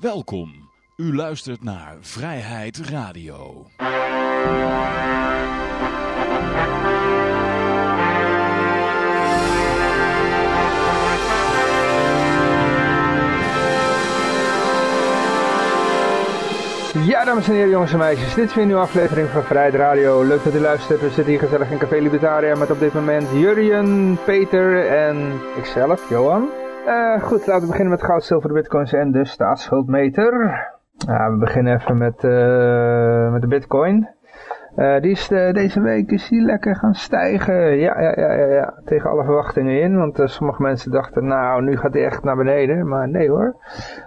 Welkom. U luistert naar Vrijheid Radio. Ja, dames en heren, jongens en meisjes. Dit is weer een nieuwe aflevering van Vrijheid Radio. Leuk dat u luistert. We zitten hier gezellig in Café Libertaria met op dit moment Jurjen, Peter en ikzelf, Johan. Uh, goed, laten we beginnen met goud, zilver, bitcoins en de staatsschuldmeter. Ja, we beginnen even met, uh, met de bitcoin. Uh, die is de, deze week is die lekker gaan stijgen. Ja, ja, ja, ja, ja. tegen alle verwachtingen in. Want sommige mensen dachten, nou, nu gaat hij echt naar beneden. Maar nee hoor.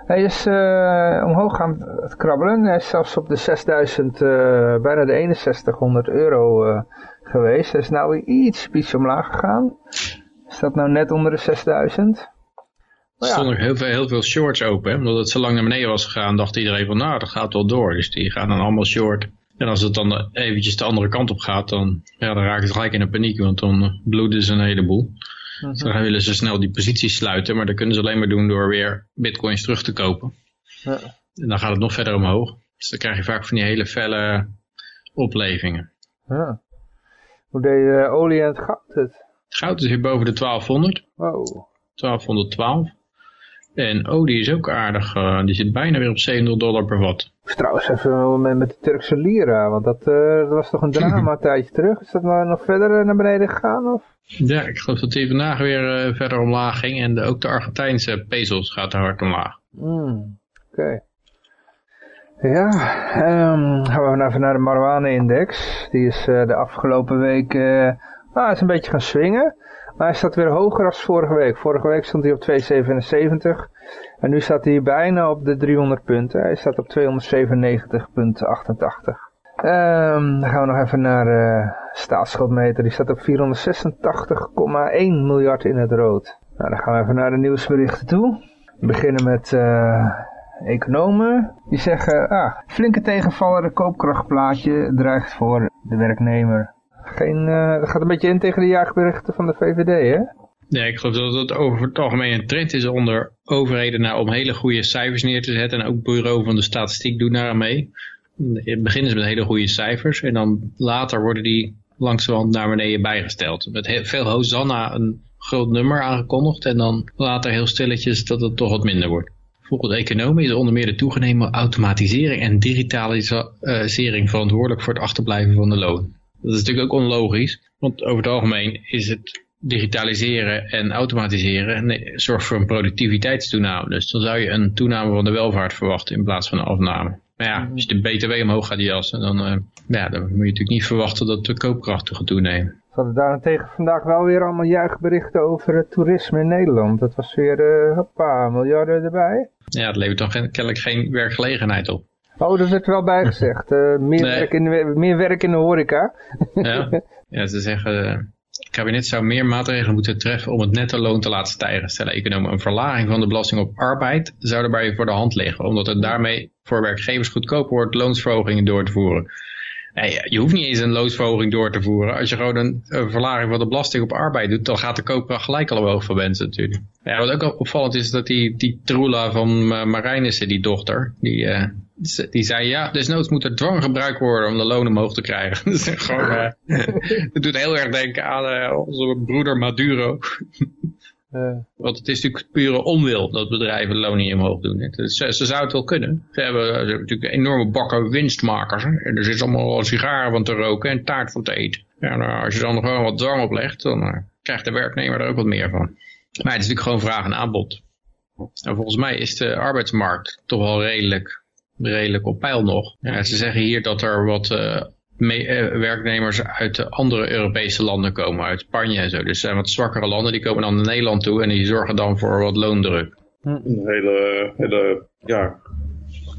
Hij is omhoog gaan krabbelen. Hij is zelfs op de 6000, bijna de 6100 euro geweest. Hij is nou weer iets, iets omlaag gegaan. Staat nou net onder de 6000. Er stonden heel veel, heel veel shorts open. Hè? Omdat het zo lang naar beneden was gegaan, dacht iedereen van nou, dat gaat wel door. Dus die gaan dan allemaal short. En als het dan eventjes de andere kant op gaat, dan, ja, dan raken ze gelijk in een paniek. Want dan bloeden ze een heleboel. Uh Dus dan willen ze snel die posities sluiten. Maar dat kunnen ze alleen maar doen door weer bitcoins terug te kopen. En dan gaat het nog verder omhoog. Dus dan krijg je vaak van die hele felle oplevingen. Hoe deed uh, olie en het goud het? Het goud is hier boven de 1200. Wow. 1212. En olie is ook aardig. Uh, die zit bijna weer op 700 dollar per watt. Trouwens even met, met de Turkse lira. Want dat, uh, dat was toch een drama een tijdje terug. Is dat nou nog verder naar beneden gegaan? Of? Ja, ik geloof dat die vandaag weer uh, verder omlaag ging. En de, ook de Argentijnse pesos gaat er hard omlaag. Mm, Oké. Okay. Ja, um, gaan we nou even naar de marijuana-index. Die is de afgelopen week ah, is een beetje gaan swingen. Maar hij staat weer hoger dan vorige week. Vorige week stond hij op 2,77. En nu staat hij bijna op de 300 punten. Hij staat op 297,88. Um, dan gaan we nog even naar de uh, staatsschuldmeter. Die staat op 486,1 miljard in het rood. Nou, dan gaan we even naar de nieuwsberichten toe. We beginnen met uh, economen. Die zeggen, ah, flinke tegenvaller, de koopkrachtplaatje dreigt voor de werknemer. Uh, dat gaat een beetje in tegen de jaagberichten van de VVD, hè? Ja, ik geloof dat het over het algemeen een trend is onder overheden nou, om hele goede cijfers neer te zetten. En ook het bureau van de statistiek doet daar mee. Het beginnen ze met hele goede cijfers en dan later worden die langzamerhand naar beneden bijgesteld. Met veel Hosanna een groot nummer aangekondigd en dan later heel stilletjes dat het toch wat minder wordt. Volgens economen is onder meer de toegenomen automatisering en digitalisering verantwoordelijk voor het achterblijven van de loon. Dat is natuurlijk ook onlogisch, want over het algemeen is het digitaliseren en automatiseren nee, zorgt voor een productiviteitstoename. Dus dan zou je een toename van de welvaart verwachten in plaats van een afname. Maar ja, als je de BTW omhoog gaat jassen, dan, uh, ja, dan moet je natuurlijk niet verwachten dat de koopkracht gaat toenemen. We hadden daarentegen vandaag wel weer allemaal juichberichten over het toerisme in Nederland. Dat was weer, uh, hoppa, miljarden erbij. Ja, het levert dan geen, kennelijk geen werkgelegenheid op. Oh, dat werd wel bijgezegd. Uh, meer, nee. werk in de, meer werk in de horeca. ja. ja, ze zeggen... Het kabinet zou meer maatregelen moeten treffen om het netto loon te laten stijgen. Stellen economen een verlaging van de belasting op arbeid zou erbij voor de hand liggen. Omdat het daarmee voor werkgevers goedkoper wordt loonsverhogingen door te voeren. Nee, je hoeft niet eens een loonsverhoging door te voeren. Als je gewoon een, een, verlaging van de belasting op arbeid doet, dan gaat de koopkracht gelijk al omhoog voor mensen natuurlijk. Ja, wat ook opvallend is, dat die, die Trula van uh, Marijnissen, die dochter, die, uh, die zei, ja, desnoods moet er dwang gebruikt worden om de loon omhoog te krijgen. dat, gewoon, uh, dat doet heel erg denken aan onze broeder Maduro. Uh. Want het is natuurlijk pure onwil dat bedrijven loon niet omhoog doen. Ze, ze zouden het wel kunnen. Ze hebben, hebben natuurlijk enorme bakken winstmakers. Hè? Er zit allemaal sigaren van te roken en taart van te eten. Nou, als je dan gewoon wat dwang oplegt, dan uh, krijgt de werknemer er ook wat meer van. Maar het is natuurlijk gewoon vraag en aanbod. En volgens mij is de arbeidsmarkt toch wel redelijk, redelijk op peil nog. Ja, ze zeggen hier dat er wat... werknemers uit andere Europese landen komen, uit Spanje en zo. Dus zijn wat zwakkere landen, die komen dan naar Nederland toe en die zorgen dan voor wat loondruk. Een hele, hele, ja,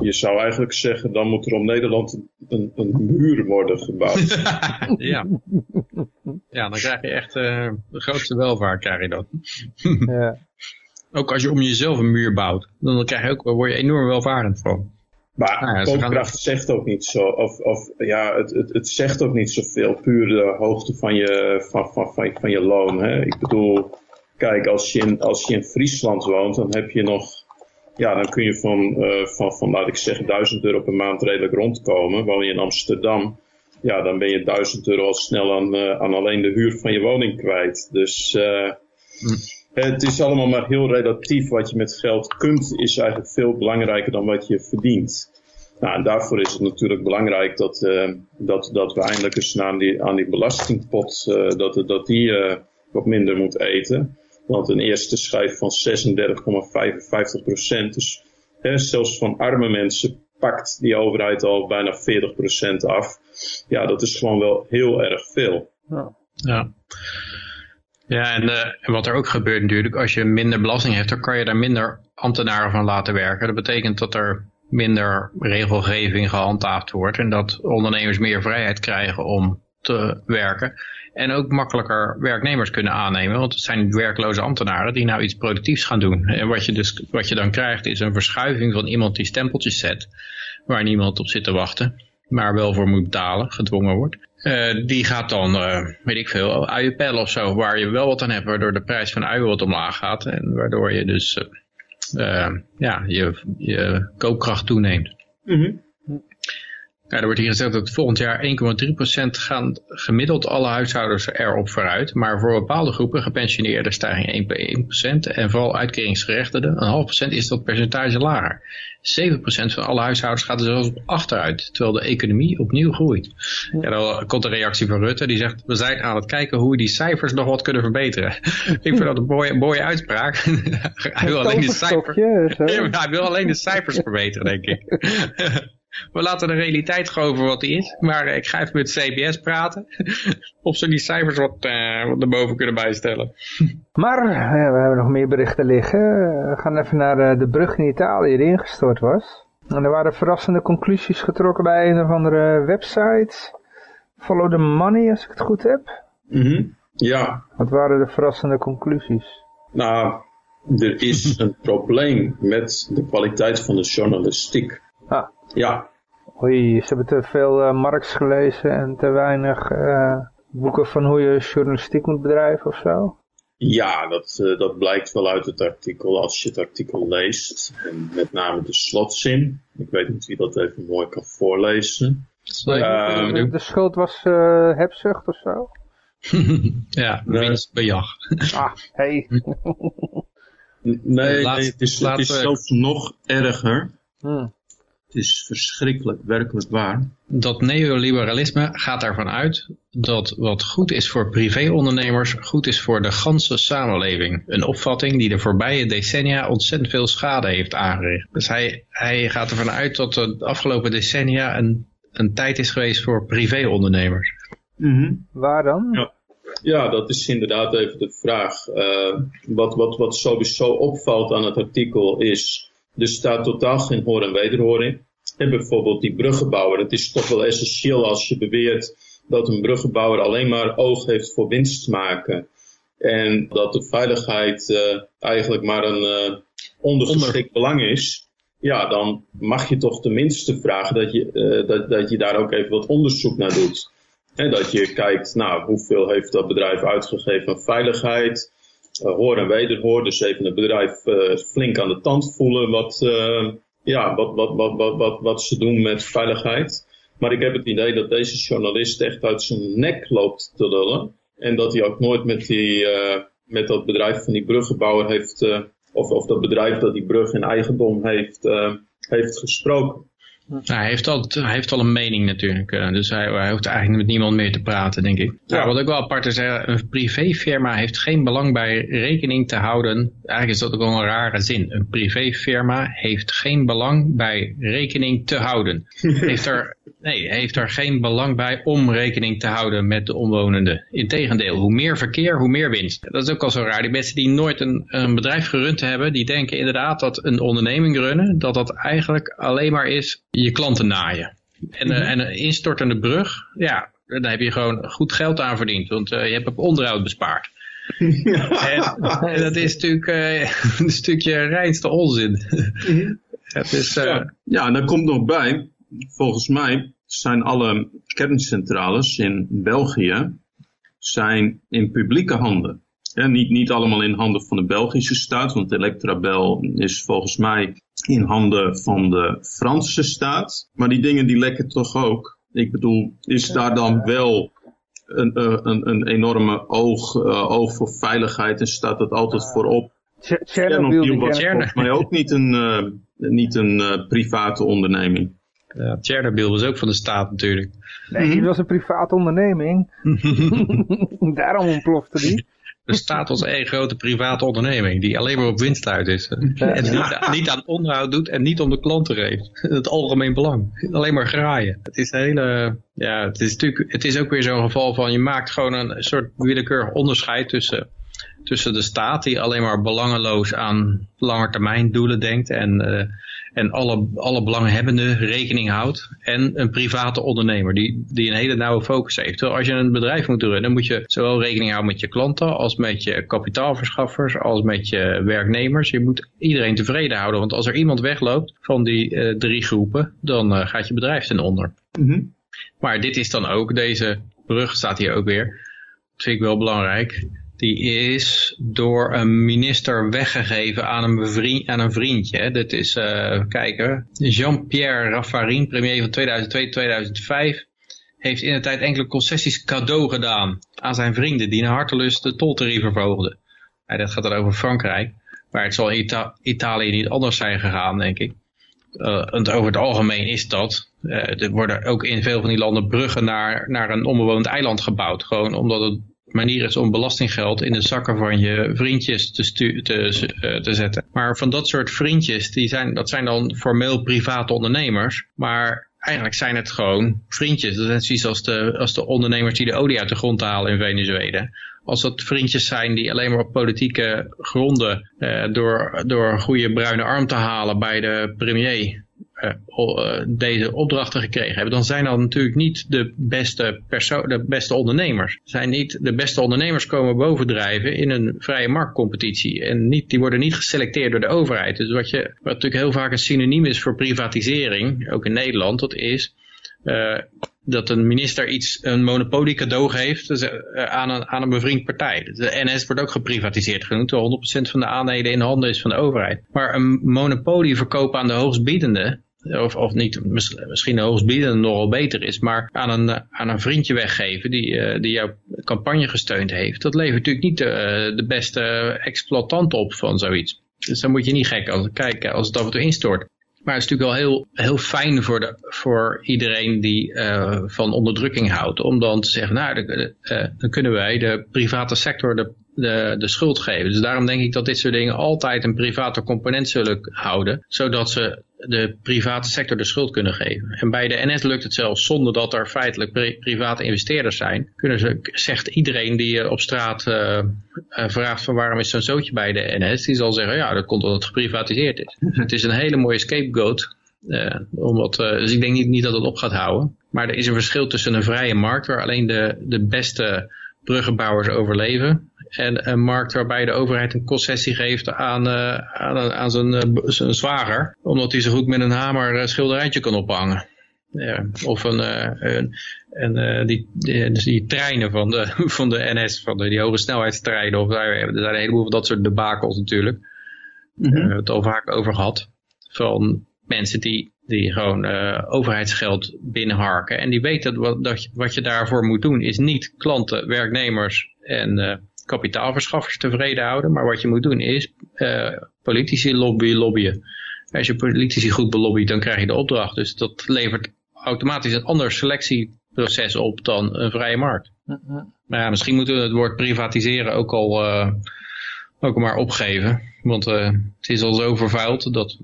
je zou eigenlijk zeggen, dan moet er om Nederland een, een muur worden gebouwd. ja. ja, dan krijg je echt uh, de grootste welvaart, krijg je dan. ja. Ook als je om jezelf een muur bouwt, dan krijg je ook, word je enorm welvarend van. Maar nou ja, koopkracht gaan... zegt ook niet zo, of, of ja, het, het, het zegt ook niet zoveel, puur de hoogte van je, van, van, van, van je loon. Hè? Ik bedoel, kijk, als je, in, als je in Friesland woont, dan heb je nog ja, dan kun je van, van, van, laat ik zeggen, 1000 euro per maand redelijk rondkomen. Woon je in Amsterdam, ja, dan ben je 1000 euro al snel aan, aan alleen de huur van je woning kwijt. Dus hm. Het is allemaal maar heel relatief. Wat je met geld kunt, is eigenlijk veel belangrijker dan wat je verdient. Nou, en daarvoor is het natuurlijk belangrijk dat, uh, dat, dat we eindelijk eens aan die, aan die belastingpot, uh, dat, dat die uh, wat minder moet eten. Want een eerste schijf van 36,55 procent, dus hè, zelfs van arme mensen pakt die overheid al bijna 40 procent af. Ja, dat is gewoon wel heel erg veel. Ja. ja. Ja, en, en wat er ook gebeurt natuurlijk, als je minder belasting hebt, dan kan je daar minder ambtenaren van laten werken. Dat betekent dat er minder regelgeving gehandhaafd wordt en dat ondernemers meer vrijheid krijgen om te werken. En ook makkelijker werknemers kunnen aannemen, want het zijn werkloze ambtenaren die nou iets productiefs gaan doen. En wat je, dus, wat je dan krijgt is een verschuiving van iemand die stempeltjes zet, waar niemand op zit te wachten, maar wel voor moet betalen, gedwongen wordt. Uh, die gaat dan, uh, weet ik veel, uienpellen of zo, waar je wel wat aan hebt, waardoor de prijs van uien wat omlaag gaat. En waardoor je dus uh, uh, ja, je, je koopkracht toeneemt. Mm -hmm. Ja, er wordt hier gezegd dat volgend jaar 1,3% gaan gemiddeld alle huishoudens erop vooruit. Maar voor bepaalde groepen, gepensioneerden, stijging 1,1%. En vooral uitkeringsgerechtigden, een half procent is dat percentage lager. 7% van alle huishoudens gaat er zelfs op achteruit, terwijl de economie opnieuw groeit. Ja, dan komt de reactie van Rutte, die zegt, we zijn aan het kijken hoe we die cijfers nog wat kunnen verbeteren. Ik vind dat een mooie, mooie uitspraak. hij, wil alleen de cijfers, hij wil alleen de cijfers verbeteren, denk ik we laten de realiteit gewoon voor wat die is. Maar ik ga even met CBS praten. of ze die cijfers wat, uh, wat erboven kunnen bijstellen. maar we hebben nog meer berichten liggen. We gaan even naar eh, de brug in Italië die ingestort was. En er waren verrassende conclusies getrokken bij een of andere website. Follow the money, als ik het goed heb. Mm Ja. Wat waren de verrassende conclusies? Nou, er is een probleem met de kwaliteit van de journalistiek. Ah. Ja. Oei, ze hebben te veel uh, Marx gelezen en te weinig uh, boeken van hoe je journalistiek moet bedrijven of zo? Ja, dat, uh, dat blijkt wel uit het artikel als je het artikel leest. En met name de slotzin. Ik weet niet wie dat even mooi kan voorlezen. Uh, de, de, schuld was hebzucht of zo? ja, winstbejag. ah, hey. nee, nee, het is, het is zelfs nog erger. Hmm. Het is verschrikkelijk, werkelijk waar. Dat neoliberalisme gaat ervan uit dat wat goed is voor privéondernemers goed is voor de ganse samenleving. Een opvatting die de voorbije decennia ontzettend veel schade heeft aangericht. Dus hij, hij gaat ervan uit dat de afgelopen decennia een, een tijd is geweest voor privéondernemers. Mm Waar dan? Ja. Ja, dat is inderdaad even de vraag. Uh, wat, wat, wat sowieso opvalt aan het artikel is er staat totaal geen hoor en wederhoor in. En bijvoorbeeld die bruggenbouwer. Het is toch wel essentieel als je beweert dat een bruggenbouwer alleen maar oog heeft voor winst maken. En dat de veiligheid uh, eigenlijk maar een uh, ondergeschikt belang is. Ja, dan mag je toch tenminste vragen dat je, uh, dat, dat je daar ook even wat onderzoek naar doet. En dat je kijkt, nou, hoeveel heeft dat bedrijf uitgegeven aan veiligheid? Uh, hoor en wederhoor. Dus even het bedrijf uh, flink aan de tand voelen wat, uh, ja, wat, wat, wat, wat, wat, wat ze doen met veiligheid. Maar ik heb het idee dat deze journalist echt uit zijn nek loopt te lullen. En dat hij ook nooit met, die, met dat bedrijf van die bruggenbouwer heeft, of, of dat bedrijf dat die brug in eigendom heeft, heeft gesproken. Nou, hij, heeft al, hij heeft al een mening natuurlijk, uh, dus hij, hij, hoeft eigenlijk met niemand meer te praten, denk ik. Ja. wat ook wel apart is, een privéfirma heeft geen belang bij rekening te houden. Eigenlijk is dat ook wel een rare zin. Een privéfirma heeft geen belang bij rekening te houden. heeft er, nee, heeft er geen belang bij om rekening te houden met de omwonenden. Integendeel, hoe meer verkeer, hoe meer winst. Dat is ook al zo raar. Die mensen die nooit een, een bedrijf gerund hebben, die denken inderdaad dat een onderneming runnen, dat dat eigenlijk alleen maar is je klanten naaien. En, uh, en een instortende brug, ja, daar heb je gewoon goed geld aan verdiend. Want uh, je hebt op onderhoud bespaard. en, en, dat is natuurlijk uh, een stukje reinste onzin. Het is, ja. ja, en daar komt nog bij, volgens mij zijn alle kerncentrales in België zijn in publieke handen. Ja, niet, niet allemaal in handen van de Belgische staat, want Electrabel is volgens mij in handen van de Franse staat. Maar die dingen die lekken toch ook. Ik bedoel, is daar dan wel een, een, een enorme oog, uh, oog voor veiligheid en staat dat altijd voorop? Chernobyl was volgens mij ook niet een, uh, niet een uh, private onderneming. Ja, Chernobyl was ook van de staat natuurlijk. Nee, die was een private onderneming. Daarom ontplofte die. De staat was één grote private onderneming die alleen maar op winst uit is. En niet, niet, aan onderhoud doet en niet om de klanten geeft. Het algemeen belang. Alleen maar graaien. Het is hele, ja, het is natuurlijk, het is ook weer zo'n geval van je maakt gewoon een soort willekeurig onderscheid tussen tussen de staat die alleen maar belangeloos aan langetermijndoelen denkt en, uh, en alle, alle belanghebbenden rekening houdt en een private ondernemer die, die een hele nauwe focus heeft. Terwijl als je een bedrijf moet runnen, dan moet je zowel rekening houden met je klanten als met je kapitaalverschaffers als met je werknemers. Je moet iedereen tevreden houden, want als er iemand wegloopt van die uh, drie groepen, dan uh, gaat je bedrijf ten onder. Mm -hmm. Maar dit is dan ook, deze brug staat hier ook weer, dat vind ik wel belangrijk die is door een minister weggegeven aan een, een vriendje. Dat is, uh, kijken, Jean-Pierre Raffarin, premier van 2002-2005, heeft in de tijd enkele concessies cadeau gedaan aan zijn vrienden die naar hartelust de toltarief verhoogden. Ja, dat gaat dan over Frankrijk, maar het zal in Ita Italië niet anders zijn gegaan, denk ik. En over het algemeen is dat. Uh, er worden ook in veel van die landen bruggen naar, naar een onbewoond eiland gebouwd. Gewoon omdat het manier is om belastinggeld in de zakken van je vriendjes te, te, uh, te zetten. Maar van dat soort vriendjes, die zijn, dat zijn dan formeel private ondernemers. Maar eigenlijk zijn het gewoon vriendjes. Dat is zoiets als de, als de ondernemers die de olie uit de grond halen in Venezuela. Als dat vriendjes zijn die alleen maar op politieke gronden uh, door, door een goede bruine arm te halen bij de premier deze opdrachten gekregen hebben, dan zijn dat natuurlijk niet de beste, de beste ondernemers. Zijn niet, de beste ondernemers komen bovendrijven in een vrije marktcompetitie. En niet, die worden niet geselecteerd door de overheid. Dus wat, je, wat natuurlijk heel vaak een synoniem is voor privatisering, ook in Nederland, dat is uh, dat een minister iets, een monopolie cadeau geeft dus, aan, een, aan een bevriend partij. De NS wordt ook geprivatiseerd genoemd, 100% van de aandelen in handen is van de overheid. Maar een monopolie verkopen aan de hoogstbiedende, of, of niet, misschien de hoogstbiedende nogal beter is, maar aan een, aan een vriendje weggeven die, uh, die jouw campagne gesteund heeft, dat levert natuurlijk niet de, uh, de beste exploitant op van zoiets. Dus dan moet je niet gek als, kijken als het af en toe instort. Maar het is natuurlijk wel heel, heel fijn voor, de, voor iedereen die uh, van onderdrukking houdt. Om dan te zeggen, nou, dan kunnen wij de private sector de, de, de schuld geven. Dus daarom denk ik dat dit soort dingen altijd een private component zullen houden. Zodat ze de private sector de schuld kunnen geven. En bij de NS lukt het zelfs zonder dat er feitelijk pri private investeerders zijn. Kunnen ze, zegt iedereen die je op straat uh, uh, vraagt van waarom is zo'n zootje bij de NS, die zal zeggen ja dat komt omdat het geprivatiseerd is. het is een hele mooie scapegoat. Omdat, dus ik denk niet, niet dat het op gaat houden. Maar er is een verschil tussen een vrije markt waar alleen de, de beste bruggenbouwers overleven en een markt waarbij de overheid een concessie geeft aan, uh, aan, aan zijn, uh, zijn zwager. Omdat hij zo goed met een hamer een schilderijtje kan ophangen. Ja, of een, een, en die, die, dus die, treinen van de, van de NS, van de, die hoge snelheidstreinen. Of, er zijn een heleboel van dat soort debakels natuurlijk. Mm -hmm. Daar het al vaak over gehad. Van mensen die, die gewoon overheidsgeld binnenharken. En die weten dat wat, dat, wat je daarvoor moet doen is niet klanten, werknemers en kapitaalverschaffers tevreden houden. Maar wat je moet doen is uh, politici lobbyen, lobbyen. Als je politici goed belobbyt, dan krijg je de opdracht. Dus dat levert automatisch een ander selectieproces op dan een vrije markt. Maar ja, misschien moeten we het woord privatiseren ook al, uh, ook maar opgeven. Want uh, het is al zo vervuild dat,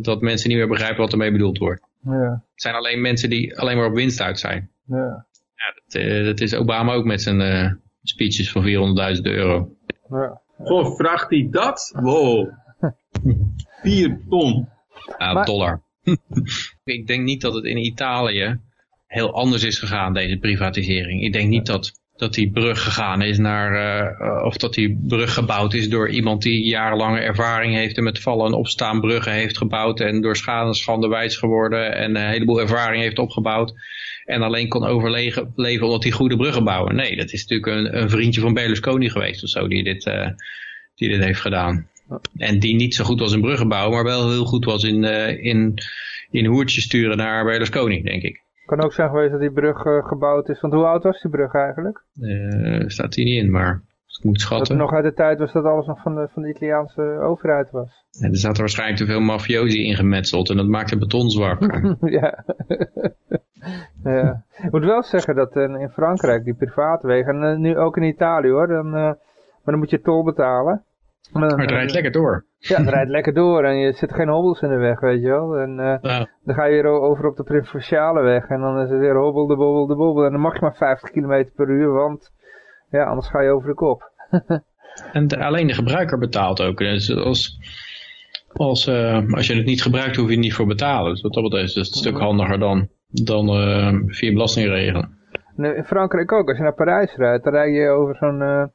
dat mensen niet meer begrijpen wat ermee bedoeld wordt. Ja. Het zijn alleen mensen die alleen maar op winst uit zijn. Ja. Ja, dat, dat is Obama ook met zijn speeches van 400.000 euro. Ja. Goh, vraagt hij dat? Wow. 4 ton. Maar... dollar. ik denk niet dat het in Italië heel anders is gegaan, deze privatisering. Ik denk niet dat, dat die brug gegaan is naar, uh, of dat die brug gebouwd is door iemand die jarenlange ervaring heeft en met vallen en opstaan bruggen heeft gebouwd en door schade en schande wijs geworden en een heleboel ervaring heeft opgebouwd en alleen kon overleven leven omdat hij goede bruggen bouwen. Nee, dat is natuurlijk een, een vriendje van Berlusconi geweest of zo die dit, uh, die dit heeft gedaan. En die niet zo goed was in bruggen bouwen, maar wel heel goed was in, uh, in, in hoertjes sturen naar Berlusconi, denk ik. Kan ook zijn geweest dat die brug uh, gebouwd is. Want hoe oud was die brug eigenlijk? Uh, staat hier niet in, maar ik moet schatten. Dat nog uit de tijd was dat alles nog van de, van de Italiaanse overheid was. En er zaten waarschijnlijk te veel mafiosi ingemetseld en dat maakte beton zwak. ja. ja. Ik moet wel zeggen dat in Frankrijk die private wegen, en nu ook in Italië hoor, dan, maar dan moet je tol betalen. Maar, dan, het rijdt lekker door. Ja, het rijdt lekker door en je zit geen hobbels in de weg, weet je wel. En uh, ja. dan ga je weer over op de provinciale weg en dan is het weer hobbel, de bobbel, de bobbel. En dan mag je maar 50 km per uur, want ja, anders ga je over de kop. en de, alleen de gebruiker betaalt ook. Dus als, als, uh, als je het niet gebruikt, hoef je er niet voor betalen. Dus wat dat betreft is het een stuk handiger dan, dan uh, via belastingregelen. In Frankrijk ook, als je naar Parijs rijdt, dan rij je over zo'n,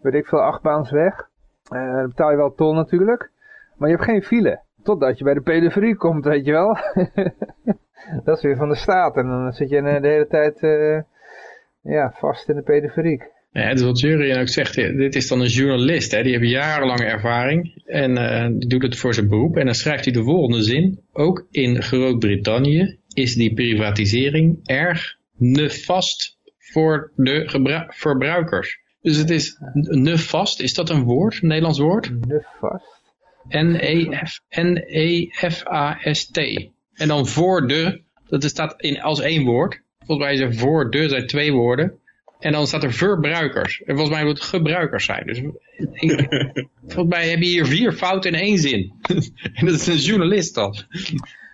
weet ik veel, achtbaansweg. Uh, dan betaal je wel tol natuurlijk. Maar je hebt geen file. Totdat je bij de pedofilie komt, weet je wel. dat is weer van de staat. En dan zit je de hele tijd uh, ja, vast in de pedofilie. Ja, dus wat Jurien ook zegt, dit is dan een journalist. Hè? Die heeft jarenlange ervaring. En uh, die doet het voor zijn beroep. En dan schrijft hij de volgende zin. Ook in Groot-Brittannië is die privatisering erg nefast voor de verbruikers. Dus het is nefast, is dat een woord, een Nederlands woord? Nefast. N-E-F-A-S-T. En dan voor de, dat staat in, als één woord. Volgens mij is er voor de zijn twee woorden. En dan staat er verbruikers. En volgens mij moet het gebruikers zijn. Dus ik, volgens mij heb je hier vier fouten in één zin. en dat is een journalist dan.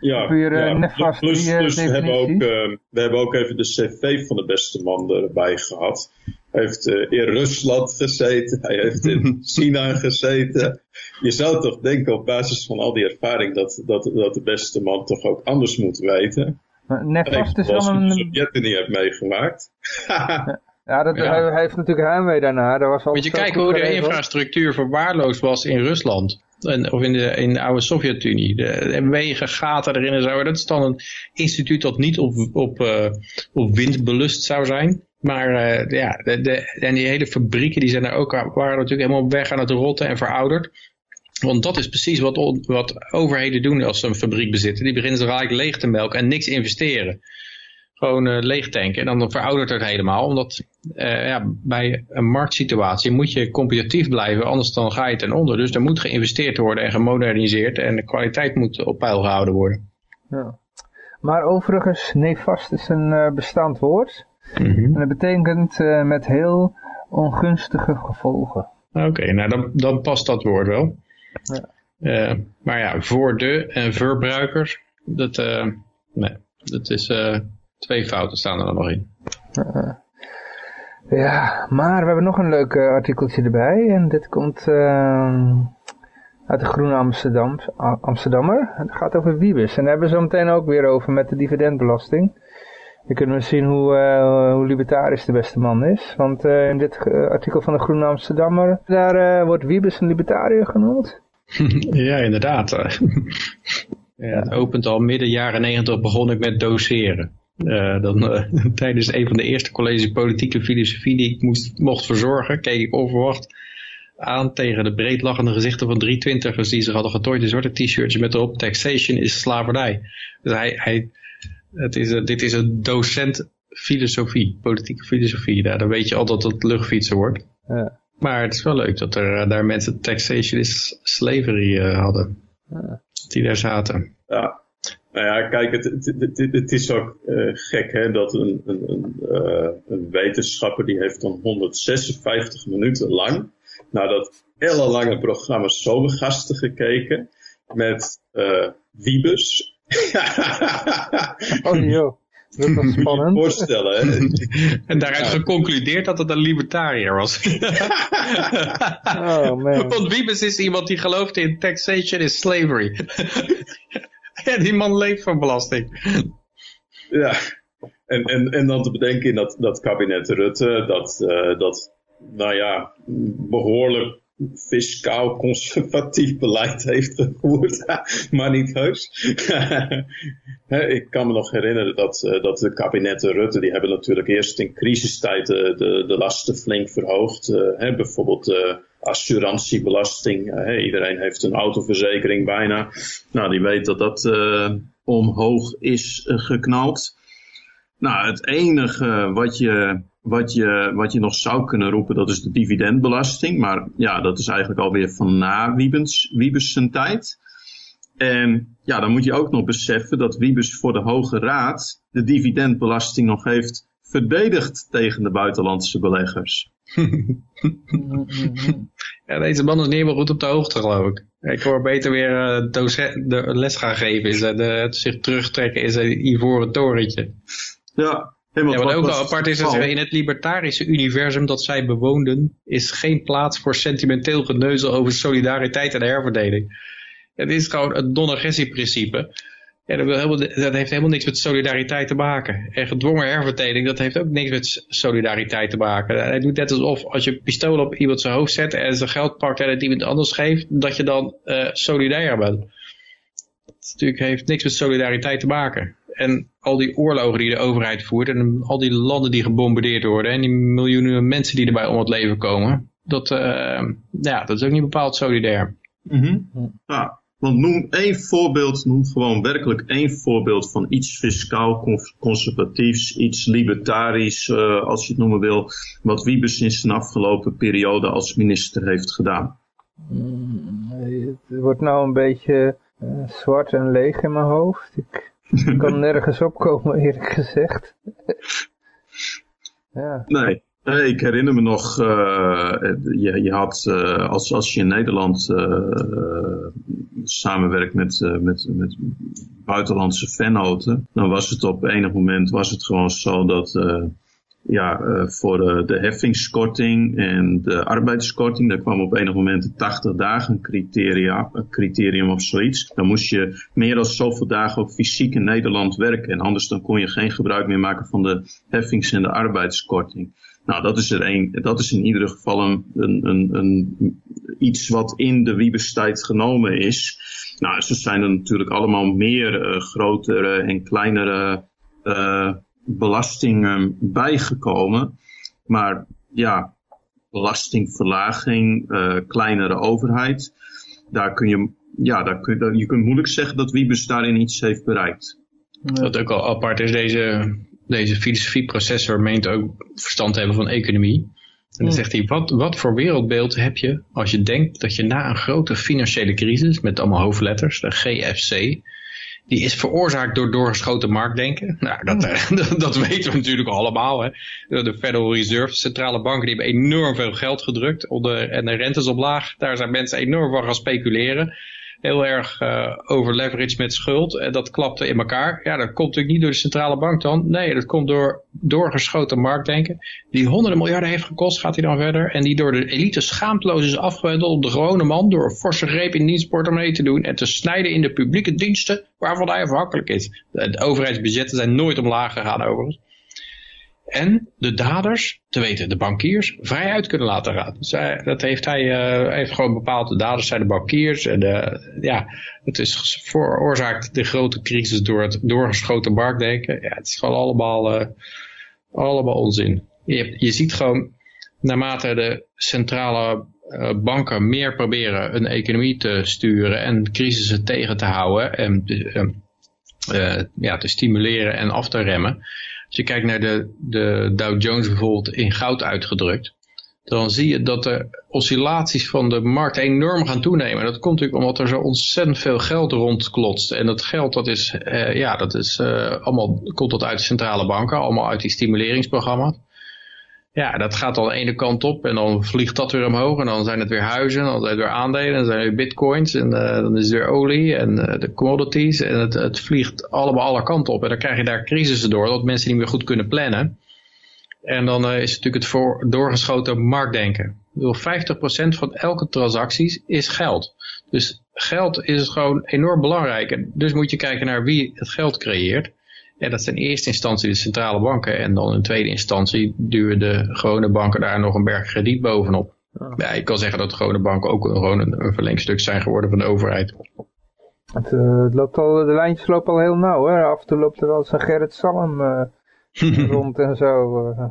Ja, Puur, ja. Nefast, plus, plus we, hebben ook, uh, we hebben ook even de cv van de beste man erbij gehad. Hij heeft uh, in Rusland gezeten, hij heeft in China gezeten. Je zou toch denken op basis van al die ervaring dat, dat, dat de beste man toch ook anders moet weten. Nefast is wel een... de Sovjet-Unie heeft meegemaakt. Ja, dat, ja. Hij, heeft natuurlijk heimwee daarna. Daar was Moet je kijken hoe de infrastructuur verwaarloosd was in Rusland. En, of in de, in de oude Sovjet-Unie. De, wegen, gaten erin en zo. Dat is dan een instituut dat niet op, op, uh, op wind belust zou zijn. Maar uh, ja, de, de, en die hele fabrieken die zijn er ook, waren natuurlijk helemaal weg aan het rotten en verouderd. Want dat is precies wat, wat overheden doen als ze een fabriek bezitten. Die beginnen ze eigenlijk leeg te melken en niks investeren gewoon uh, leeg tanken. En dan veroudert het helemaal. Omdat uh, ja, bij een marktsituatie moet je competitief blijven. Anders dan ga je ten onder. Dus er moet geïnvesteerd worden en gemoderniseerd. En de kwaliteit moet op peil gehouden worden. Ja. Maar overigens, nefast is een uh, bestaand woord. Mm -hmm. En dat betekent met heel ongunstige gevolgen. Oké, nou dan, dan past dat woord wel. Ja. maar ja, voor de en verbruikers, dat, nee, dat is Twee fouten staan er dan nog in. Uh, ja, maar we hebben nog een leuk uh, artikeltje erbij. En dit komt uh, uit de Groene Amsterdam, Amsterdammer. Het gaat over Wiebes. En daar hebben we zo meteen ook weer over met de dividendbelasting. Dan kunnen we zien hoe, uh, hoe libertarisch de beste man is. Want in dit artikel van de Groene Amsterdammer, daar wordt Wiebes een libertariër genoemd. ja, inderdaad. ja, het opent al midden jaren negentig begon ik met doseren. Uh, dan, uh, tijdens een van de eerste colleges politieke filosofie die ik moest, mocht verzorgen, keek ik onverwacht aan tegen de breedlachende gezichten van 320ers die zich hadden getooid in zwarte t-shirts met erop taxation is slavernij. Dus hij, hij, het is een, dit is een docent filosofie, politieke filosofie. Daar, dan weet je al dat het luchtfietsen wordt. Ja. Maar het is wel leuk dat er daar mensen taxation is slavery uh, hadden. Ja. Die daar zaten. Ja, nou ja, kijk, het, het, het, het is ook uh, gek hè, dat een, een, een, uh, een, wetenschapper die heeft dan 156 minuten lang naar dat hele lange programma Zomergasten gekeken met uh, Wiebes. oh joh. Dat was spannend. Je voorstellen, hè? en daaruit ja. geconcludeerd dat het een libertariër was. oh man. Want Wiebes is iemand die gelooft in taxation is slavery. Ja, die man leeft van belasting. Ja, en, en, en dan te bedenken dat, dat kabinet Rutte, dat, uh, dat, nou ja, behoorlijk fiscaal conservatief beleid heeft gevoerd, maar niet heus. ik kan me nog herinneren dat, uh, dat de kabinetten Rutte, die hebben natuurlijk eerst in crisistijd de, de, de lasten flink verhoogd. Bijvoorbeeld assurantiebelasting. Uh, iedereen heeft een autoverzekering bijna. Nou, die weet dat dat uh, omhoog is geknald. Nou, het enige wat je, wat, je, wat je nog zou kunnen roepen, dat is de dividendbelasting. Maar ja, dat is eigenlijk alweer van na Wiebes, Wiebes tijd. En ja, dan moet je ook nog beseffen dat Wiebes voor de Hoge Raad de dividendbelasting nog heeft verdedigd tegen de buitenlandse beleggers. ja, deze man is niet helemaal goed op de hoogte, geloof ik. Ik hoor beter weer uh, de les gaan geven, is, uh, zich terugtrekken in zijn ivoren torentje. Ja, ja, wat ook wel apart is, dat in het libertarische universum dat zij bewoonden, is geen plaats voor sentimenteel geneuzel over solidariteit en herverdeling. Het is gewoon het non-agressie-principe. Ja, dat, helemaal, dat, heeft helemaal niks met solidariteit te maken. En gedwongen herverdeling, dat heeft ook niks met solidariteit te maken. Hij doet net alsof als je een pistool op iemand zijn hoofd zet en zijn geld pakt en het iemand anders geeft, dat je dan uh, solidair bent. Dat natuurlijk heeft niks met solidariteit te maken. En al die oorlogen die de overheid voert en al die landen die gebombardeerd worden en die miljoenen mensen die erbij om het leven komen, dat, uh, ja, dat is ook niet bepaald solidair. Mm -hmm. Ja, want noem één voorbeeld, noem gewoon werkelijk één voorbeeld van iets fiscaal conservatiefs, iets libertarisch, uh, als je het noemen wil, wat Wiebes in zijn afgelopen periode als minister heeft gedaan. Mm, het wordt nou een beetje uh, zwart en leeg in mijn hoofd. Ik kan nergens opkomen eerlijk gezegd. ja. Nee, ik herinner me nog, uh, je, je had, uh, als, als je in Nederland uh, samenwerkt met, met, met buitenlandse vennoten, dan was het op enig moment was het gewoon zo dat ja, voor de, de heffingskorting en de arbeidskorting, daar kwam op enig moment de 80 dagen criteria, criterium of zoiets. Dan moest je meer dan zoveel dagen ook fysiek in Nederland werken. En anders dan kon je geen gebruik meer maken van de heffings- en de arbeidskorting. Nou, dat is er een, dat is in ieder geval een, een, een, iets wat in de Wiebestijd genomen is. Nou, ze zijn er natuurlijk allemaal meer uh, grotere en kleinere uh, belastingen bijgekomen. Maar ja, belastingverlaging, uh, kleinere overheid, daar kun je, ja, daar kun, je kunt moeilijk zeggen dat Wiebes daarin iets heeft bereikt. Wat ook al apart is, deze deze filosofieprofessor meent ook verstand te hebben van economie. En dan zegt hij, wat, wat voor wereldbeeld heb je als je denkt dat je na een grote financiële crisis, met allemaal hoofdletters, de GFC, die is veroorzaakt door doorgeschoten marktdenken. Nou, dat, dat, dat weten we natuurlijk allemaal. Hè. De Federal Reserve, centrale banken, die hebben enorm veel geld gedrukt. Onder, en de rentes op laag, daar zijn mensen enorm van gaan speculeren heel erg uh, overleveraged met schuld. En dat klapte in elkaar. Ja, dat komt natuurlijk niet door de centrale bank dan. Nee, dat komt door doorgeschoten marktdenken. Die honderden miljarden heeft gekost, gaat hij dan verder. En die door de elite schaamteloos is afgewendeld op de gewone man. Door een forse greep in dienstportemonnee te doen. En te snijden in de publieke diensten waarvan hij afhankelijk is. De, de overheidsbudgetten zijn nooit omlaag gegaan overigens en de daders, te weten de bankiers, vrij uit kunnen laten. Dus dat heeft hij uh, heeft gewoon bepaald. De daders zijn de bankiers. En de, ja, het is veroorzaakt de grote crisis door het doorgeschoten marktdenken. Ja, het is gewoon allemaal, uh, allemaal onzin. Je, je ziet gewoon, naarmate de centrale banken meer proberen een economie te sturen en crisissen tegen te houden en ja, te stimuleren en af te remmen als je kijkt naar de, de Dow Jones bijvoorbeeld in goud uitgedrukt, dan zie je dat de oscillaties van de markt enorm gaan toenemen. Dat komt natuurlijk omdat er zo ontzettend veel geld rondklotst. En dat geld, dat is, uh, ja, dat is uh, allemaal, komt dat uit de centrale banken, allemaal uit die stimuleringsprogramma's. Ja, dat gaat al de ene kant op en dan vliegt dat weer omhoog en dan zijn het weer huizen, dan zijn het weer aandelen, dan zijn het weer bitcoins en uh, dan is het weer olie en uh, de commodities en het, het vliegt allemaal alle kanten op en dan krijg je daar crisissen door, dat mensen niet meer goed kunnen plannen. En dan uh, is het natuurlijk het voor doorgeschoten marktdenken. Ik 50% van elke transactie is geld. Dus geld is gewoon enorm belangrijk. En dus moet je kijken naar wie het geld creëert. Ja, dat zijn in eerste instantie de centrale banken. En dan in tweede instantie duwen de gewone banken daar nog een berg krediet bovenop. Ja, ik kan zeggen dat de gewone banken ook gewoon een, een verlengstuk zijn geworden van de overheid. Het, uh, het, loopt al, de lijntjes lopen al heel nauw. Hè? Af en toe loopt er wel eens een Gerrit Salm uh, rond en zo. Uh.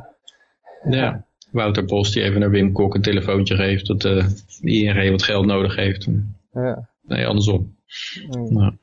Ja. Wouter Bos die even naar Wim Kok een telefoontje geeft. Dat uh, ING wat geld nodig heeft. Ja. Nee, andersom. Mm. Nou.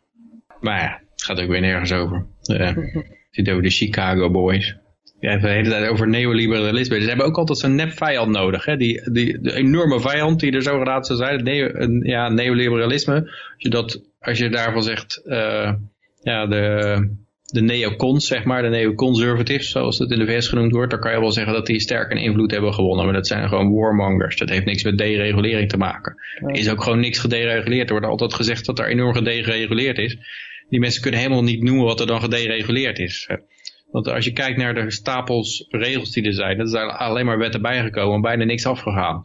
Maar ja, het gaat ook weer nergens over. Uh, zit over de Chicago Boys. Ja, even de hele tijd over neoliberalisme. Ze hebben ook altijd zo'n nep vijand nodig. Hè? Die, die, de enorme vijand die er zo gedaan zou zijn. Neo, ja, neoliberalisme. Als je, dat, als je daarvan zegt, uh, ja, de, de neocons, zeg maar, de neoconservatives, zoals het in de VS genoemd wordt, dan kan je wel zeggen dat die sterk een invloed hebben gewonnen. Maar dat zijn gewoon warmongers. Dat heeft niks met deregulering te maken. Er is ook gewoon niks gedereguleerd. Er wordt altijd gezegd dat er enorm gedereguleerd is. Die mensen kunnen helemaal niet noemen wat er dan gedereguleerd is. Want als je kijkt naar de stapels regels die er zijn, er zijn alleen maar wetten bijgekomen en bijna niks afgegaan.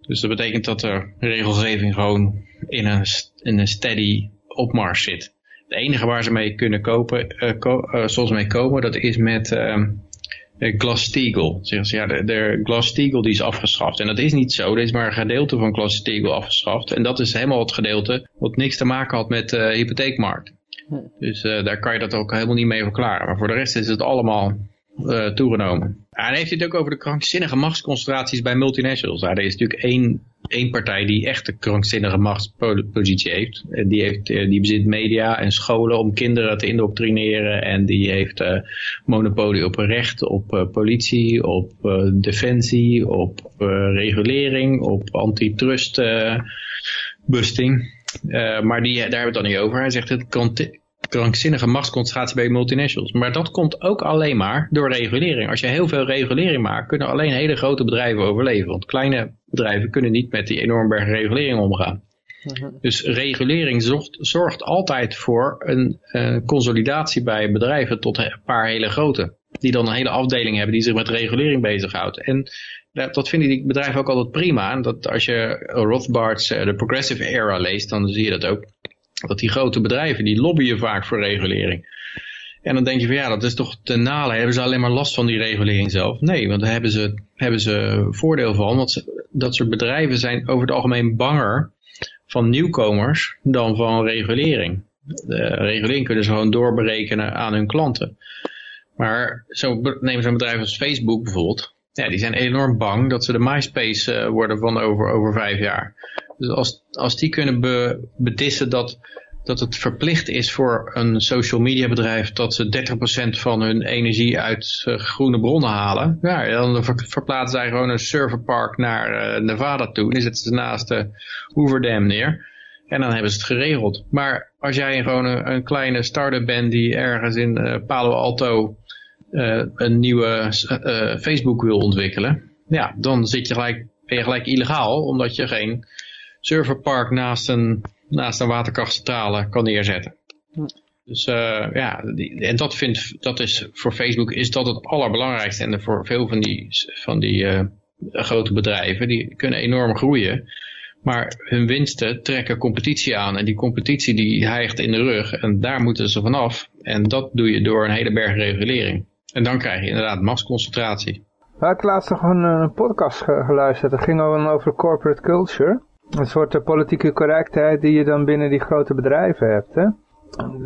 Dus dat betekent dat de regelgeving gewoon in een, in een steady opmars zit. Het enige waar ze mee kunnen kopen, uh, ko zoals mee komen, dat is met uh, Glass-Steagall. Zeggen ze, ja, de, de Glass-Steagall die is afgeschaft. En dat is niet zo, er is maar een gedeelte van Glass-Steagall afgeschaft. En dat is helemaal het gedeelte wat niks te maken had met de hypotheekmarkt. Dus daar kan je dat ook helemaal niet mee verklaren. Maar voor de rest is het allemaal toegenomen. En heeft het ook over de krankzinnige machtsconcentraties bij multinationals. Nou, er is natuurlijk één, één partij die echt een krankzinnige machtspositie heeft. Die, heeft. die bezit media en scholen om kinderen te indoctrineren. En die heeft monopolie op recht, op politie, op defensie, op regulering, op antitrust busting. Maar die, daar hebben we het dan niet over. Hij zegt het krankzinnige machtsconcentratie bij multinationals. Maar dat komt ook alleen maar door regulering. Als je heel veel regulering maakt, kunnen alleen hele grote bedrijven overleven. Want kleine bedrijven kunnen niet met die enorme berg regulering omgaan. Uh -huh. Dus regulering zorgt, zorgt, altijd voor een uh, consolidatie bij bedrijven tot een paar hele grote. Die dan een hele afdeling hebben die zich met regulering bezighoudt. En dat vinden die bedrijven ook altijd prima. Dat als je Rothbard's uh, The Progressive Era leest, dan zie je dat ook dat die grote bedrijven, die lobbyen vaak voor regulering. En dan denk je van ja, dat is toch te nalen. Hebben ze alleen maar last van die regulering zelf? Nee, want daar hebben ze, hebben ze voordeel van. Want dat soort bedrijven zijn over het algemeen banger van nieuwkomers dan van regulering. De regulering kunnen ze gewoon doorberekenen aan hun klanten. Maar zo nemen een bedrijf als Facebook bijvoorbeeld. Ja, die zijn enorm bang dat ze de MySpace uh, worden van over, over vijf jaar. Dus als, als die kunnen be, bedissen dat, dat het verplicht is voor een social media bedrijf dat ze 30% van hun energie uit uh, groene bronnen halen. Ja, dan ver, verplaatsen zij gewoon een serverpark naar uh, Nevada toe. Dan zetten ze naast de Hoover Dam neer. En dan hebben ze het geregeld. Maar als jij gewoon een, een kleine start-up bent die ergens in Palo Alto een nieuwe Facebook wil ontwikkelen. Ja, dan zit je gelijk, ben je gelijk illegaal omdat je geen serverpark naast een, naast een waterkrachtcentrale kan neerzetten. Hm. Dus uh, ja, die, en dat, vindt, dat is voor Facebook is dat het allerbelangrijkste. En voor veel van die, van die uh, grote bedrijven, die kunnen enorm groeien. Maar hun winsten trekken competitie aan. En die competitie die hijgt in de rug. En daar moeten ze vanaf. En dat doe je door een hele berg regulering. En dan krijg je inderdaad machtsconcentratie. Ik had laatst nog een, een podcast geluisterd. Dat ging over corporate culture. Een soort politieke correctheid die je dan binnen die grote bedrijven hebt. Hè?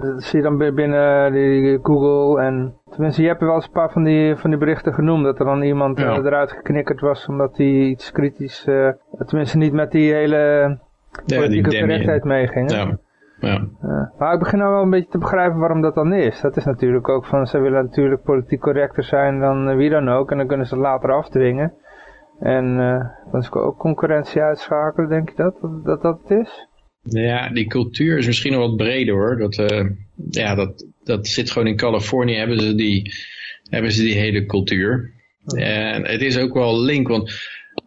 Dat zie je dan binnen die Google en... Tenminste, je hebt wel eens een paar van die, van die berichten genoemd. Dat er dan iemand ja. eruit geknikkerd was omdat hij iets kritisch... Uh, tenminste niet met die hele politieke ja, die correctheid meeging. Ja. Ja. Uh, maar ik begin nou wel een beetje te begrijpen waarom dat dan is. Dat is natuurlijk ook van, ze willen natuurlijk politiek correcter zijn dan wie dan ook. En dan kunnen ze het later afdwingen. En uh, dan is ook concurrentie uitschakelen, denk je dat, dat dat het is? Ja, die cultuur is misschien nog wat breder hoor. Dat, uh, ja, dat, dat zit gewoon in Californië, hebben ze die, hebben ze die hele cultuur. Oh. En het is ook wel link, want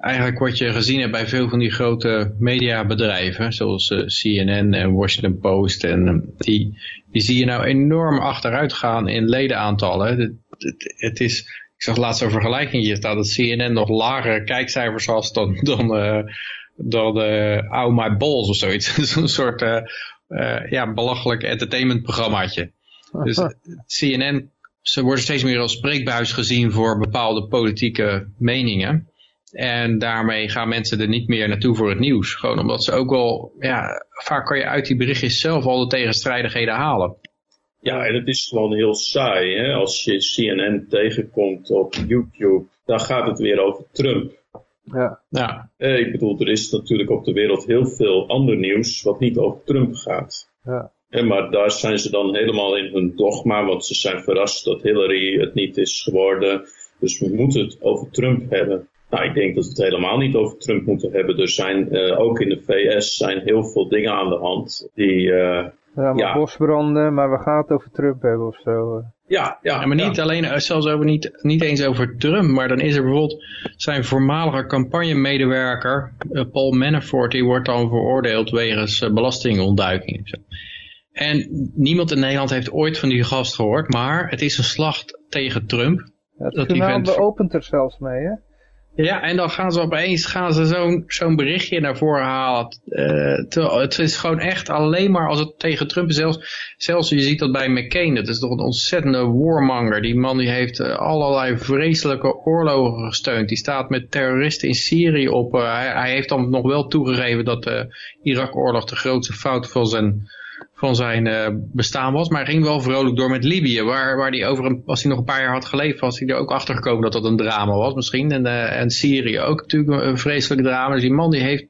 eigenlijk wat je gezien hebt bij veel van die grote mediabedrijven, zoals uh, CNN en Washington Post, en die, die zie je nou enorm achteruit gaan in ledenaantallen. Het, het, het is, ik zag laatst een vergelijking staan dat CNN nog lagere kijkcijfers had dan, dan, uh, dan uh, Oh My Balls of zoiets. Zo'n soort ja, belachelijk entertainmentprogrammaatje. Dus CNN, ze worden steeds meer als spreekbuis gezien voor bepaalde politieke meningen. En daarmee gaan mensen er niet meer naartoe voor het nieuws. Gewoon omdat ze ook wel, ja, vaak kan je uit die berichtjes zelf al de tegenstrijdigheden halen. Ja, en het is gewoon heel saai. Hè? Als je CNN tegenkomt op YouTube, dan gaat het weer over Trump. Ja. Ja, Eh, ik bedoel, er is natuurlijk op de wereld heel veel ander nieuws wat niet over Trump gaat. Ja. Eh, maar daar zijn ze dan helemaal in hun dogma, want ze zijn verrast dat Hillary het niet is geworden. Dus we moeten het over Trump hebben. Nou, ik denk dat we het helemaal niet over Trump moeten hebben. Er zijn eh, ook in de VS zijn heel veel dingen aan de hand die, eh, Ja, maar Ja. bosbranden, maar we gaan het over Trump hebben of zo. ja, ja, Ja, maar niet ja. alleen, eh, zelfs over niet, niet eens over Trump, maar dan is er bijvoorbeeld zijn voormalige campagnemedewerker, Paul Manafort, die wordt dan veroordeeld wegens belastingontduiking. en zo. En niemand in Nederland heeft ooit van die gast gehoord, maar het is een slag tegen Trump. Ja, het Dat die journaal vent- beopent er zelfs mee, hè? Ja, en dan gaan ze opeens gaan ze zo'n berichtje naar voren halen. Eh, het is gewoon echt alleen maar als het tegen Trump is. Zelfs, zelfs je ziet dat bij McCain. Dat is toch een ontzettende warmonger. Die man die heeft eh, allerlei vreselijke oorlogen gesteund. Die staat met terroristen in Syrië op. eh, hij, hij heeft dan nog wel toegegeven dat de Irak-oorlog de grootste fout van zijn, van zijn eh, bestaan was. Maar hij ging wel vrolijk door met Libië. Waar, waar die over een, als hij nog een paar jaar had geleefd, was hij er ook achter gekomen dat dat een drama was misschien. En, eh, en Syrië ook natuurlijk een, vreselijk drama. Dus die man die heeft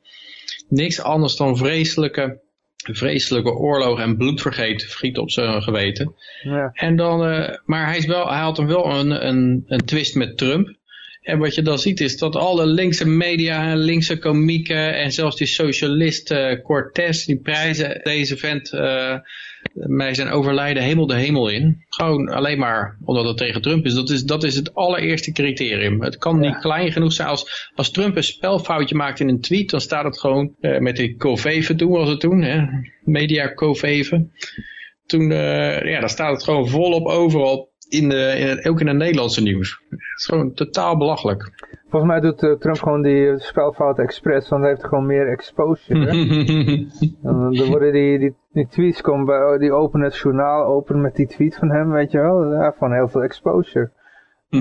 niks anders dan vreselijke, vreselijke oorlog en bloedvergeten vergiet op zijn geweten. Ja. En dan, eh, maar hij, is wel, hij had hem wel een, een, een twist met Trump. En wat je dan ziet is dat alle linkse media, linkse komieken en zelfs die socialist eh, Cortez, die prijzen deze vent eh mij zijn overlijden hemel de hemel in. Gewoon alleen maar omdat het tegen Trump is. Dat is, dat is het allereerste criterium. Het kan niet klein genoeg zijn. Als, als Trump een spelfoutje maakt in een tweet, dan staat het gewoon eh, met die Coveven toen was het toen, hè? media Coveven. Toen, eh, ja, dan staat het gewoon volop overal, in de, in ook in het Nederlandse nieuws. Het is gewoon totaal belachelijk. Volgens mij doet eh, Trump gewoon die eh, spelfout expres, want hij heeft gewoon meer exposure. dan worden die, die, die tweets komen bij, oh, die openen het journaal open met die tweet van hem, weet je wel. Ja, van heel veel exposure.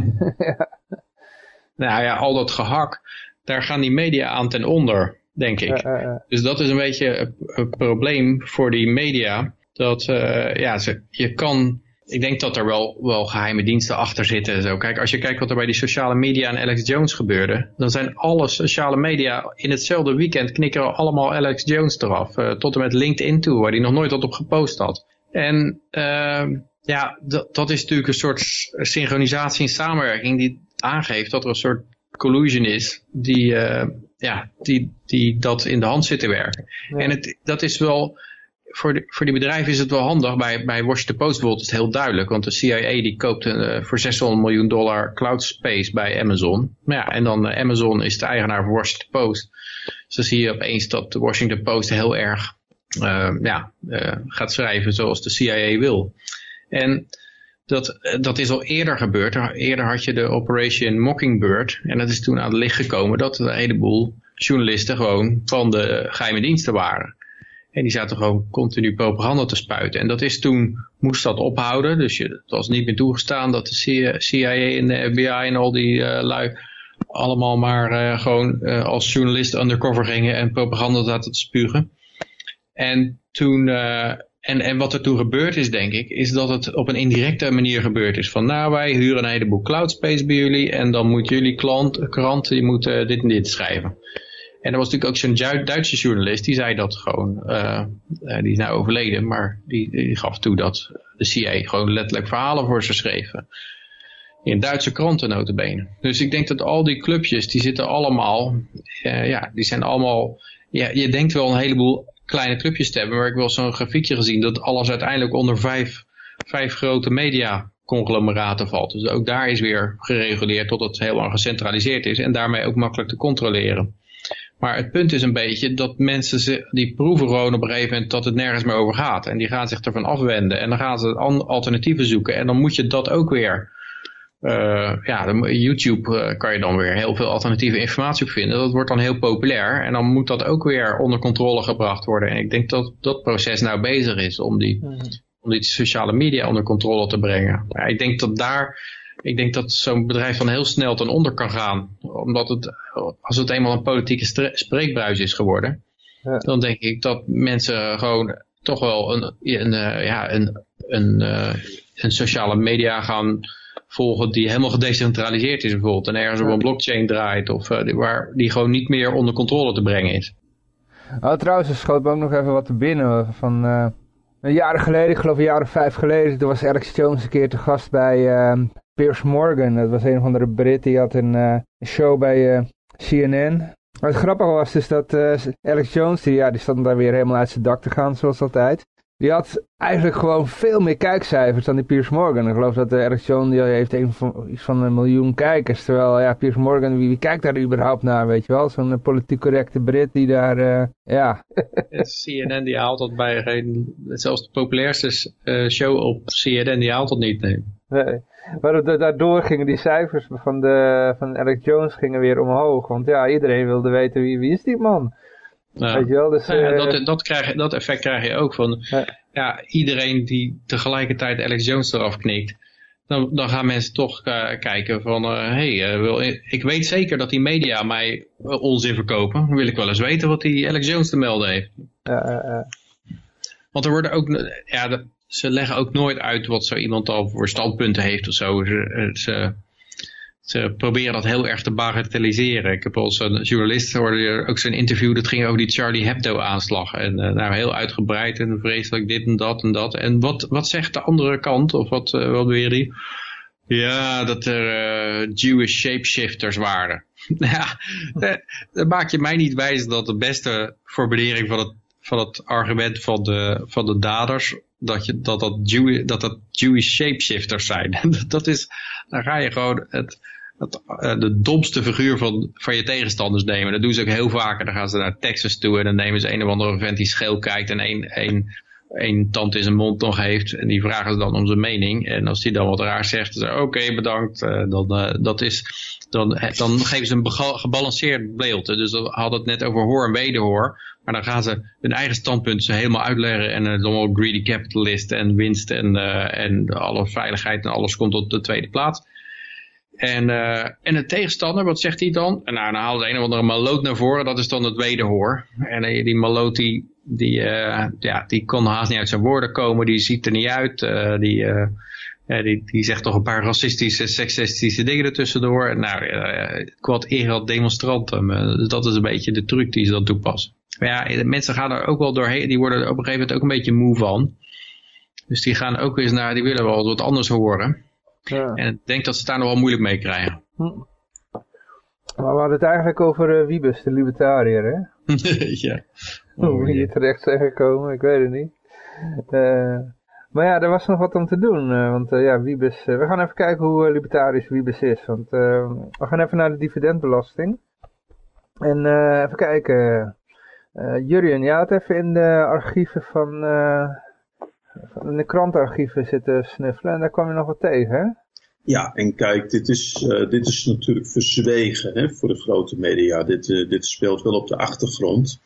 nou ja, al dat gehak, daar gaan die media aan ten onder, denk ik. Dus dat is een beetje een, een probleem voor die media. Dat, eh, ja, ze, je kan, ik denk dat er wel, wel geheime diensten achter zitten en zo. Kijk, als je kijkt wat er bij die sociale media en Alex Jones gebeurde, dan zijn alle sociale media in hetzelfde weekend knikken allemaal Alex Jones eraf. eh, tot en met LinkedIn toe, waar hij nog nooit wat op gepost had. En ehm, ja, dat, dat is natuurlijk een soort synchronisatie en samenwerking die aangeeft dat er een soort collusion is die, eh, ja, die, die dat in de hand zit te werken. En het, dat is wel, voor, voor die bedrijven is het wel handig. Bij, bij Washington Post bijvoorbeeld het heel duidelijk. Want de CIA die koopt eh, voor 600 miljoen dollar cloud space bij Amazon. Maar ja, en dan eh, Amazon is de eigenaar van Washington Post. Dus dan zie je opeens dat de Washington Post heel erg eh, ja, gaat schrijven zoals de CIA wil. En dat, dat is al eerder gebeurd. Eerder had je de Operation Mockingbird. En dat is toen aan het licht gekomen dat een heleboel journalisten gewoon van de geheime diensten waren. En die zaten gewoon continu propaganda te spuiten. En dat is toen, moest dat ophouden. Dus je, het was niet meer toegestaan dat de CIA en de FBI en al die eh, lui allemaal maar eh, gewoon eh, als journalist undercover gingen en propaganda zaten te spugen. En toen, en, en wat er toen gebeurd is, denk ik, is dat het op een indirecte manier gebeurd is. Van nou, wij huren een heleboel cloud space bij jullie en dan moet jullie klant, krant, die moeten dit en dit schrijven. En er was natuurlijk ook zo'n Duitse journalist, die zei dat gewoon, eh, eh, die is nou overleden, maar die, gaf toe dat de CIA gewoon letterlijk verhalen voor ze schreven. In Duitse kranten. Dus ik denk dat al die clubjes, die zitten allemaal, eh, ja, die zijn allemaal, ja, je denkt wel een heleboel kleine clubjes te hebben, maar ik heb wel zo'n grafiekje gezien dat alles uiteindelijk onder vijf, vijf grote media conglomeraten valt. Dus ook daar is weer gereguleerd tot het heel lang gecentraliseerd is en daarmee ook makkelijk te controleren. Maar het punt is een beetje dat mensen ze, die proeven gewoon op een gegeven moment dat het nergens meer over gaat. En die gaan zich ervan afwenden en dan gaan ze alternatieven zoeken. En dan moet je dat ook weer eh, ja, YouTube eh, kan je dan weer heel veel alternatieve informatie op vinden. Dat wordt dan heel populair. En dan moet dat ook weer onder controle gebracht worden. En ik denk dat dat proces nou bezig is om die, om die sociale media onder controle te brengen. Maar ik denk dat daar, ik denk dat zo'n bedrijf dan heel snel ten onder kan gaan. Omdat het, als het eenmaal een politieke spreekbuis is geworden. Ja. Dan denk ik dat mensen gewoon toch wel een, een, eh, ja, een, een, uh, een sociale media gaan volgen die helemaal gedecentraliseerd is bijvoorbeeld. En ergens op een blockchain draait of die, waar, die gewoon niet meer onder controle te brengen is. Oh, trouwens, er schoot me ook nog even wat te binnen van... Uh, jaren geleden, ik geloof een jaar of vijf geleden, toen was Alex Jones een keer te gast bij uh, Piers Morgan. Dat was een of andere Brit, die had een, uh, show bij CNN. Maar het grappige was dus dat Alex Jones, die, ja, die stond daar weer helemaal uit zijn dak te gaan, zoals altijd. Die had eigenlijk gewoon veel meer kijkcijfers dan die Piers Morgan. Ik geloof dat de Alex Jones die heeft een van, iets van een miljoen kijkers. Terwijl ja, Piers Morgan, wie, wie kijkt daar überhaupt naar, weet je wel? Zo'n uh, politiek correcte Brit die daar, uh, ja. CNN die haalt dat bij geen, zelfs de populairste uh, show op CNN die haalt dat niet, nee. nee. Maar daardoor gingen die cijfers van, de, van Alex Jones gingen weer omhoog. Want ja, iedereen wilde weten wie, wie is die man. Weet je wel? Dus, ja, dat, dat, krijg, dat effect krijg je ook van ja. iedereen die tegelijkertijd Alex Jones eraf knikt. Dan, dan gaan mensen toch uh, kijken van, hé, uh, hey, uh, wil, ik weet zeker dat die media mij onzin verkopen. Dan wil ik wel eens weten wat die Alex Jones te melden heeft. Want er worden ook, ja, ze leggen ook nooit uit wat zo iemand al voor standpunten heeft of zo. Ze, ze proberen dat heel erg te bagatelliseren. Ik heb als een journalist hoorde ook zo'n interview, dat ging over die Charlie Hebdo aanslag. En uh, heel uitgebreid en vreselijk dit en dat en dat. En wat, wat zegt de andere kant, of wat, uh, wat weer die? Ja, dat er Jewish shapeshifters waren. ja, dan maak je mij niet wijs dat de beste formulering van het, van het argument van de, van de daders dat, je, dat, dat, Jew, dat dat Jewish shapeshifters zijn. dat is, dan ga je gewoon het, het, uh, de domste figuur van, van je tegenstanders nemen. Dat doen ze ook heel vaak. Dan gaan ze naar Texas toe en dan nemen ze een of andere vent die scheel kijkt en één, één, één tand in zijn mond nog heeft. En die vragen ze dan om zijn mening. En als die dan wat raar zegt, dan oké, bedankt. Uh, dan, uh, dat is, dan, dan geven ze een gebalanceerd beeld. Dus we hadden het net over hoor en wederhoor. Maar dan gaan ze hun eigen standpunt ze helemaal uitleggen. En uh, dan wel greedy capitalist en winst en, uh, en alle veiligheid en alles komt op de tweede plaats. En, uh, en de tegenstander, wat zegt hij dan? En nou, dan halen de een of andere maloot naar voren, dat is dan het wederhoor. En die maloot, die, die, ja, die kon haast niet uit zijn woorden komen, die ziet er niet uit. die, ja, die, die zegt toch een paar racistische, seksistische dingen ertussendoor. Nou, quad erat demonstranten, dus dat is een beetje de truc die ze dan toepassen. Maar ja, mensen gaan er ook wel doorheen, die worden er op een gegeven moment ook een beetje moe van. Dus die gaan ook eens naar, die willen wel wat anders horen. Ja. En ik denk dat ze daar nog wel moeilijk mee krijgen. Hm. Maar we hadden het eigenlijk over uh, Wiebes, de libertariër, hè? ja. Hoe we hier terecht zijn gekomen, ik weet het niet. Uh, maar ja, er was nog wat om te doen, uh, want ja, Wiebes, we gaan even kijken hoe libertarisch Wiebes is. Want we gaan even naar de dividendbelasting. En even kijken, Jurien, jij had even in de archieven van in de krantenarchieven zitten snuffelen en daar kwam je nog wat tegen, hè? Ja, en kijk, dit is, dit is natuurlijk verzwegen hè, voor de grote media. Dit, dit speelt wel op de achtergrond.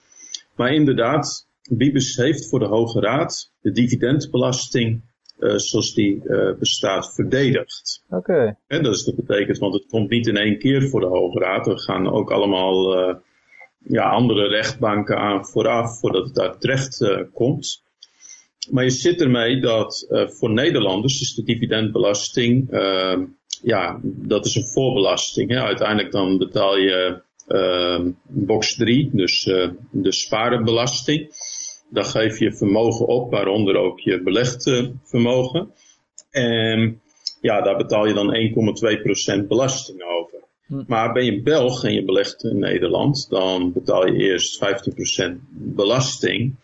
Maar inderdaad, Bibes heeft voor de Hoge Raad de dividendbelasting uh, zoals die bestaat verdedigd. Oké. Okay. En dat, is, dat betekent, want het komt niet in één keer voor de Hoge Raad. Er gaan ook allemaal ja, andere rechtbanken aan vooraf voordat het daar terecht komt. Maar je zit ermee dat voor Nederlanders is de dividendbelasting, uh, ja, dat is een voorbelasting. Hè. Uiteindelijk dan betaal je uh, box 3, dus de sparenbelasting. Dan geef je vermogen op, waaronder ook je belegd vermogen. En ja, daar betaal je dan 1,2% belasting over. Hm. Maar ben je Belg en je belegt in Nederland, dan betaal je eerst 15% belasting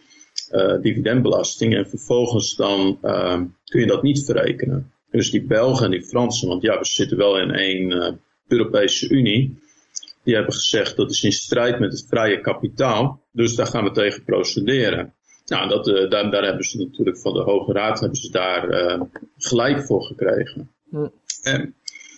uh, dividendbelasting. En vervolgens dan uh, kun je dat niet verrekenen. Dus die Belgen en die Fransen, want ja, we zitten wel in één uh, Europese Unie. Die hebben gezegd dat is in strijd met het vrije kapitaal. Dus daar gaan we tegen procederen. Nou, dat, uh, daar, daar hebben ze natuurlijk van de Hoge Raad hebben ze daar uh, gelijk voor gekregen. Ja. En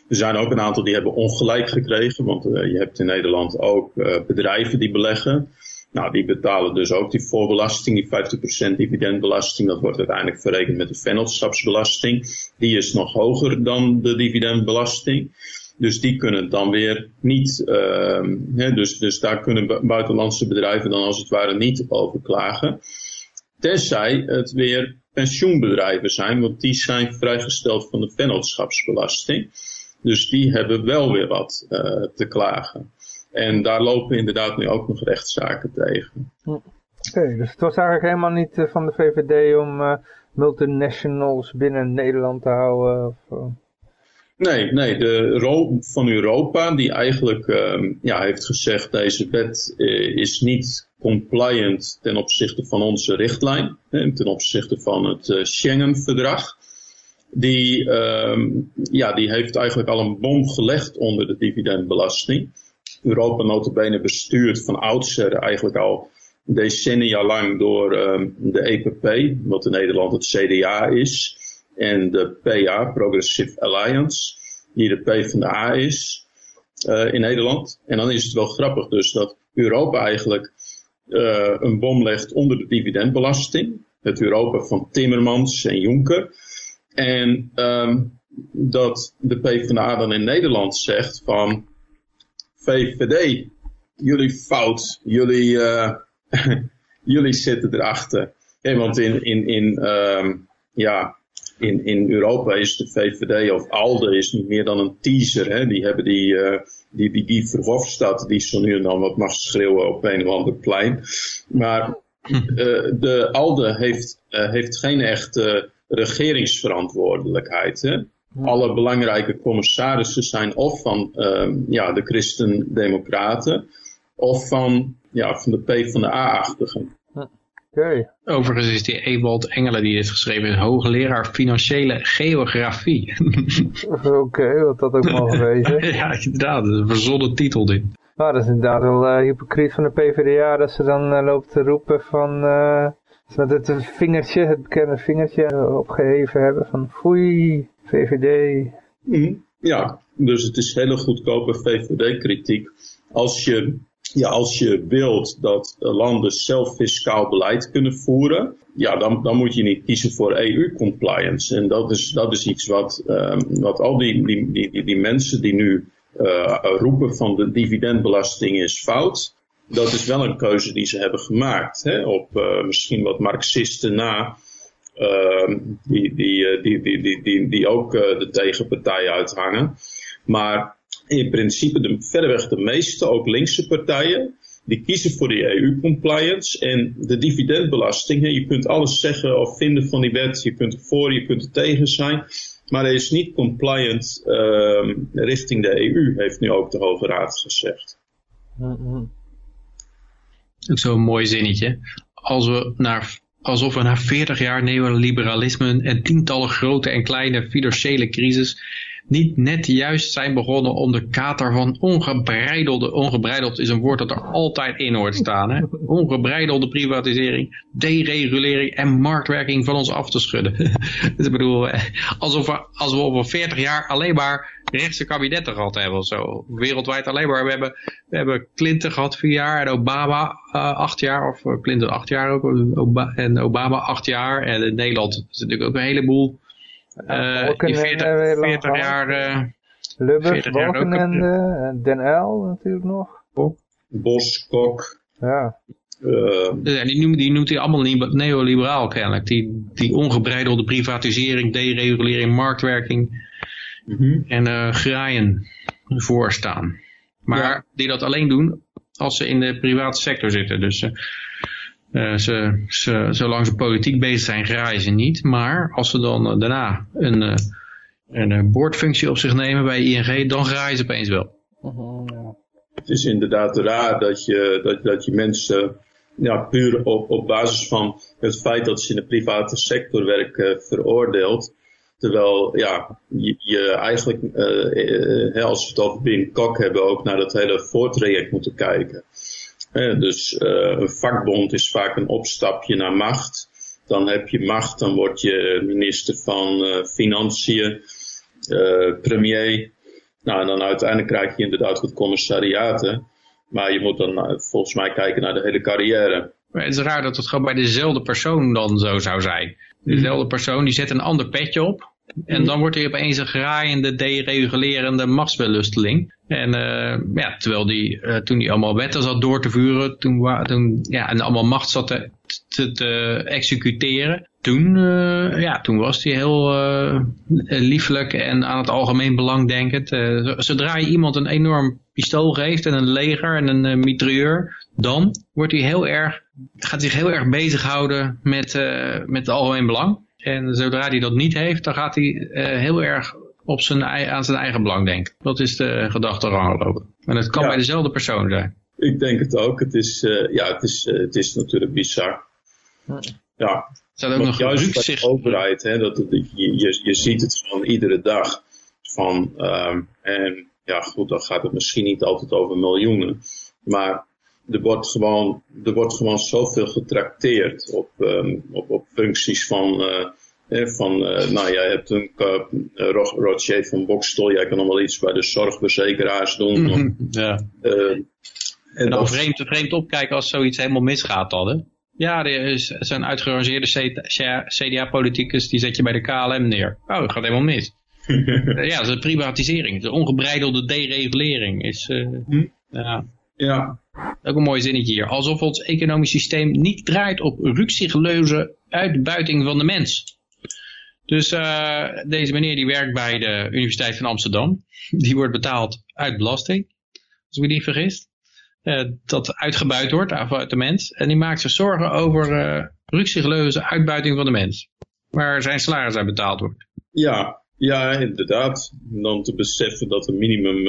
er zijn ook een aantal die hebben ongelijk gekregen, want uh, je hebt in Nederland ook bedrijven die beleggen. Nou, die betalen dus ook die voorbelasting, die 50% dividendbelasting. Dat wordt uiteindelijk verrekend met de vennootschapsbelasting. Die is nog hoger dan de dividendbelasting. Dus die kunnen dan weer niet, uh, hè, dus, dus daar kunnen buitenlandse bedrijven dan als het ware niet over klagen. Tenzij het weer pensioenbedrijven zijn, want die zijn vrijgesteld van de vennootschapsbelasting. Dus die hebben wel weer wat uh, te klagen. En daar lopen inderdaad nu ook nog rechtszaken tegen. Oké, dus het was eigenlijk helemaal niet uh, van de VVD om uh, multinationals binnen Nederland te houden? Of, Nee, nee, de van Europa die eigenlijk uh, ja, heeft gezegd deze wet is niet compliant ten opzichte van onze richtlijn en ten opzichte van het uh, Schengen-verdrag. Die, uh, ja, die heeft eigenlijk al een bom gelegd onder de dividendbelasting. Europa notabene bestuurt van oudsher eigenlijk al decennia lang door uh, de EPP, wat in Nederland het CDA is en de PA, Progressive Alliance, die de P van de A is uh, in Nederland. En dan is het wel grappig dus dat Europa eigenlijk uh, een bom legt onder de dividendbelasting. Het Europa van Timmermans en Juncker. En um, dat de P van de A dan in Nederland zegt van VVD, jullie fout, jullie, uh, jullie zitten erachter. Want in, in, in um, ja, in, in Europa is de VVD of ALDE is niet meer dan een teaser. Hè? Die hebben die, uh, die, die Guy Verhofstadt die zo nu en dan wat mag schreeuwen op een of ander plein. Maar uh, de ALDE heeft, uh, heeft geen echte regeringsverantwoordelijkheid. Hè? Alle belangrijke commissarissen zijn of van ja, de Christen-Democraten of van, ja, van de P van de A-achtigen. Okay. Overigens is die Ewald Engelen die is geschreven een hoogleraar financiële geografie. Oké, okay, wat dat ook mogen wezen. ja, inderdaad, een verzonnen titel dit. Nou, dat is inderdaad wel uh, hypocriet van de PvdA dat ze dan uh, loopt te roepen van... Uh, met het vingertje, het bekende vingertje opgeheven hebben van foei, VVD. Mm, ja, dus het is hele goedkope VVD-kritiek. Als je ja, als je wilt dat landen zelf fiscaal beleid kunnen voeren, ja, dan, dan moet je niet kiezen voor EU-compliance. En dat is, dat is iets wat, um, wat al die, die, die, die mensen die nu uh, roepen van de dividendbelasting is fout, dat is wel een keuze die ze hebben gemaakt. Hè, op uh, misschien wat marxisten na, uh, die, die, die, die, die, die, die ook de tegenpartij uithangen. Maar in principe de, verreweg de meeste, ook linkse partijen, die kiezen voor die EU-compliance en de dividendbelasting. Je kunt alles zeggen of vinden van die wet, je kunt er voor, je kunt er tegen zijn. Maar hij is niet compliant uh, richting de EU, heeft nu ook de Hoge Raad gezegd. Zo'n mooi zinnetje. Als we naar, alsof we na 40 jaar neoliberalisme en tientallen grote en kleine financiële crisis niet net juist zijn begonnen om de kater van ongebreidelde, ongebreideld is een woord dat er altijd in hoort staan, hè? ongebreidelde privatisering, deregulering en marktwerking van ons af te schudden. ik bedoel, eh, alsof we, als we over 40 jaar alleen maar rechtse kabinetten gehad hebben of zo. Wereldwijd alleen maar. We hebben, we hebben Clinton gehad vier jaar en Obama uh, acht jaar. Of uh, Clinton acht jaar ook. en Obama acht jaar. En in Nederland is natuurlijk ook een heleboel uh, in 40, 40 jaar... Uh, Lubbers, Balkenende, Den L natuurlijk nog. Bos, Kok. Ja. Uh, ja, die, noemt, die noemt hij allemaal neoliberaal kennelijk. Die, die ongebreidelde privatisering, deregulering, marktwerking mm -hmm. en uh, graaien voorstaan. Maar ja. die dat alleen doen als ze in de private sector zitten. Dus uh, uh, ze, ze, zolang ze politiek bezig zijn, graaien ze niet. Maar als ze dan uh, daarna een, uh, een boordfunctie op zich nemen bij ING, dan graaien ze opeens wel. Het is inderdaad raar dat je, dat, dat je mensen ja, puur op, op basis van het feit dat ze in de private sector werken veroordeelt. Terwijl ja, je, eigenlijk, als we het over Bin Kok hebben, ook naar dat hele voortraject moeten kijken. Eh, dus uh, een vakbond is vaak een opstapje naar macht. Dan heb je macht, dan word je minister van uh, Financiën, premier. Nou, en dan uiteindelijk krijg je inderdaad wat commissariaten. Maar je moet dan volgens mij kijken naar de hele carrière. Maar het is raar dat het gewoon bij dezelfde persoon dan zo zou zijn. Dezelfde persoon die zet een ander petje op. En dan wordt hij opeens een graaiende, deregulerende machtsbelusteling. En uh, ja, terwijl die, uh, toen hij allemaal wetten zat door te voeren, toen, toen ja, en allemaal macht zat te, te, te executeren, toen, uh, ja, toen was hij heel liefelijk en aan het algemeen belang denkend. zodra je iemand een enorm pistool geeft en een leger en een mitrailleur, dan wordt hij heel erg, gaat zich heel erg bezighouden met, met het algemeen belang. En zodra hij dat niet heeft, dan gaat hij uh, heel erg op zijn, aan zijn eigen belang denken. Dat is de gedachte lopen. En het kan bij dezelfde persoon zijn. Ik denk het ook. Het is, uh, ja, het is, uh, het is natuurlijk bizar. Ja. Zou ook nog juist bij de overheid, hè, dat, je, je, je ziet het gewoon iedere dag. Van, um, en ja goed, dan gaat het misschien niet altijd over miljoenen. Maar er wordt gewoon, er wordt gewoon zoveel getrakteerd op, um, op, op functies van, uh, van uh, nou jij hebt een uh, Roger van Bokstel, jij kan nog wel iets bij de zorgverzekeraars doen. Mm -hmm. ja. en dan vreemd, vreemd opkijken als zoiets helemaal misgaat dan, hè? Ja, er is zo'n uitgerangeerde CDA-politicus, die zet je bij de KLM neer. Oh, dat gaat helemaal mis. ja, dat is een privatisering. De ongebreidelde deregulering is... Hm? ja. Ja. Ook een mooi zinnetje hier. Alsof ons economisch systeem niet draait op ruksigloze uitbuiting van de mens. Dus uh, deze meneer die werkt bij de Universiteit van Amsterdam. Die wordt betaald uit belasting. Als ik me niet vergis. Uh, dat uitgebuit wordt uit de mens. En die maakt zich zorgen over uh, uitbuiting van de mens. Waar zijn salaris uit betaald wordt. Ja, ja inderdaad. Dan te beseffen dat een minimum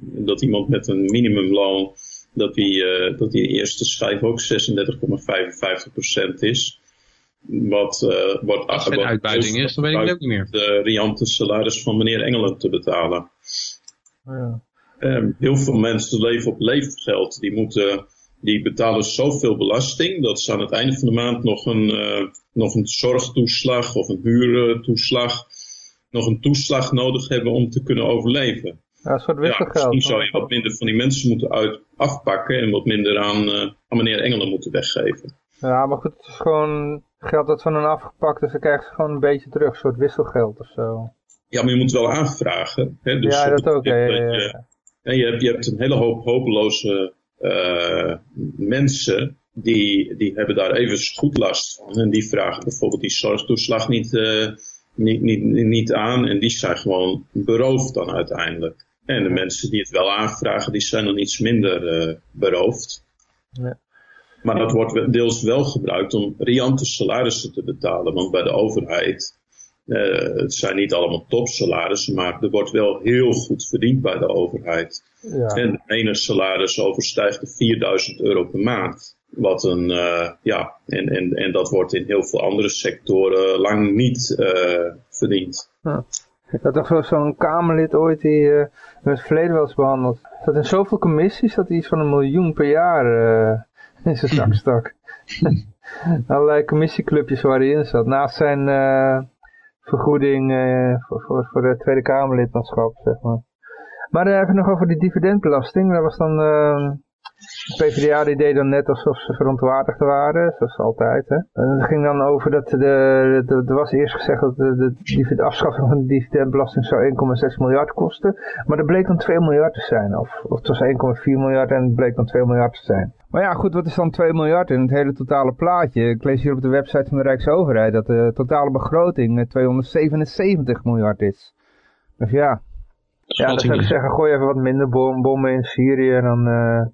dat iemand met een minimumloon, dat die, uh, dat die eerste schijf ook 36,55% is. Wat, uh, wat, Als het uitbuiting is, dan weet ik het ook niet meer. De riante salaris van meneer Engeland te betalen. Ja. Um, heel veel mensen leven op leefgeld. Die, moeten, die betalen zoveel belasting dat ze aan het einde van de maand nog een, uh, nog een zorgtoeslag of een huurtoeslag, nog een toeslag nodig hebben om te kunnen overleven. Ja, een soort wisselgeld. Ja, misschien zou je wat minder van die mensen moeten uit, afpakken en wat minder aan, uh, aan meneer Engelen moeten weggeven. Ja, maar goed, het is gewoon geld dat van hen afgepakt is, dan krijgen ze gewoon een beetje terug, een soort wisselgeld of zo. Ja, maar je moet wel aanvragen. Hè? Dus ja, dat ook. Ja, ja, ja. Je, je, hebt, je hebt een hele hoop hopeloze uh, mensen die, die hebben daar even goed last van. En die vragen bijvoorbeeld die zorgtoeslag niet, uh, niet, niet, niet aan. En die zijn gewoon beroofd dan uiteindelijk. En de mensen die het wel aanvragen, die zijn dan iets minder uh, beroofd. Ja. Maar dat wordt deels wel gebruikt om riante salarissen te betalen. Want bij de overheid, uh, het zijn niet allemaal topsalarissen, maar er wordt wel heel goed verdiend bij de overheid. Ja. En het ene salaris overstijgt de 4000 euro per maand. Wat een, uh, ja, en, en, en dat wordt in heel veel andere sectoren lang niet verdiend. Ja. Ik had toch zo'n Kamerlid ooit die uh, in het verleden wel eens behandeld. Dat in zoveel commissies dat hij iets van een miljoen per jaar uh, in zijn zak stak. Allerlei commissieclubjes waar hij in zat. Naast zijn uh, vergoeding voor, voor, voor het Tweede Kamerlidmaatschap, zeg maar. Maar even nog over die dividendbelasting. Dat was dan... De PvdA die deed dan net alsof ze verontwaardigd waren, zoals altijd. Hè. En het ging dan over dat de, de, er was eerst gezegd dat de, de, de afschaffing van de dividendbelasting zou 1,6 miljard kosten. Maar dat bleek dan 2 miljard te zijn. Of, of het was 1,4 miljard en het bleek dan 2 miljard te zijn. Maar ja, goed, wat is dan 2 miljard in het hele totale plaatje? Ik lees hier op de website van de Rijksoverheid dat de totale begroting 277 miljard is. Dus ja, ja dan zou ik zeggen, gooi even wat minder bom, bommen in Syrië en dan... Uh,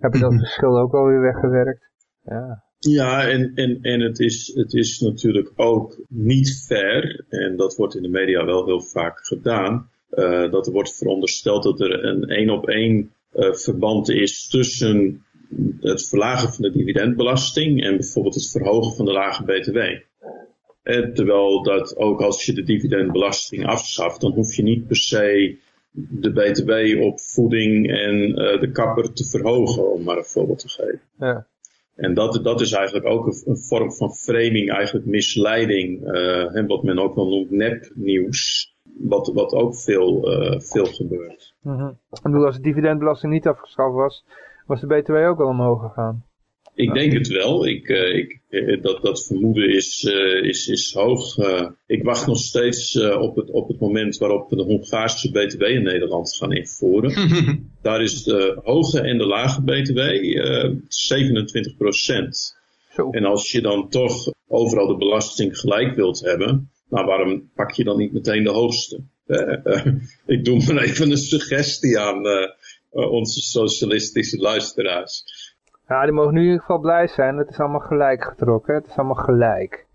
heb je dat verschil ook alweer weggewerkt? Ja. Ja, en, en, en het, is, het is natuurlijk ook niet fair, en dat wordt in de media wel heel vaak gedaan, uh, dat er wordt verondersteld dat er een één op één uh, verband is tussen het verlagen van de dividendbelasting en bijvoorbeeld het verhogen van de lage btw. En terwijl dat ook als je de dividendbelasting afschaft, dan hoef je niet per se de BTW op voeding en uh, de kapper te verhogen, om maar een voorbeeld te geven. Ja. En dat, dat is eigenlijk ook een, een vorm van framing, eigenlijk misleiding, en wat men ook wel noemt nepnieuws, wat, wat ook veel, uh, veel gebeurt. Mm -hmm. Ik bedoel, als de dividendbelasting niet afgeschaft was, was de BTW ook al omhoog gegaan. Ik denk het wel. Ik, uh, ik, uh, dat, dat vermoeden is, uh, is, is hoog. ik wacht nog steeds op, het, op het moment waarop we de Hongaarse BTW in Nederland gaan invoeren. Daar is de hoge en de lage BTW 27 procent. En als je dan toch overal de belasting gelijk wilt hebben, nou waarom pak je dan niet meteen de hoogste? ik doe maar even een suggestie aan onze socialistische luisteraars. Ja, die mogen nu in ieder geval blij zijn. Het is allemaal gelijk getrokken. Het is allemaal gelijk.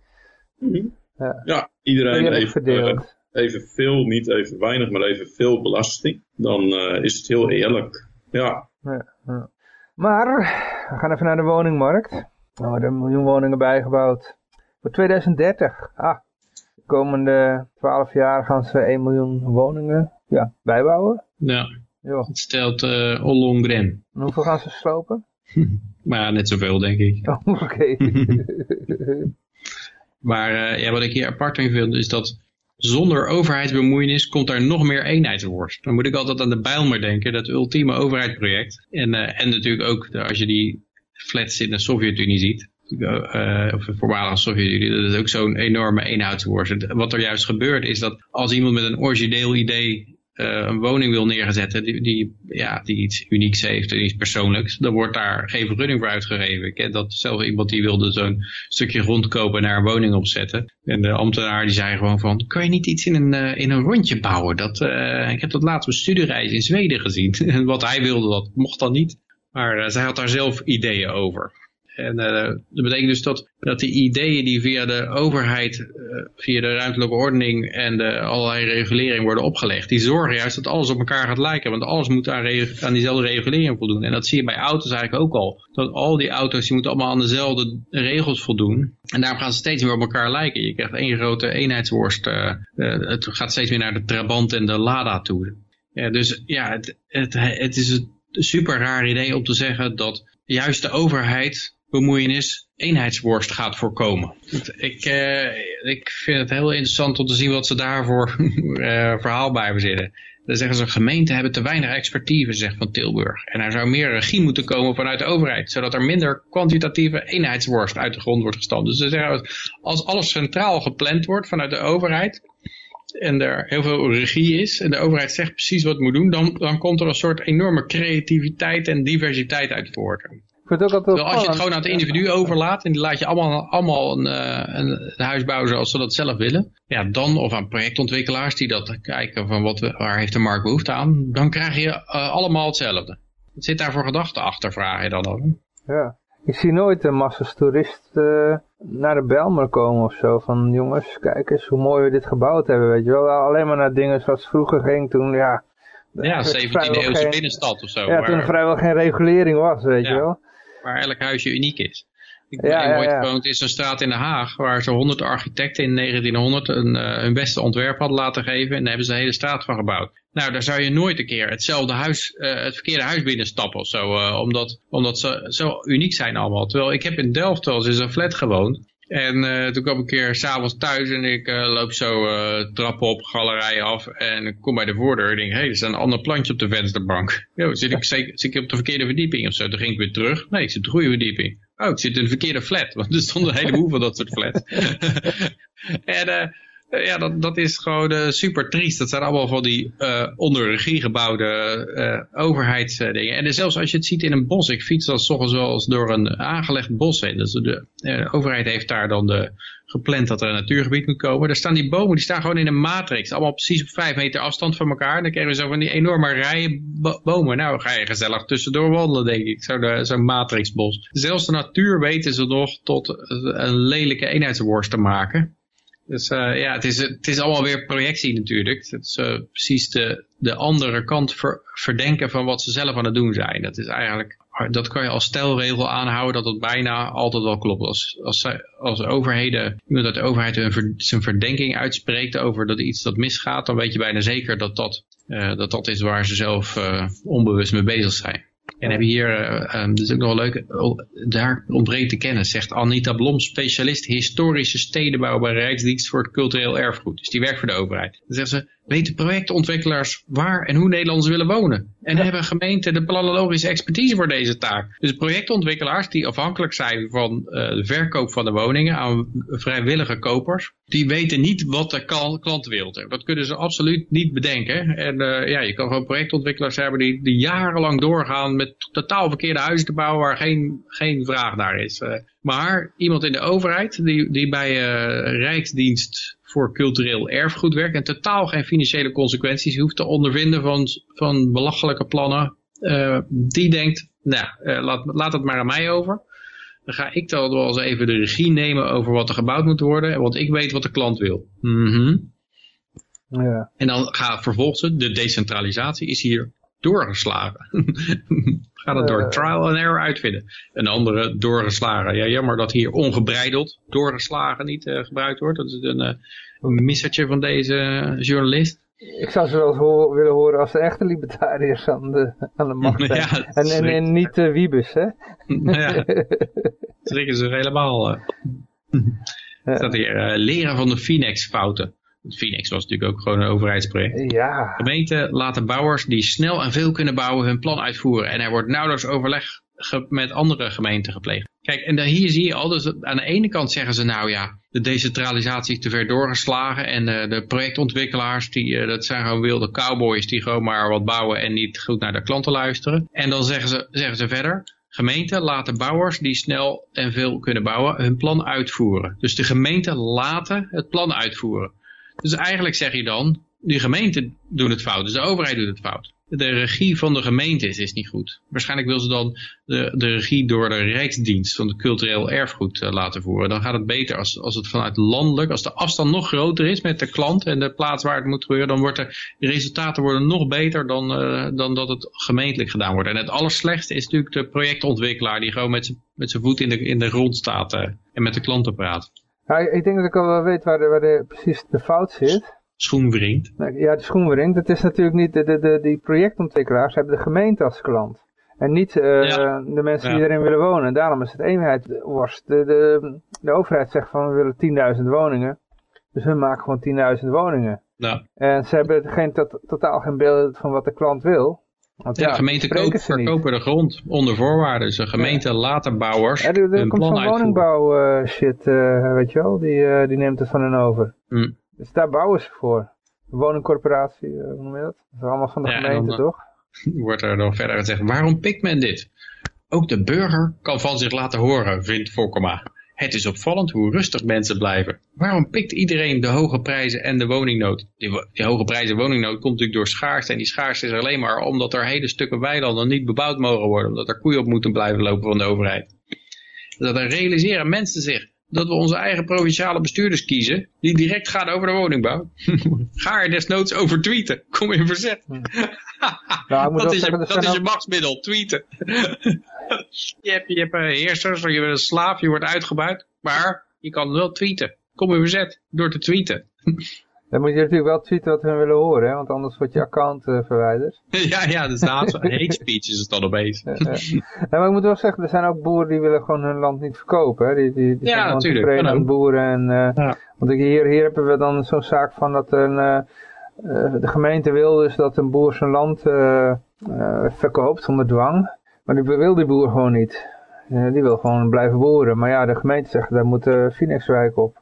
Mhm. ja. ja. iedereen even, uh, even veel, niet even weinig, maar even veel belasting. Dan uh, is het heel eerlijk. Ja. ja. Maar, we gaan even naar de woningmarkt. Er worden een miljoen woningen bijgebouwd. Voor 2030. Ah, de komende 12 jaar gaan ze 1 miljoen woningen ja, bijbouwen. Ja, jo. het stelt uh, Ollongren. En hoeveel gaan ze slopen? maar ja, net zoveel denk ik. Oh, oké. maar uh, ja, wat ik hier apart vind vind is dat zonder overheidsbemoeienis komt daar nog meer eenheidsworst. Dan moet ik altijd aan de Bijlmer denken, dat ultieme overheidsproject. En, uh, en natuurlijk ook als je die flats in de Sovjet-Unie ziet. Uh, of de voormalige Sovjet-Unie, dat is ook zo'n enorme eenheidsworst. Wat er juist gebeurt is dat als iemand met een origineel idee een woning wil neerzetten die, die, ja, die iets unieks heeft en iets persoonlijks, dan wordt daar geen vergunning voor uitgegeven. Ik ken dat zelfs iemand die wilde zo'n stukje grond kopen en daar een woning op zetten. En de ambtenaar die zei gewoon van, kan je niet iets in een, uh, in een rondje bouwen? Dat, uh, ik heb dat laatst op studiereis in Zweden gezien. en wat hij wilde, dat mocht dan niet. Maar zij had daar zelf ideeën over. En uh, dat betekent dus dat, dat die ideeën die via de overheid, uh, via de ruimtelijke ordening en de allerlei regulering worden opgelegd, die zorgen juist dat alles op elkaar gaat lijken. Want alles moet aan, aan diezelfde regulering voldoen. En dat zie je bij auto's eigenlijk ook al. Dat al die auto's die moeten allemaal aan dezelfde regels voldoen. En daarom gaan ze steeds meer op elkaar lijken. Je krijgt één grote eenheidsworst. Uh, het gaat steeds meer naar de Trabant en de Lada toe. Dus ja, het, het, het is een super raar idee om te zeggen dat juist de overheid bemoeienis eenheidsworst gaat voorkomen. Ik, uh, ik vind het heel interessant om te zien wat ze daarvoor uh, verhaal bij verzinnen. Dan zeggen ze, gemeenten hebben te weinig expertise, zegt Van Tilburg. En er zou meer regie moeten komen vanuit de overheid, zodat er minder kwantitatieve eenheidsworst uit de grond wordt gestampt. Dus ze zeggen, als alles centraal gepland wordt vanuit de overheid, en er heel veel regie is, en de overheid zegt precies wat het moet doen, dan, dan komt er een soort enorme creativiteit en diversiteit uit voort vind ook altijd als je het gewoon aan het individu overlaat en die laat je allemaal, allemaal een, uh, een, huis bouwen zoals ze dat zelf willen. Ja, dan of aan projectontwikkelaars die dat kijken van wat, waar heeft de markt behoefte aan. Dan krijg je uh, allemaal hetzelfde. Wat zit daar voor gedachten achter, vraag je dan ook. Ja. Ik zie nooit een massas toeristen uh, naar de Belmer komen of zo. Van jongens, kijk eens hoe mooi we dit gebouwd hebben. Weet je wel, alleen maar naar dingen zoals vroeger ging toen, ja... Ja, 17e eeuwse binnenstad of zo. Ja, toen er vrijwel geen regulering was, weet je wel waar elk huisje uniek is. Ik ben ja, ooit gewoond in zo'n straat in Den Haag, waar ze 100 architecten in 1900 een, uh, hun beste ontwerp hadden laten geven. En daar hebben ze de hele straat van gebouwd. Nou, daar zou je nooit een keer hetzelfde huis, uh, het verkeerde huis binnenstappen of zo. Uh, omdat, omdat ze zo uniek zijn allemaal. Terwijl ik heb in Delft wel eens in zo'n flat gewoond. En uh, toen kwam ik een keer s'avonds thuis en ik uh, loop zo uh, trappen op, galerijen af en ik kom bij de voordeur en denk, hé, hey, er staat een ander plantje op de vensterbank. Yo, zit, ik, zit ik op de verkeerde verdieping of zo? Toen ging ik weer terug. Nee, ik zit op de goede verdieping. Oh, ik zit in een verkeerde flat, want er stond een heleboel van dat soort flats. en ja, dat, dat is gewoon uh, super triest. Dat zijn allemaal van die uh, onder regie gebouwde overheidsdingen. En zelfs als je het ziet in een bos. Ik fiets dan soms wel door een aangelegd bos heen. Dus de, overheid heeft daar dan de, gepland dat er een natuurgebied moet komen. Daar staan die bomen, die staan gewoon in een matrix. Allemaal precies op vijf meter afstand van elkaar. En dan krijgen we zo van die enorme rijen bomen. Nou, ga je gezellig tussendoor wandelen, denk ik. Zo'n zo matrixbos. Zelfs de natuur weten ze nog tot een lelijke eenheidsworst te maken. Dus uh, ja, het is, het is allemaal weer projectie natuurlijk. Het is uh, precies de, de andere kant ver, verdenken van wat ze zelf aan het doen zijn. Dat is eigenlijk, dat kan je als stelregel aanhouden dat het bijna altijd wel klopt. Als, als, als overheden, iemand uit de overheid hun, zijn verdenking uitspreekt over dat iets dat misgaat, dan weet je bijna zeker dat dat, uh, dat, dat is waar ze zelf onbewust mee bezig zijn. En hebben hier, um, dat is ook nog leuk, oh, daar ontbreekt de kennis, zegt Anita Blom, specialist historische stedenbouw bij Rijksdienst voor cultureel erfgoed. Dus die werkt voor de overheid. Dan zegt ze, weten projectontwikkelaars waar en hoe Nederlanders willen wonen. En hebben gemeenten de planologische expertise voor deze taak. Dus projectontwikkelaars die afhankelijk zijn van uh, de verkoop van de woningen aan vrijwillige kopers, die weten niet wat de klant wil. Dat kunnen ze absoluut niet bedenken. En uh, ja, je kan gewoon projectontwikkelaars hebben die, die jarenlang doorgaan met totaal verkeerde huizen te bouwen waar geen, geen vraag naar is. Uh, maar iemand in de overheid die, die bij Rijksdienst voor cultureel erfgoed werkt en totaal geen financiële consequenties hoeft te ondervinden van, van belachelijke plannen, uh, die denkt, nou, uh, laat, laat het maar aan mij over. Dan ga ik dan wel eens even de regie nemen over wat er gebouwd moet worden, want ik weet wat de klant wil. Mm -hmm. ja. En dan gaat vervolgens de decentralisatie is hier doorgeslagen. Gaat het door uh, trial and error uitvinden. Een andere doorgeslagen. Ja, jammer dat hier ongebreideld doorgeslagen niet uh, gebruikt wordt. Dat is een, uh, een missertje van deze journalist. Ik zou ze wel eens ho willen horen als de echte libertariërs aan de, aan de macht zijn. Ja, en, en, en, niet uh, Wiebes, hè? ja, schrikken ze helemaal. Uh. Staat hier, leren van de Phoenix fouten. Phoenix was natuurlijk ook gewoon een overheidsproject. Ja. Gemeenten laten bouwers die snel en veel kunnen bouwen hun plan uitvoeren. En er wordt nauwelijks overleg met andere gemeenten gepleegd. Kijk, en dan hier zie je al, dus aan de ene kant zeggen ze nou ja, de decentralisatie is te ver doorgeslagen en uh, de projectontwikkelaars, die, uh, dat zijn gewoon wilde cowboys die gewoon maar wat bouwen en niet goed naar de klanten luisteren. En dan zeggen ze, zeggen ze verder, gemeenten laten bouwers die snel en veel kunnen bouwen hun plan uitvoeren. Dus de gemeenten laten het plan uitvoeren. Dus eigenlijk zeg je dan, de gemeenten doen het fout, dus de overheid doet het fout. De regie van de gemeente is, is niet goed. Waarschijnlijk wil ze dan de, de regie door de Rijksdienst van het cultureel erfgoed uh, laten voeren. Dan gaat het beter als, als het vanuit landelijk, als de afstand nog groter is met de klant en de plaats waar het moet gebeuren, dan worden de resultaten worden nog beter dan, uh, dan dat het gemeentelijk gedaan wordt. En het allerslechtste is natuurlijk de projectontwikkelaar die gewoon met zijn voet in de, in de grond staat uh, en met de klanten praat. Ja, ik denk dat ik al wel weet waar, de, waar de, precies de fout zit. Schoenwringt. Ja, de schoenwringt. Dat is natuurlijk niet, de, de, de, die projectontwikkelaars hebben de gemeente als klant. En niet uh, ja. de mensen die ja. erin willen wonen. Daarom is het eenheidsworst. De, de, de overheid zegt van we willen 10.000 woningen. Dus we maken gewoon 10.000 woningen. Ja. En ze hebben geen, tot, totaal geen beeld van wat de klant wil. Want ja, gemeenten kopen, verkopen de grond onder voorwaarden. Dus de gemeente ja. later bouwers ja, er, er komt zo'n woningbouw uh, shit, uh, weet je wel, die, uh, die neemt het van hen over. Mm. Dus daar bouwen ze voor. De woningcorporatie, hoe noem je dat? Dat is allemaal van de ja, gemeente, dan, toch? Wordt er dan verder gezegd, waarom pikt men dit? Ook de burger kan van zich laten horen, vindt Fokema. Het is opvallend hoe rustig mensen blijven. Waarom pikt iedereen de hoge prijzen en de woningnood? Die, hoge prijzen en woningnood komt natuurlijk door schaarste. En die schaarste is alleen maar omdat er hele stukken weilanden niet bebouwd mogen worden. Omdat er koeien op moeten blijven lopen van de overheid. Dat er realiseren mensen zich dat we onze eigen provinciale bestuurders kiezen, die direct gaan over de woningbouw. Ga er desnoods over tweeten. Kom in verzet. Nou, dat is, je, dat is je machtsmiddel, tweeten. je hebt, je hebt heersers, je bent een slaaf, je wordt uitgebuit, maar je kan wel tweeten. Kom in verzet door te tweeten. Dan moet je natuurlijk wel tweeten wat we willen horen, hè? want anders wordt je account uh, verwijderd. ja, ja, dus haat hate speech is het dan opeens. ja, ja. maar ik moet wel zeggen, er zijn ook boeren die willen gewoon hun land niet verkopen. Hè? Die, die, die ja, zijn natuurlijk. tevreden aan boeren. En, uh, ja. Want hier, hier hebben we dan zo'n zaak van dat een, uh, de gemeente wil dus dat een boer zijn land verkoopt zonder dwang. Maar die wil die boer gewoon niet. die wil gewoon blijven boeren. Maar ja, de gemeente zegt, daar moet uh, Phoenixwijk op.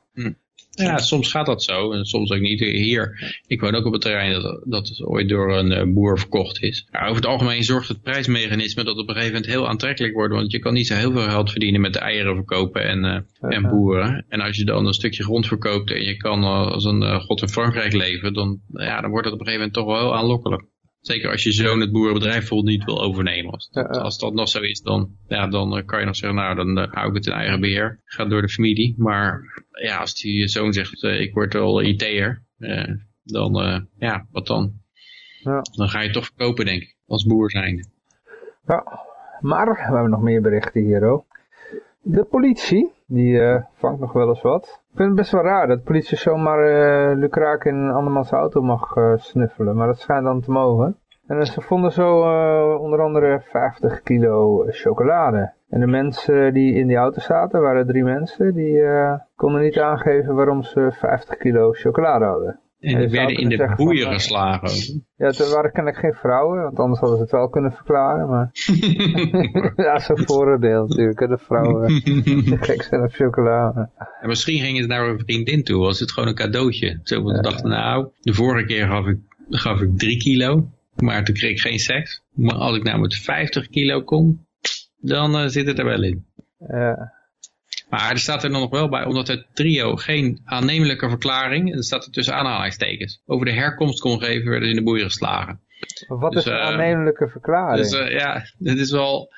Ja, soms gaat dat zo en soms ook niet. Hier, ik woon ook op het terrein dat, dat ooit door een uh, boer verkocht is. Ja, over het algemeen zorgt het prijsmechanisme dat het op een gegeven moment heel aantrekkelijk wordt. Want je kan niet zo heel veel geld verdienen met de eieren verkopen en, uh, en boeren. En als je dan een stukje grond verkoopt en je kan als een god in Frankrijk leven, dan, ja, dan wordt het op een gegeven moment toch wel heel aanlokkelijk. Zeker als je zoon het boerenbedrijf vol niet wil overnemen. Als dat, als dat nog zo is, dan, ja, dan kan je nog zeggen, nou, dan hou ik het in eigen beheer. Gaat door de familie. Maar ja, als die zoon zegt, uh, ik word wel IT'er, uh, dan, uh, ja, wat dan? Ja. Dan ga je toch verkopen, denk ik, als boer zijnde. Ja, maar we hebben nog meer berichten hier ook. De politie, die vangt nog wel eens wat. Ik vind het best wel raar dat de politie zomaar uh, Lukraak in een andermans auto mag uh, snuffelen, maar dat schijnt dan te mogen. En ze vonden zo uh, onder andere 50 kilo chocolade. En de mensen die in die auto zaten, waren drie mensen, die konden niet aangeven waarom ze 50 kilo chocolade hadden. En die werden in de boeien van, eh, geslagen. ook. Ja, er waren kennelijk geen vrouwen, want anders hadden ze het wel kunnen verklaren. Maar ja, zo'n vooroordeel natuurlijk. hè, De vrouwen die gek zijn op chocola. En misschien gingen ze naar een vriendin toe, was het gewoon een cadeautje. Zo ze dachten, nou, de vorige keer gaf ik, gaf ik drie kilo, maar toen kreeg ik geen seks. Maar als ik nou met 50 kilo kom, dan eh, zit het er wel in. Ja. Maar er staat er dan nog wel bij, omdat het trio geen aannemelijke verklaring, er staat er tussen aanhalingstekens, over de herkomst kon geven, werden ze in de boeien geslagen. Wat Dus, is een eh, aannemelijke verklaring? Dus eh, ja, het is wel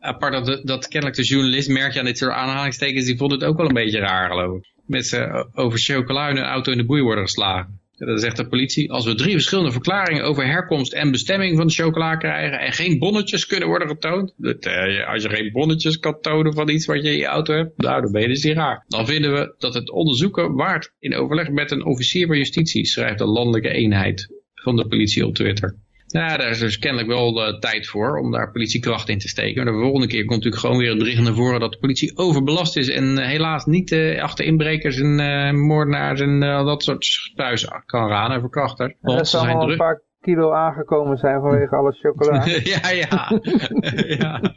apart dat, dat kennelijk de journalist, merk je aan dit soort aanhalingstekens, die vond het ook wel een beetje raar geloof ik. Met ze over chocola in een auto in de boei worden geslagen. Dan zegt de politie, als we drie verschillende verklaringen over herkomst en bestemming van de chocola krijgen en geen bonnetjes kunnen worden getoond. Dat, eh, als je geen bonnetjes kan tonen van iets wat je in je auto hebt, nou dan ben je dus niet raar. Dan vinden we dat het onderzoeken waard in overleg met een officier van justitie, schrijft de landelijke eenheid van de politie op Twitter. Nou, daar is dus kennelijk wel tijd voor om daar politiekracht in te steken. Maar de volgende keer komt natuurlijk gewoon weer het bericht naar voren dat de politie overbelast is. En eh, helaas niet eh, achter inbrekers en eh, moordenaars en dat soort thuis kan raden en verkrachters. En dat zal al een paar kilo aangekomen zijn vanwege alle chocola. ja, ja. ja.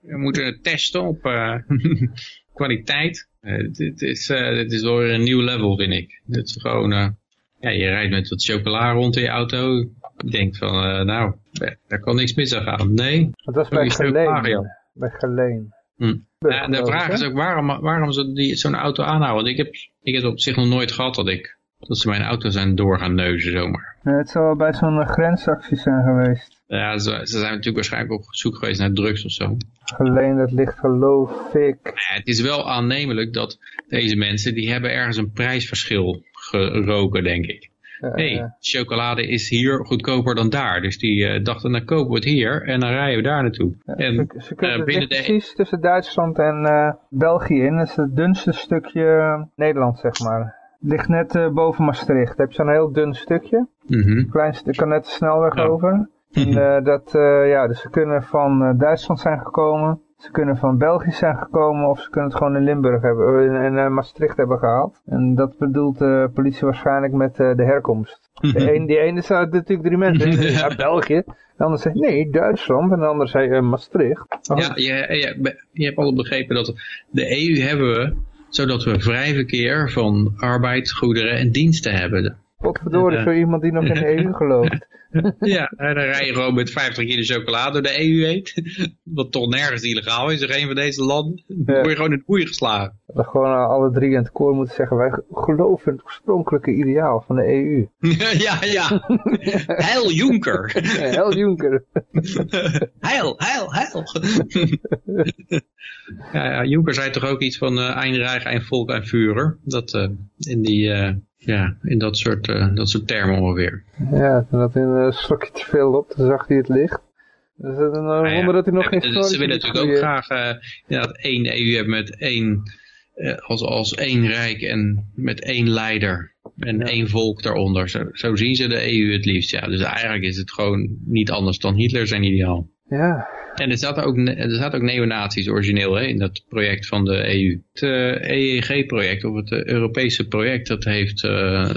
We moeten testen op kwaliteit. Dit, is, dit is wel weer een nieuw level, vind ik. Dit is gewoon, ja, je rijdt met wat chocola rond in je auto. Je denkt van, eh, nou, daar kan niks mis aan gaan. Nee. Dat was bij. Geleen. Bij Geleen. Hm. Burg, Ja, de vraag ik, is ook waarom, waarom ze die- zo'n auto aanhouden. Want ik heb, ik heb op zich nog nooit gehad dat ik dat ze mijn auto zijn door gaan neuzen zomaar. Nee, het wel bij zo'n eh, grensactie zijn geweest. Ja, ze, ze zijn natuurlijk waarschijnlijk op zoek geweest naar drugs of zo. Geleen, dat ligt geloof ik. Ja, het is wel aannemelijk dat deze mensen, die hebben ergens een prijsverschil geroken, denk ik. Eh, Hé, hey, chocolade is hier goedkoper dan daar. Dus die eh, dachten, dan kopen we het hier en dan rijden we daar naartoe. en ze, ze kunnen eh, binnen de... precies tussen Duitsland en eh, België in. Dat is het dunste stukje eh, Nederland, zeg maar. Ligt net eh, boven Maastricht. Dan heb je zo'n heel dun stukje. Mhm. Klein stuk, kan net de snelweg over. En eh, dat, eh, ja, dus ze kunnen van eh, Duitsland zijn gekomen. Ze kunnen van België zijn gekomen of ze kunnen het gewoon in Limburg hebben, eh, in, in, eh, Maastricht hebben gehaald. En dat bedoelt de politie waarschijnlijk met eh, de herkomst. De een, die ene zei natuurlijk drie mensen, Die zei, ja, België. De ander zei, nee, Duitsland. En de ander zei, eh, Maastricht. Oh, Ja, je, je, je hebt al begrepen dat de EU hebben we, zodat we vrij verkeer van arbeid, goederen en diensten hebben. Potverdorie, voor iemand die nog in de EU gelooft. Ja, en dan rij je gewoon met 50 kilo chocolade door de EU heen. Wat toch nergens illegaal is in een van deze landen. Dan word je gewoon in de boeien geslagen. Dat we gewoon eh, alle drie in het koor moeten zeggen, wij geloven in het oorspronkelijke ideaal van de EU. ja, ja. Heil Juncker. Hel Juncker. Heil, heil, heil. ja, ja, Juncker zei toch ook iets van uh, Ein Reich, Ein Volk, Ein Führer. Dat, uh, in, die, uh, ja, in dat soort, uh, dat soort termen ongeveer. Ja, toen had hij een slokje te veel op, toen zag hij het licht. Dus een wonder ja, dat hij nog geen Ze willen natuurlijk ook graag inderdaad één EU hebben met één, als, als één rijk en met één leider. En ja. één volk daaronder. Zo, zo zien ze de EU het liefst. Ja, dus eigenlijk is het gewoon niet anders dan Hitler zijn ideaal. Ja. En er zaten ook, er zaten ook neonazies origineel hè, in dat project van de EU. Het uh, EEG-project, of het uh, Europese project, dat heeft uh,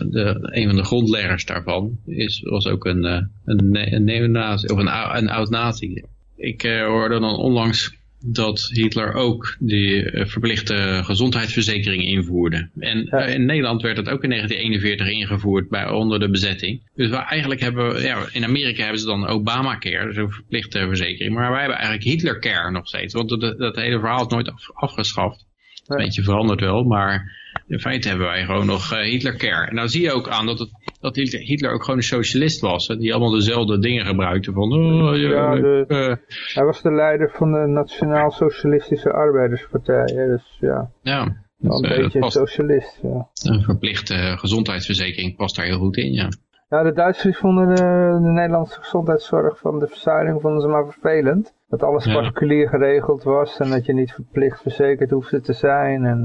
de, een van de grondleggers daarvan, is, was ook een, een, een neonazi, of een, een oud-nazi. Ik hoorde dan onlangs dat Hitler ook die uh, verplichte gezondheidsverzekering invoerde. En ja. uh, in Nederland werd het ook in 1941 ingevoerd bij, onder de bezetting. Dus wij eigenlijk hebben, ja, in Amerika hebben ze dan Obamacare, zo'n verplichte verzekering. Maar wij hebben eigenlijk Hitlercare nog steeds. Want dat, dat hele verhaal is nooit af, afgeschaft. Ja. Een beetje veranderd wel, maar in feite hebben wij gewoon nog uh, Hitlercare. En nou zie je ook aan dat, het, dat Hitler ook gewoon een socialist was. Hè, die allemaal dezelfde dingen gebruikte. Van, oh, ja, de, uh, hij was de leider van de Nationaal Socialistische Arbeiderspartij. Hè, dus ja, ja een uh, beetje socialist. Ja. Een verplichte gezondheidsverzekering past daar heel goed in, ja. Ja, de Duitsers vonden de, de Nederlandse gezondheidszorg van de verzuiling vonden ze maar vervelend. Dat alles ja. particulier geregeld was en dat je niet verplicht verzekerd hoefde te zijn. En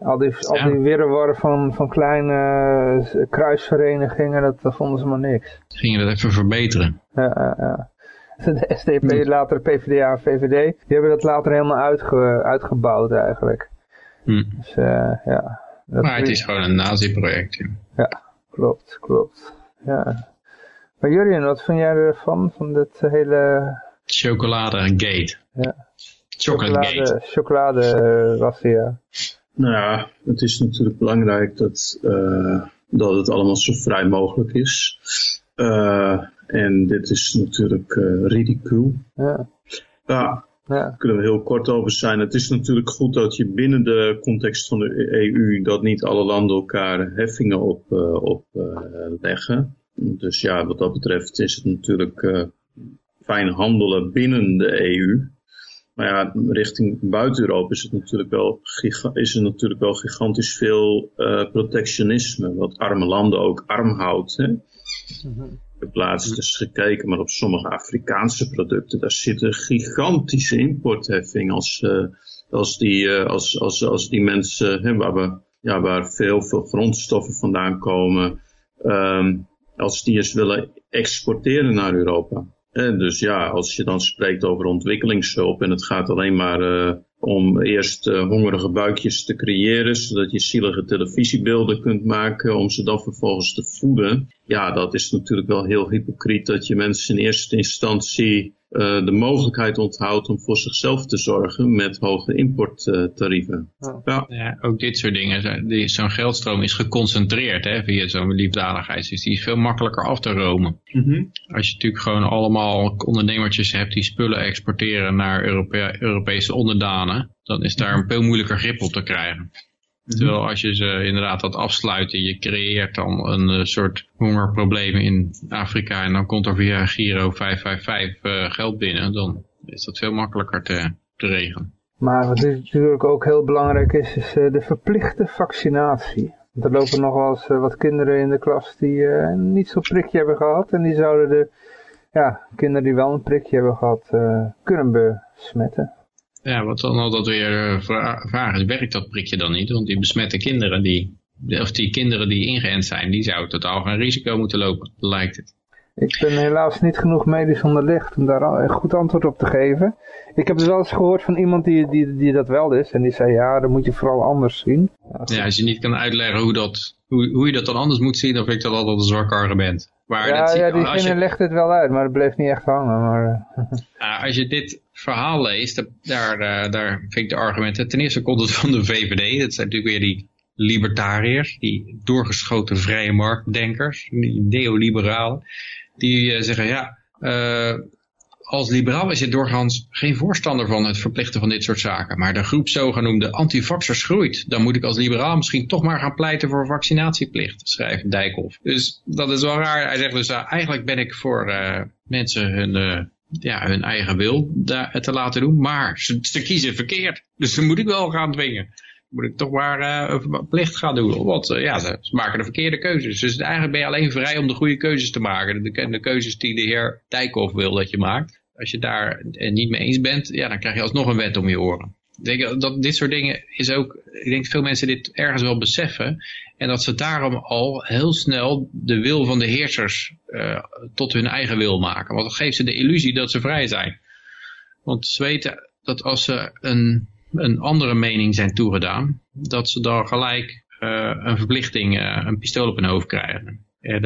uh, al die, al die wirrewar van, van kleine uh, kruisverenigingen, dat, dat, vonden ze maar niks. Gingen dat even verbeteren. Ja, ja. De SDP, hm. later PvdA en VVD, die hebben dat later helemaal uitge, uitgebouwd eigenlijk. Hm. Dus uh, ja. maar het is gewoon een nazi-project. Ja. Klopt, klopt. Ja. Maar Jurien, wat vind jij ervan, van dit hele... Chocolade-gate. Ja. Chocolade-gate. Chocolade-razzia. Nou ja, het is natuurlijk belangrijk dat, uh, dat het allemaal zo vrij mogelijk is. Uh, en dit is natuurlijk uh, ridicule. Ja. Ja, daar kunnen we heel kort over zijn. Het is natuurlijk goed dat je binnen de context van de EU dat niet alle landen elkaar heffingen op, uh, op uh, leggen. Dus ja, wat dat betreft is het natuurlijk uh, fijn handelen binnen de EU. Maar ja, richting buiten Europa is het natuurlijk wel, is er natuurlijk wel gigantisch veel protectionisme. Wat arme landen ook arm houdt. Hè? Mm Ik heb laatst eens gekeken, maar op sommige Afrikaanse producten, daar zit een gigantische importheffing als, uh, als, die, uh, als, als, als die mensen, hè, waar, we, ja, waar veel, veel grondstoffen vandaan komen, um, als die eens willen exporteren naar Europa. En dus ja, als je dan spreekt over ontwikkelingshulp en het gaat alleen maar uh, om eerst uh, hongerige buikjes te creëren, zodat je zielige televisiebeelden kunt maken, om ze dan vervolgens te voeden. Ja, dat is natuurlijk wel heel hypocriet dat je mensen in eerste instantie de mogelijkheid onthoudt om voor zichzelf te zorgen met hoge importtarieven. Oh. Ja. ja, ook dit soort dingen. Zo'n geldstroom is geconcentreerd hè, via zo'n liefdadigheid. Dus die is veel makkelijker af te romen. Mm -hmm. Als je natuurlijk gewoon allemaal ondernemertjes hebt die spullen exporteren naar Europe Europese onderdanen, dan is daar een veel moeilijker grip op te krijgen. Terwijl als je ze inderdaad dat afsluiten, je creëert dan een uh, soort hongerprobleem in Afrika en dan komt er via Giro 555 uh, geld binnen, dan is dat veel makkelijker te, te regelen. Maar wat natuurlijk ook heel belangrijk is, is uh, de verplichte vaccinatie. Want er lopen nog wel eens wat kinderen in de klas die niet zo'n prikje hebben gehad en die zouden de ja, kinderen die wel een prikje hebben gehad kunnen besmetten. Ja, wat dan altijd weer vraag is, werkt dat prikje dan niet? Want die besmette kinderen, die, of die kinderen die ingeënt zijn, die zouden totaal geen risico moeten lopen, lijkt het. Ik ben helaas niet genoeg medisch onderlegd om daar een goed antwoord op te geven. Ik heb het wel eens gehoord van iemand die, die, die dat wel is. En die zei, ja, dat moet je vooral anders zien. Ja, als je niet kan uitleggen hoe, dat, hoe, hoe je dat dan anders moet zien, dan vind ik dat altijd een zwak argument. Maar ja, dat ja, diegene je... legt het wel uit, maar het bleef niet echt hangen. Maar... Ja, als je dit verhaal leest, daar, daar, daar vind ik de argumenten. Ten eerste komt het van de VVD. Dat zijn natuurlijk weer die libertariërs, die doorgeschoten vrije marktdenkers, die neoliberalen. Die uh, zeggen, ja, uh, als liberaal is je doorgaans geen voorstander van het verplichten van dit soort zaken. Maar de groep zogenoemde antivaxers groeit. Dan moet ik als liberaal misschien toch maar gaan pleiten voor vaccinatieplicht, schrijft Dijkhoff. Dus dat is wel raar. Hij zegt dus, eigenlijk ben ik voor mensen hun, ja, hun eigen wil te laten doen. Maar ze, ze, kiezen verkeerd. Dus dan moet ik wel gaan dwingen. Moet ik toch maar een plicht gaan doen. Want ja, ze, maken de verkeerde keuzes. Dus eigenlijk ben je alleen vrij om de goede keuzes te maken. De, de keuzes die de heer Dijkhoff wil dat je maakt. Als je daar niet mee eens bent, ja, dan krijg je alsnog een wet om je oren. Ik denk dat dit soort dingen is ook, ik denk dat veel mensen dit ergens wel beseffen. En dat ze daarom al heel snel de wil van de heersers uh, tot hun eigen wil maken. Want dat geeft ze de illusie dat ze vrij zijn. Want ze weten dat als ze een, een andere mening zijn toegedaan, dat ze dan gelijk uh, een verplichting, uh, een pistool op hun hoofd krijgen. En,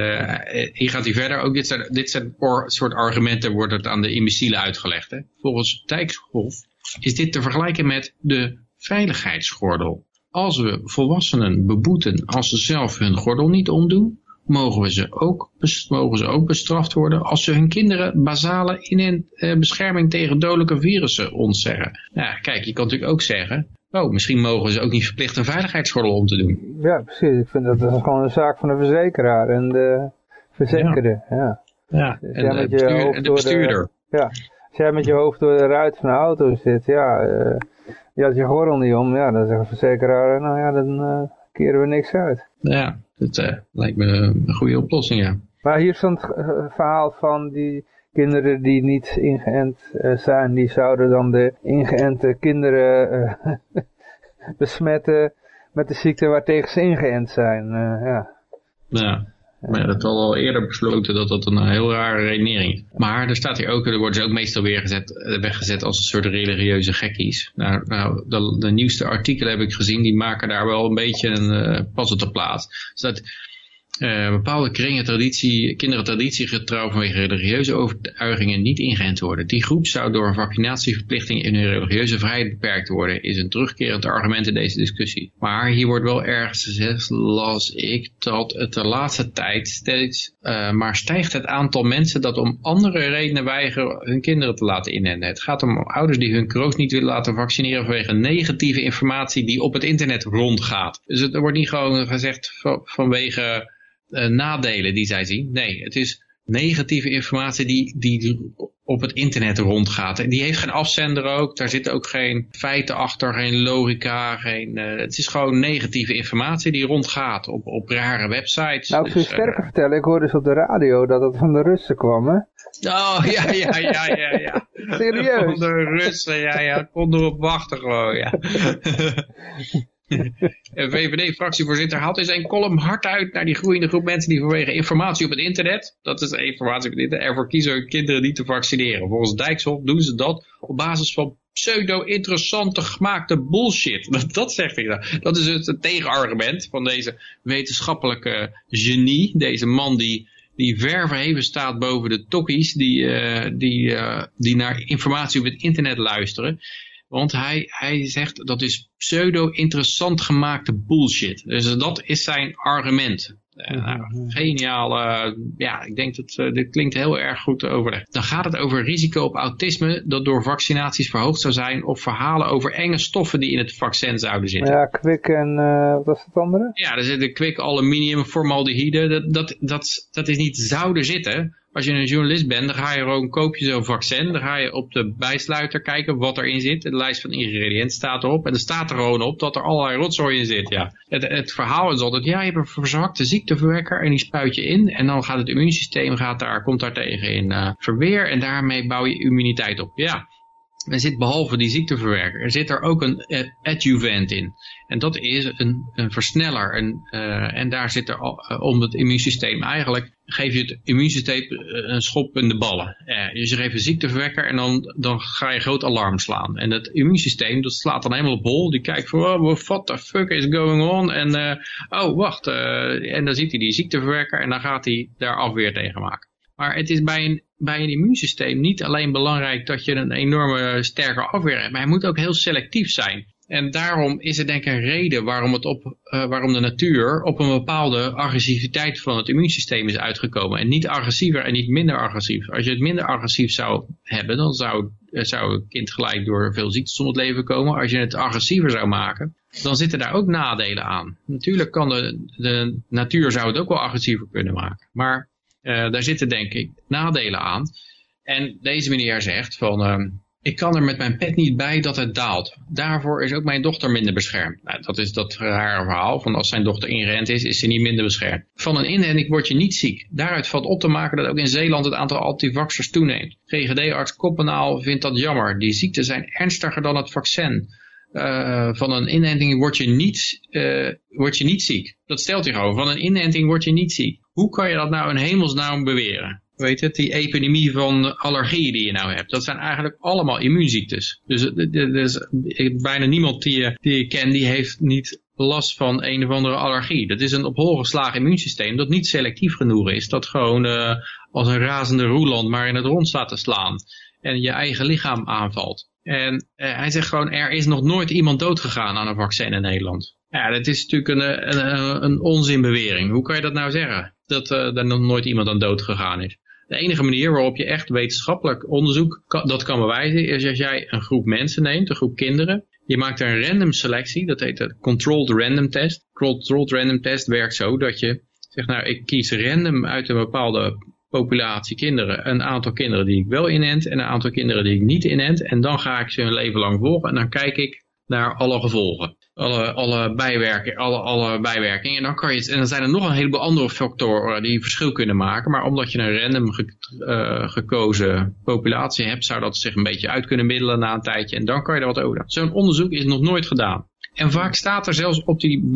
hier gaat hij verder. Ook dit zijn, dit zijn soort argumenten wordt het aan de imbecielen uitgelegd. Hè? Volgens Dijkshoff is dit te vergelijken met de veiligheidsgordel. Als we volwassenen beboeten als ze zelf hun gordel niet omdoen, mogen, we ze ook, mogen ze ook bestraft worden als ze hun kinderen basale in uh, bescherming tegen dodelijke virussen ontzeggen. Ja, kijk, je kan natuurlijk ook zeggen, Oh, misschien mogen ze ook niet verplicht een veiligheidsgordel om te doen. Ja, precies. Ik vind dat gewoon een zaak van de verzekeraar en de verzekerde. Ja, ja. Dus en, de bestuur, en, de bestuurder. De, ja, als jij met je hoofd door de ruit van de auto zit, ja, uh, je had je gordel niet om, ja, dan zegt de verzekeraar, nou ja, dan uh, keren we niks uit. Ja, dat uh, lijkt me een goede oplossing, ja. Maar hier stond het verhaal van die kinderen die niet ingeënt zijn, die zouden dan de ingeënte kinderen besmetten met de ziekte waartegen ze ingeënt zijn. Ja. ja. Maar ja, dat al al eerder besloten dat dat een heel rare redenering is. Maar er staat hier ook, er worden ze ook meestal weer gezet, weggezet als een soort religieuze gekkies. Nou, nou de, de nieuwste artikelen heb ik gezien, die maken daar wel een beetje een uh, pas op de plaats. Dus dat, uh, bepaalde kringen traditie, kinderen traditiegetrouw vanwege religieuze overtuigingen niet ingeënt worden. Die groep zou door vaccinatieverplichting in hun religieuze vrijheid beperkt worden, is een terugkerend argument in deze discussie. Maar hier wordt wel ergens gezegd, las ik, dat het de laatste tijd steeds uh, maar stijgt het aantal mensen dat om andere redenen weigeren hun kinderen te laten inenten. Het gaat om ouders die hun kroost niet willen laten vaccineren vanwege negatieve informatie die op het internet rondgaat. Dus het wordt niet gewoon gezegd vanwege nadelen die zij zien. Nee, het is negatieve informatie die, die op het internet rondgaat. Die heeft geen afzender ook, daar zitten ook geen feiten achter, geen logica, geen, uh, het is gewoon negatieve informatie die rondgaat op, op rare websites. Nou, ik zou dus, sterker uh, vertellen, ik hoorde dus op de radio dat het van de Russen kwam, hè? Oh, ja, ja, ja, ja, ja. Serieus? Van de Russen, ja, ja, kon erop wachten gewoon, ja. VVD-fractievoorzitter haalt in zijn column hard uit naar die groeiende groep mensen die vanwege informatie op het internet, dat is informatie op het internet, ervoor kiezen hun kinderen niet te vaccineren. Volgens Dijkshoff doen ze dat op basis van pseudo-interessante gemaakte bullshit. Dat, dat zegt hij dan. Dat is het, tegenargument van deze wetenschappelijke genie, deze man die die ver verheven staat boven de tokkies die, uh, die, uh, die naar informatie op het internet luisteren. Want hij, hij zegt dat is pseudo-interessant gemaakte bullshit. Dus dat is zijn argument. Uh, nou, geniaal. ja, ik denk dat uh, dit klinkt heel erg goed overlegd. Dan gaat het over risico op autisme dat door vaccinaties verhoogd zou zijn. Of verhalen over enge stoffen die in het vaccin zouden zitten. Ja, kwik en uh, wat was het andere? Ja, er zitten kwik, aluminium, formaldehyde. Dat, dat, dat, dat is niet zouden zitten als je een journalist bent, dan ga je gewoon, koop je zo'n vaccin. Dan ga je op de bijsluiter kijken wat erin zit. De lijst van ingrediënten staat erop. En er staat er gewoon op dat er allerlei rotzooi in zit. Ja. Het, het verhaal is altijd, ja, je hebt een verzwakte ziekteverwekker en die spuit je in. En dan gaat het immuunsysteem, gaat daar, komt daar tegen in uh, verweer. En daarmee bouw je immuniteit op. Ja, er zit behalve die ziekteverwerker, er zit er ook een adjuvant in. En dat is een, een versneller. Een, uh, en daar zit er om het immuunsysteem eigenlijk, geef je het immuunsysteem uh, een schop in de ballen. dus je geeft een ziekteverwekker en dan, dan ga je groot alarm slaan. En het immuunsysteem, dat slaat dan helemaal op hol. Die kijkt van, oh, what the fuck is going on? En, oh, wacht. en dan ziet hij die ziekteverwerker en dan gaat hij daar afweer tegen maken. Maar het is bij een, bij een immuunsysteem niet alleen belangrijk dat je een enorme sterke afweer hebt, maar hij moet ook heel selectief zijn. En daarom is er denk ik een reden waarom, het op, uh, waarom de natuur op een bepaalde agressiviteit van het immuunsysteem is uitgekomen. En niet agressiever en niet minder agressief. Als je het minder agressief zou hebben, dan zou, uh, zou het kind gelijk door veel ziektes om het leven komen. Als je het agressiever zou maken, dan zitten daar ook nadelen aan. Natuurlijk kan de, de natuur zou het ook wel agressiever kunnen maken. Maar uh, daar zitten denk ik nadelen aan. En deze meneer zegt van, uh, ik kan er met mijn pet niet bij dat het daalt. Daarvoor is ook mijn dochter minder beschermd. Nou, dat is dat rare verhaal van als zijn dochter ingeënt is, is ze niet minder beschermd. Van een inenting word je niet ziek. Daaruit valt op te maken dat ook in Zeeland het aantal antivaxers toeneemt. GGD-arts Koppenaal vindt dat jammer. Die ziekten zijn ernstiger dan het vaccin. Uh, van een inenting word je, niet, uh, word je niet ziek. Dat stelt hij gewoon. Van een inenting word je niet ziek. Hoe kan je dat nou in hemelsnaam beweren? Weet het, die epidemie van allergieën die je nou hebt. Dat zijn eigenlijk allemaal immuunziektes. Dus is bijna niemand die je, die kent die heeft niet last van een of andere allergie. Dat is een op hol geslagen immuunsysteem dat niet selectief genoeg is. Dat gewoon als een razende roeland maar in het rond staat te slaan. En je eigen lichaam aanvalt. En hij zegt gewoon, er is nog nooit iemand doodgegaan aan een vaccin in Nederland. Ja, dat is natuurlijk een, een, een onzinbewering. Hoe kan je dat nou zeggen? Dat er nog nooit iemand aan dood gegaan is. De enige manier waarop je echt wetenschappelijk onderzoek kan, dat kan bewijzen, is als jij een groep mensen neemt, een groep kinderen. Je maakt een random selectie, dat heet de controlled random test. Controlled random test werkt zo dat je zegt, nou ik kies random uit een bepaalde populatie kinderen, een aantal kinderen die ik wel inent en een aantal kinderen die ik niet inent. En dan ga ik ze hun leven lang volgen en dan kijk ik naar alle gevolgen. Alle, alle, alle, alle bijwerkingen. En dan, kan je, en zijn er nog een heleboel andere factoren die verschil kunnen maken. Maar omdat je een random ge, uh, gekozen populatie hebt, zou dat zich een beetje uit kunnen middelen na een tijdje. En dan kan je er wat over. Zo'n onderzoek is nog nooit gedaan. En vaak staat er zelfs op die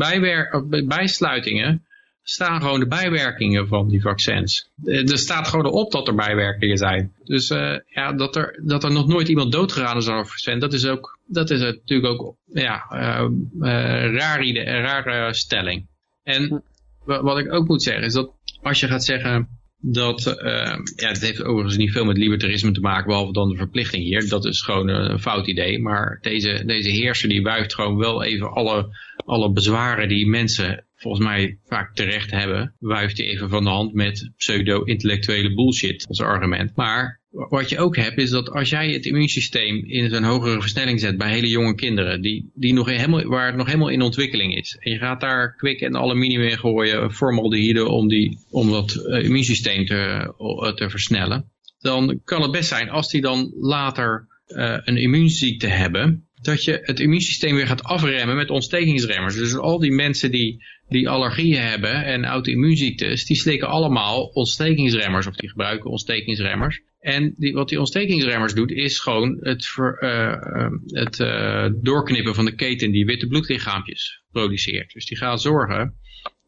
bijsluitingen staan gewoon de bijwerkingen van die vaccins. Eh, er staat gewoon op dat er bijwerkingen zijn. Dus uh, ja, dat er, dat er nog nooit iemand doodgegaan is aan een vaccin, dat is, ook, dat is natuurlijk ook ja, uh, uh, rare, rare stelling. En wat ik ook moet zeggen is dat als je gaat zeggen dat, uh, ja, het heeft overigens niet veel met libertarisme te maken, behalve dan de verplichting hier. Dat is gewoon een fout idee. Maar deze, deze heerser die wuift gewoon wel even alle, alle bezwaren die mensen volgens mij vaak terecht hebben, wuift hij even van de hand met pseudo-intellectuele bullshit als argument. Maar wat je ook hebt is dat als jij het immuunsysteem in zo'n hogere versnelling zet bij hele jonge kinderen, die, die nog helemaal, waar het nog helemaal in ontwikkeling is, en je gaat daar kwik en aluminium in gooien, formaldehyde, om, die, om dat uh, immuunsysteem te, te versnellen, dan kan het best zijn als die dan later uh, een immuunziekte hebben, dat je het immuunsysteem weer gaat afremmen met ontstekingsremmers. Dus al die mensen die, die allergieën hebben en auto-immuunziektes, die slikken allemaal ontstekingsremmers of die gebruiken ontstekingsremmers. En die, wat die ontstekingsremmers doet, is gewoon het, ver, uh, het uh, doorknippen van de keten die witte bloedlichaampjes produceert. Dus die gaat zorgen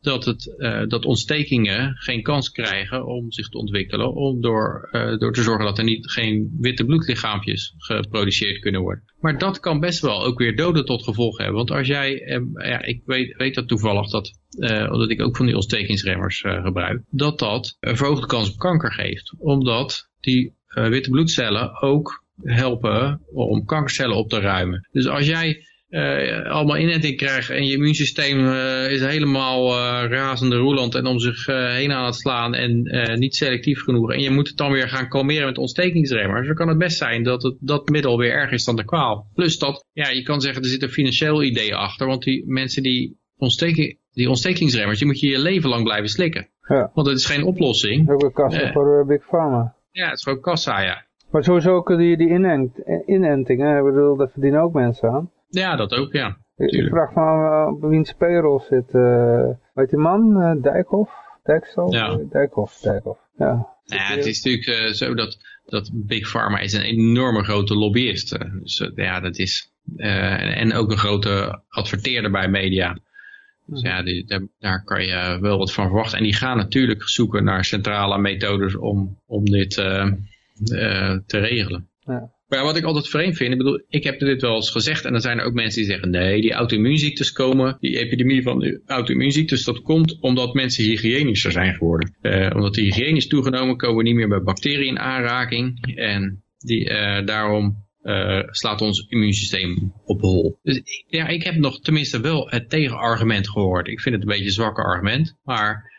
dat, het, uh, dat ontstekingen geen kans krijgen om zich te ontwikkelen, om door, door te zorgen dat er niet geen witte bloedlichaampjes geproduceerd kunnen worden. Maar dat kan best wel ook weer doden tot gevolg hebben. Want als jij, uh, ja, ik weet, weet dat toevallig, dat, omdat ik ook van die ontstekingsremmers gebruik, dat dat een verhoogde kans op kanker geeft. Omdat die witte bloedcellen ook helpen om kankercellen op te ruimen. Dus als jij uh, allemaal inenting krijgt en je immuunsysteem uh, is helemaal uh, razende roeland en om zich heen aan het slaan en niet selectief genoeg. En je moet het dan weer gaan kalmeren met ontstekingsremmers. Dan kan het best zijn dat het, dat middel weer erg is dan de kwaal. Plus dat, ja, je kan zeggen er zit een financieel idee achter, want die mensen die, ontsteking, die ontstekingsremmers, die moet je je leven lang blijven slikken. Ja. Want het is geen oplossing. Ook een kassa voor Big Pharma. Ja, het is gewoon kassa, ja. Maar sowieso ook die, die inent, inentingen, ik bedoel, daar verdienen ook mensen aan. Ja, dat ook, ja. Ik vraag me uh, op wiens payroll zit, uh, weet die man, uh, Dijkhoff? Dijkstal? Ja. Dijkhoff, Dijkhoff, ja. Ja, het is natuurlijk uh, zo dat, dat Big Pharma is een enorme grote lobbyist. Dus ja, dat is, uh, en ook een grote adverteerder bij media. Dus ja, die, daar, daar, kan je wel wat van verwachten. En die gaan natuurlijk zoeken naar centrale methodes om, om dit uh, te regelen. Ja. Maar wat ik altijd vreemd vind, ik bedoel, ik heb dit wel eens gezegd en dan zijn er ook mensen die zeggen, nee, die auto-immuunziektes komen, die epidemie van auto-immuunziektes, dat komt omdat mensen hygiënischer zijn geworden. Uh, omdat de hygiëne is toegenomen, komen we niet meer bij bacteriën in aanraking en die, daarom uh, slaat ons immuunsysteem op hol. Dus ja, ik heb nog tenminste wel het tegenargument gehoord. Ik vind het een beetje een zwakke argument, maar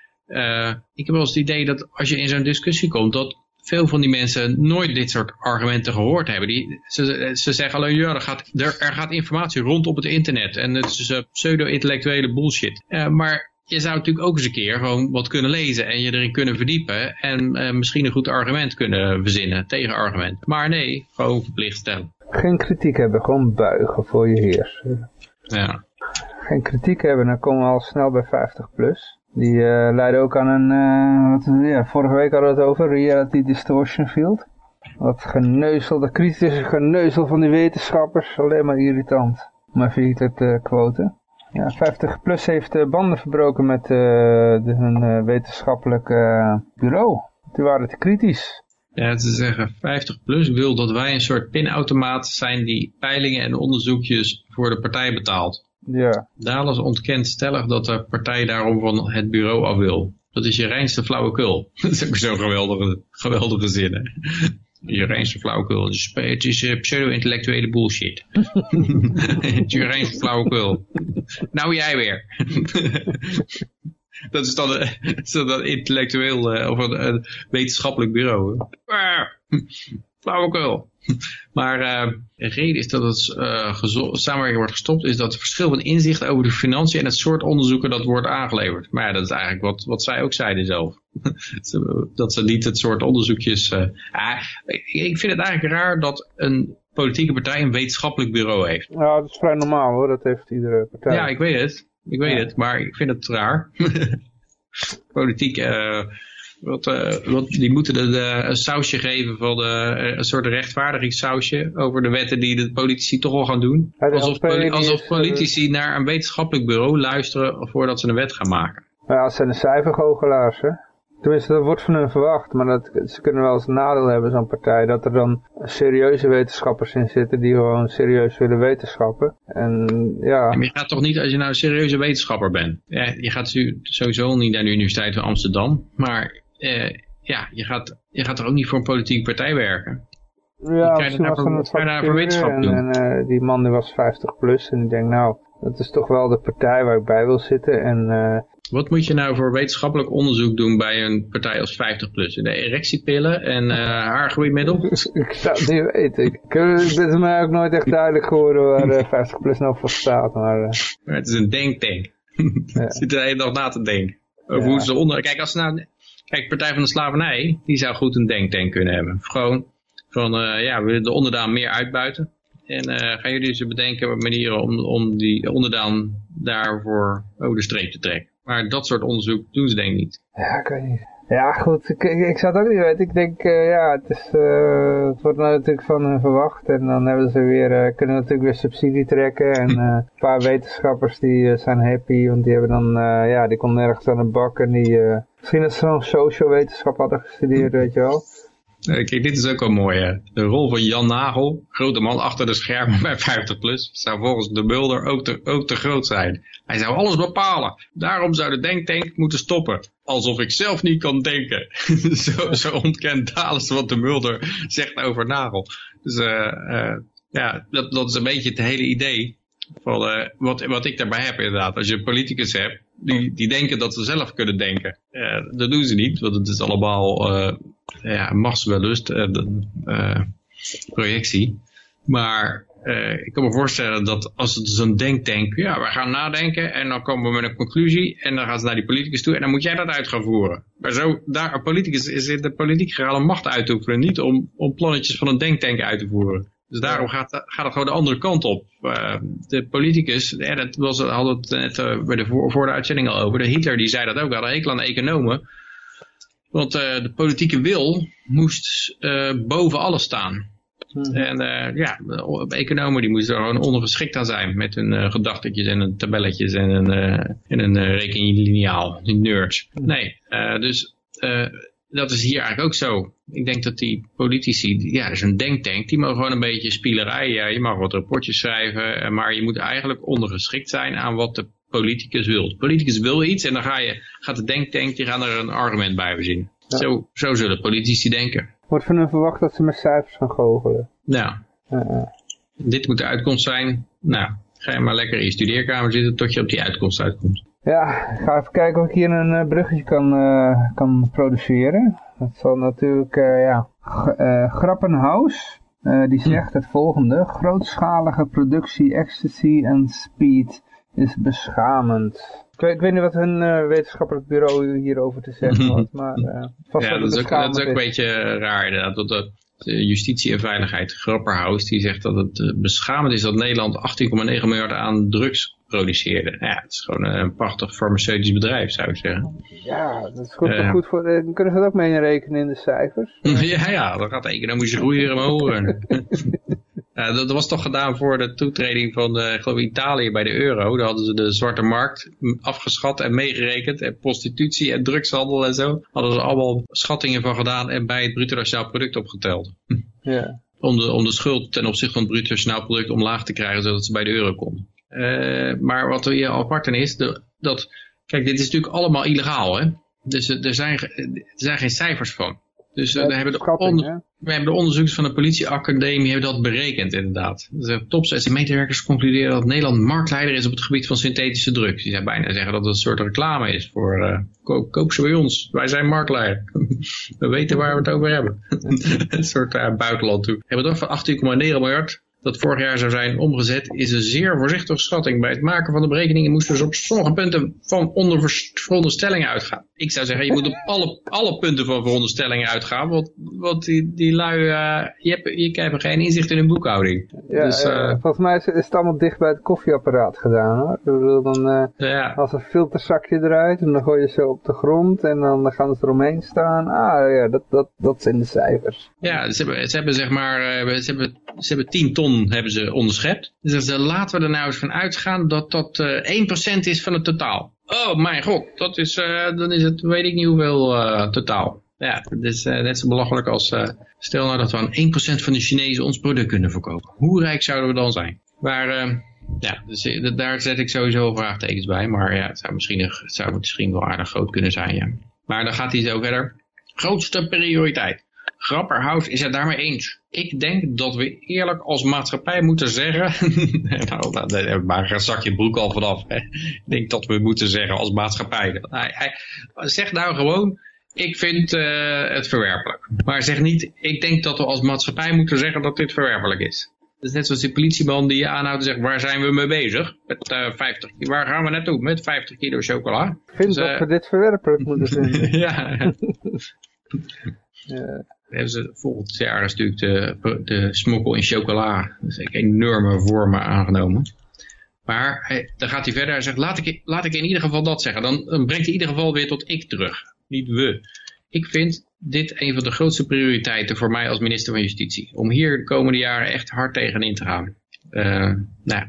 ik heb wel eens het idee dat als je in zo'n discussie komt, dat veel van die mensen nooit dit soort argumenten gehoord hebben. Die, ze, ze zeggen alleen, ja, er gaat, er, gaat informatie rond op het internet. En het is uh, pseudo-intellectuele bullshit. Maar je zou natuurlijk ook eens een keer gewoon wat kunnen lezen en je erin kunnen verdiepen. En uh, misschien een goed argument kunnen verzinnen, tegenargument. Maar nee, gewoon verplicht stellen. Geen kritiek hebben, gewoon buigen voor je heers. Ja. Geen kritiek hebben, dan komen we al snel bij 50 plus. Die uh, leiden ook aan een, uh, wat, ja, vorige week hadden we het over, reality distortion field. Wat geneuzel, dat kritische geneuzel van die wetenschappers, alleen maar irritant. Om even hier te quoten. Ja, 50 plus heeft banden verbroken met de, hun wetenschappelijk bureau. Die waren te kritisch. Ja, ze zeggen 50 plus wil dat wij een soort pinautomaat zijn die peilingen en onderzoekjes voor de partij betaalt. Ja. Dales ontkent stellig dat de partij daarom van het bureau af wil. Dat is je reinste flauwekul. dat is ook zo'n geweldige, geweldige zin, hè? Je reinste flauwekul. Het is uh, pseudo-intellectuele bullshit. het is je reinste flauwekul. nou jij weer. dat is dan, een, dan intellectueel uh, of een, een, wetenschappelijk bureau. flauwekul. Maar uh, de reden is dat het uh, samenwerking wordt gestopt, is dat het verschil van inzicht over de financiën en het soort onderzoeken dat wordt aangeleverd. Maar ja, dat is eigenlijk wat, wat zij ook zeiden zelf. dat ze niet het soort onderzoekjes... Uh, ah, ik vind het eigenlijk raar dat een politieke partij een wetenschappelijk bureau heeft. Ja, dat is vrij normaal hoor, dat heeft iedere partij. Ja, ik weet het. Ik weet ja. het, maar ik vind het raar. Politiek... Wat, uh, wat, die moeten de, de, een sausje geven van de, een soort rechtvaardigingssausje over de wetten die de politici toch al gaan doen. Alsof, alsof politici naar een wetenschappelijk bureau luisteren voordat ze een wet gaan maken. Ja, dat zijn de cijfergoochelaars, hè? Tenminste, dat wordt van hun verwacht, maar dat, ze kunnen wel eens een nadeel hebben, zo'n partij, dat er dan serieuze wetenschappers in zitten die gewoon serieus willen wetenschappen. En ja... Maar je gaat toch niet, als je nou een serieuze wetenschapper bent, ja, je gaat sowieso niet naar de Universiteit van Amsterdam, maar eh, ja, je gaat, je gaat er ook niet voor een politieke partij werken. Ja, misschien was het wetenschap en, doen. En uh, die man die was 50 plus en ik denk nou, dat is toch wel de partij waar ik bij wil zitten en... Uh, wat moet je nou voor wetenschappelijk onderzoek doen bij een partij als 50 plus? De erectiepillen en uh, haargroeimiddel? ik zou het niet weten. Ik, ik ben mij ook nooit echt duidelijk geworden waar uh, 50 plus nou voor staat. Maar, maar het is een denktank. ja. Zit er hele dag na te denken. Over hoe ze onder... Kijk, als ze nou... Kijk, Partij van de Slavernij, die zou goed een denktank kunnen hebben. Gewoon van, uh, ja, we willen de onderdaan meer uitbuiten. En uh, gaan jullie dus bedenken manieren om, om die onderdaan daarvoor over de streep te trekken. Maar dat soort onderzoek doen ze denk ik niet. Ja, weet niet. Ja, goed, ik, ik, zou het ook niet weten. Ik denk, uh, ja, het, is, uh, het wordt nou natuurlijk van hen verwacht. En dan hebben ze weer, uh, kunnen natuurlijk weer subsidie trekken. En een paar wetenschappers die zijn happy, want die hebben dan, ja, die komt nergens aan de bak. En die, misschien dat ze zo'n social wetenschap hadden gestudeerd, weet je wel. Kijk, dit is ook wel mooi. Hè? De rol van Jan Nagel, grote man achter de schermen bij 50 plus, zou volgens de Mulder ook te, ook te groot zijn. Hij zou alles bepalen. Daarom zou de denktank moeten stoppen. Alsof ik zelf niet kan denken. zo, zo ontkent Dales wat de Mulder zegt over Nagel. Dus uh, uh, ja, dat, dat is een beetje het hele idee. Van, uh, wat, wat ik daarbij heb inderdaad. Als je politicus hebt, die, die denken dat ze zelf kunnen denken. dat doen ze niet, want het is allemaal ja, machtswellust, uh, projectie. Maar ik kan me voorstellen dat als het zo'n denktank, ja, we gaan nadenken en dan komen we met een conclusie en dan gaan ze naar die politicus toe en dan moet jij dat uit gaan voeren. Maar zo, daar, een politicus is de politiek gegaan om macht uit te oefenen, niet om, om plannetjes van een denktank uit te voeren. Dus daarom gaat, gaat het gewoon de andere kant op. Uh, de politicus, dat was, hadden het net uh, bij de voor, de uitzending al over. De Hitler die zei dat ook, hadden hekel aan economen. Want de politieke wil moest boven alles staan. Hmm. En uh, ja, economen die moesten er gewoon ondergeschikt aan zijn met hun uh, gedachtetjes en hun tabelletjes en een, uh, en een rekenliniaal, die nerds. Hmm. Nee, dus dat is hier eigenlijk ook zo. Ik denk dat die politici, ja, dat is een denktank, die mogen gewoon een beetje spielerij, ja, je mag wat rapportjes schrijven, maar je moet eigenlijk ondergeschikt zijn aan wat de politicus wil. De politicus wil iets en dan ga je, gaat de denktank, die gaan er een argument bij verzinnen. Zo, zo zullen politici denken. Wordt van hen verwacht dat ze met cijfers gaan goochelen. Nou, uh dit moet de uitkomst zijn. Nou, ga je maar lekker in je studeerkamer zitten tot je op die uitkomst uitkomt. Ja, ik ga even kijken of ik hier een uh, bruggetje kan, uh, kan produceren. Dat zal natuurlijk, uh, ja, Grappenhaus, die hm. zegt het volgende. Grootschalige productie, ecstasy en speed is beschamend. Ik weet, ik weet niet wat hun uh, wetenschappelijk bureau hierover te zeggen had, maar uh, vast ja, dat is, ook, dat is ook een beetje raar inderdaad. Dat de, de justitie en veiligheid, Grapperhaus, die zegt dat het uh, beschamend is dat Nederland 18,9 miljard aan drugs produceerde. Ja, het is gewoon een prachtig farmaceutisch bedrijf, zou ik zeggen. Ja, dat is goed, uh, goed voor, dan kunnen ze dat ook mee rekenen in de cijfers. ja, ja, dan gaat de economische groei weer omhoog. Uh, dat was toch gedaan voor de toetreding van uh, geloof Italië bij de euro. Daar hadden ze de zwarte markt afgeschat en meegerekend. En prostitutie en drugshandel en zo. Hadden ze allemaal schattingen van gedaan en bij het bruto nationaal product opgeteld. Ja. om, de, om de schuld ten opzichte van het bruto nationaal product omlaag te krijgen zodat ze bij de euro konden. Uh, maar wat hier apart is, de, dat, kijk dit is natuurlijk allemaal illegaal hè. Dus er zijn, er zijn geen cijfers van. Dus we, hebben de onder, we hebben de onderzoekers van de politieacademie hebben dat berekend inderdaad. De top medewerkers concluderen dat Nederland marktleider is op het gebied van synthetische drugs. Die zijn bijna zeggen dat het een soort reclame is voor uh, koop, ze bij ons. Wij zijn marktleider. we weten waar we het over hebben. een soort uh, buitenland toe. We hebben het over 18,9 miljard dat vorig jaar zou zijn omgezet, is een zeer voorzichtige schatting. Bij het maken van de berekeningen moesten dus op sommige punten van onder veronderstellingen uitgaan. Ik zou zeggen, je moet op alle, alle punten van veronderstellingen uitgaan, want, want die, die lui, uh, je, hebt, je hebt geen inzicht in hun boekhouding. Ja, dus, uh, volgens mij is, het allemaal dicht bij het koffieapparaat gedaan hoor. Bedoel, dan, uh, ja. Als een filterzakje eruit en dan gooi je ze op de grond en dan gaan ze eromheen staan. Ah ja, dat, dat, dat zijn de cijfers. Ja, ze hebben, ze hebben zeg maar, ze hebben, ze hebben 10 hebben ze onderschept. Dus laten we er nou eens van uitgaan dat dat uh, eh, 1% is van het totaal. Oh mijn god, dat is, uh, dan is het weet ik niet hoeveel totaal. Ja, uh, net zo belachelijk als, stel nou dat we aan 1% van de Chinezen ons product kunnen verkopen. Hoe rijk zouden we dan zijn? Maar ja, dus, daar zet ik sowieso vraagtekens bij. Maar ja, het zou misschien, zou misschien wel aardig groot kunnen zijn, ja. Maar dan gaat hij zo verder. Grootste prioriteit. Grapperhaus is het daarmee eens. Ik denk dat we eerlijk als maatschappij moeten zeggen... nou, daar maar een zakje broek al vanaf. Hè. Ik denk dat we moeten zeggen als maatschappij. Hij, hij, zeg nou gewoon, ik vind uh, het verwerpelijk. Maar zeg niet, ik denk dat we als maatschappij moeten zeggen dat dit verwerpelijk is. Dat is net zoals die politieman die je aanhoudt en zegt, waar zijn we mee bezig? Met uh, 50, waar gaan we naartoe? Met 50 kilo chocola. Ik vind dus, dat uh, we dit verwerpelijk moeten vinden. ja. ja hebben ze volgend jaar is natuurlijk de, de smokkel in chocola. Dat is enorme vormen aangenomen. Maar dan gaat hij verder en zegt, laat ik, in ieder geval dat zeggen. Dan, brengt hij in ieder geval weer tot ik terug, niet we. Ik vind dit een van de grootste prioriteiten voor mij als minister van Justitie. Om hier de komende jaren echt hard tegenin te gaan. Uh, nou,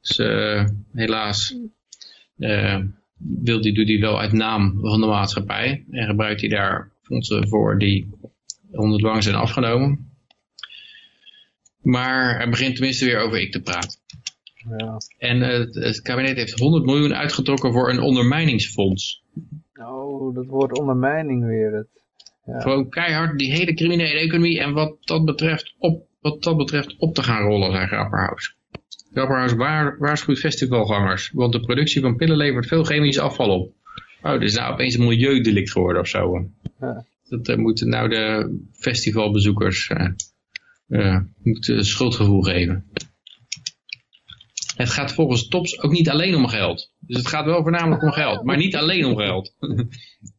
dus uh, helaas uh, wil die, doet hij wel uit naam van de maatschappij. En gebruikt hij daar fondsen voor die onder dwang zijn afgenomen. Maar hij begint tenminste weer over ik te praten. Ja. En het, het, kabinet heeft 100 miljoen uitgetrokken voor een ondermijningsfonds. Oh, dat woord ondermijning weer. Het, ja. Gewoon keihard die hele criminele economie en wat dat betreft op, wat dat betreft op te gaan rollen, zei Grapperhaus. Grapperhaus waarschuwt festivalgangers, want de productie van pillen levert veel chemisch afval op. Oh, dit is nou opeens een milieudelict geworden of zo. Ja. Dat uh, moeten nou de festivalbezoekers uh, uh, moeten schuldgevoel geven. Het gaat volgens Tops ook niet alleen om geld. Dus het gaat wel voornamelijk om geld, maar niet alleen om geld.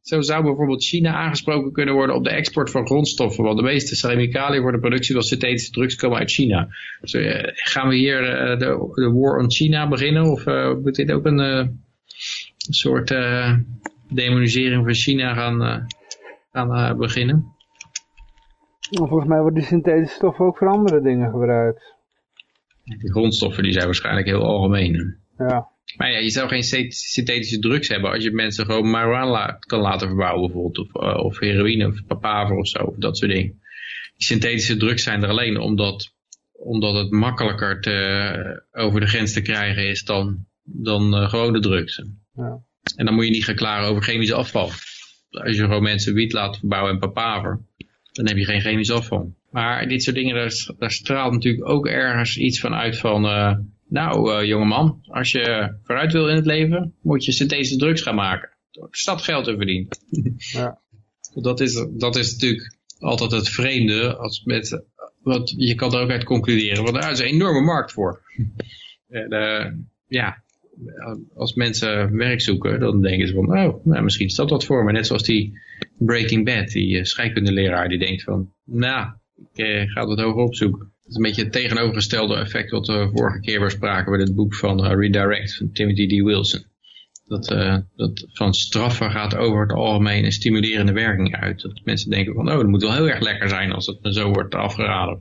Zo zou bijvoorbeeld China aangesproken kunnen worden op de export van grondstoffen, want de meeste chemicaliën voor de productie van synthetische drugs komen uit China. Dus, gaan we hier de, de, war on China beginnen of moet dit ook een soort demonisering van China gaan, gaan beginnen. Volgens mij worden die synthetische stoffen ook voor andere dingen gebruikt. Die grondstoffen die zijn waarschijnlijk heel algemeen. Ja. Maar ja, je zou geen synthetische drugs hebben als je mensen gewoon marijuana kan laten verbouwen bijvoorbeeld. Of, uh, of heroïne of papaver of zo, dat soort dingen. Die synthetische drugs zijn er alleen omdat, omdat het makkelijker te, over de grens te krijgen is dan, dan uh, gewone drugs. Ja. En dan moet je niet gaan klaren over chemisch afval als je gewoon mensen wiet laat verbouwen en papaver, dan heb je geen chemisch afval. Maar dit soort dingen, daar, straalt natuurlijk ook ergens iets van uit van, uh, nou uh, jongeman, als je vooruit wil in het leven, moet je synthetische drugs gaan maken. Staat geld te verdienen. Ja. dat, is, dat is natuurlijk altijd het vreemde, als met, wat, je kan er ook uit concluderen, want daar is een enorme markt voor. en, uh, ja, als mensen werk zoeken, dan denken ze van, oh, nou, misschien is dat wat voor me. Net zoals die Breaking Bad, die uh, scheikundeleraar, die denkt van, nou, ik uh, ga het hoger opzoeken. Dat is een beetje het tegenovergestelde effect wat we vorige keer bespraken bij het boek van Redirect van Timothy D. Wilson. Dat, dat van straffen gaat over het algemeen een stimulerende werking uit. Dat mensen denken van, oh, dat moet wel heel erg lekker zijn als het zo wordt afgeraden.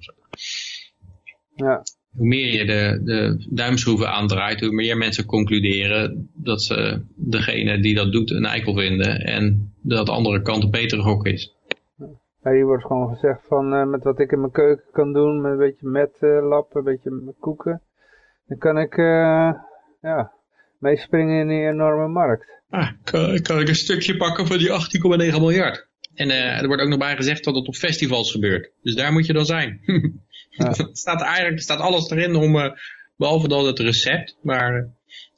Ja hoe meer je de, de duimschroeven aandraait, hoe meer mensen concluderen dat ze degene die dat doet een eikel vinden en dat de andere kant een betere gok is. Ja, hier wordt gewoon gezegd van uh, met wat ik in mijn keuken kan doen, met een beetje met uh, lappen, een beetje met koeken, dan kan ik uh, ja, meespringen in die enorme markt. Ah, kan, kan ik een stukje pakken van die 18,9 miljard. En er wordt ook nog bij gezegd dat het op festivals gebeurt. Dus daar moet je dan zijn. Ja. staat eigenlijk staat alles erin om, uh, behalve dan het recept, maar uh,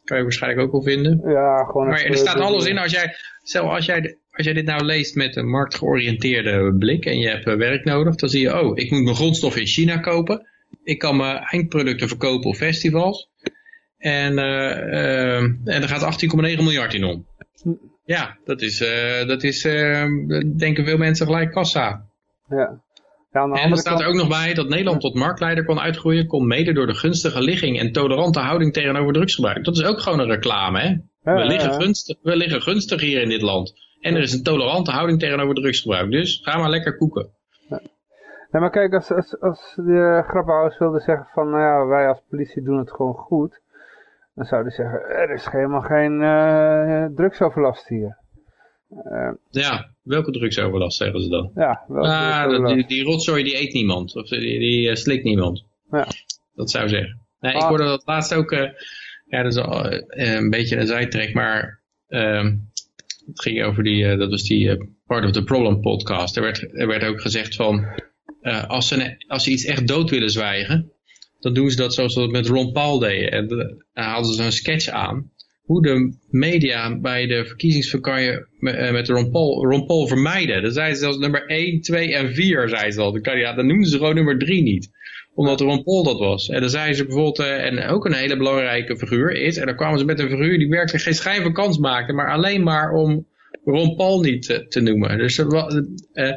kan je waarschijnlijk ook wel vinden. Ja, gewoon. Maar er staat alles in als jij, stel als jij, als jij dit nou leest met een marktgeoriënteerde blik en je hebt werk nodig, dan zie je, oh, ik moet mijn grondstoffen in China kopen. Ik kan mijn eindproducten verkopen op festivals. En, en er gaat 18,9 miljard in om. Ja, dat is, dat is denken veel mensen gelijk kassa. Ja. Ja, en er staat er ook nog bij dat Nederland tot marktleider kon uitgroeien, kon mede door de gunstige ligging en tolerante houding tegenover drugsgebruik. Dat is ook gewoon een reclame, hè? we, liggen gunstig, we liggen gunstig hier in dit land. En er is een tolerante houding tegenover drugsgebruik. Dus ga maar lekker koeken. Ja, maar kijk, als, als, als de grappenhuis wilde zeggen van, nou ja, wij als politie doen het gewoon goed. Dan zou hij zeggen, er is helemaal geen uh, drugsoverlast hier. Uh, ja, welke drugsoverlast zeggen ze dan? Ja, welke ah, die, die rotzooi die eet niemand. Of die, die uh, slikt niemand. Ja. Dat zou zeggen. Nee, Ik ah. hoorde dat laatst ook, ja dat is al, een beetje een zijtrek, maar ehm, het ging over die, dat was die Part of the Problem podcast. Er werd, er werd ook gezegd van, als, ze, als ze iets echt dood willen zwijgen, dan doen ze dat zoals ze dat met Ron Paul deden. En dan haalden ze een sketch aan. Hoe de media bij de verkiezingsvakantie eh, met Ron Paul, Ron Paul vermijden. Dan zeiden ze zelfs nummer 1, 2 en 4, zeiden ze al. Ja, dan noemden ze gewoon nummer 3 niet. Omdat Ron Paul dat was. En dan zeiden ze bijvoorbeeld, uh, en ook een hele belangrijke figuur is, en dan kwamen ze met een figuur die werkelijk geen schijn van kans maakte, maar alleen maar om Ron Paul niet te, noemen. Dus uh,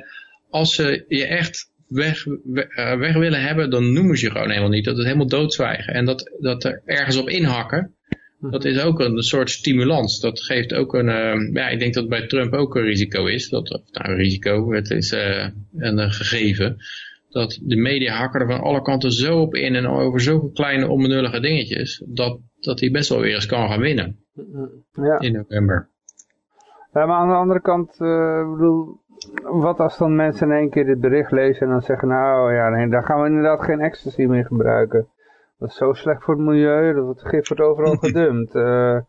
als ze je echt weg, eh, weg, willen hebben, dan noemen ze je gewoon helemaal niet. Dat het helemaal doodzwijgen. En dat, dat er ergens op inhakken, dat is ook een soort stimulans. Dat geeft ook een, uh, ja, ik denk dat bij Trump ook een risico is. Dat, nou, een risico, het is uh, een gegeven. Dat de media hakken er van alle kanten zo op in en over zulke kleine onbenullige dingetjes, dat, dat hij best wel weer eens kan gaan winnen. Ja. In november. Ja, maar aan de andere kant, uh, bedoel, wat als dan mensen in één keer dit bericht lezen en dan zeggen, nou ja, nee, daar gaan we inderdaad geen ecstasy meer gebruiken. Dat is zo slecht voor het milieu, dat het gif wordt overal gedumpt. Uh,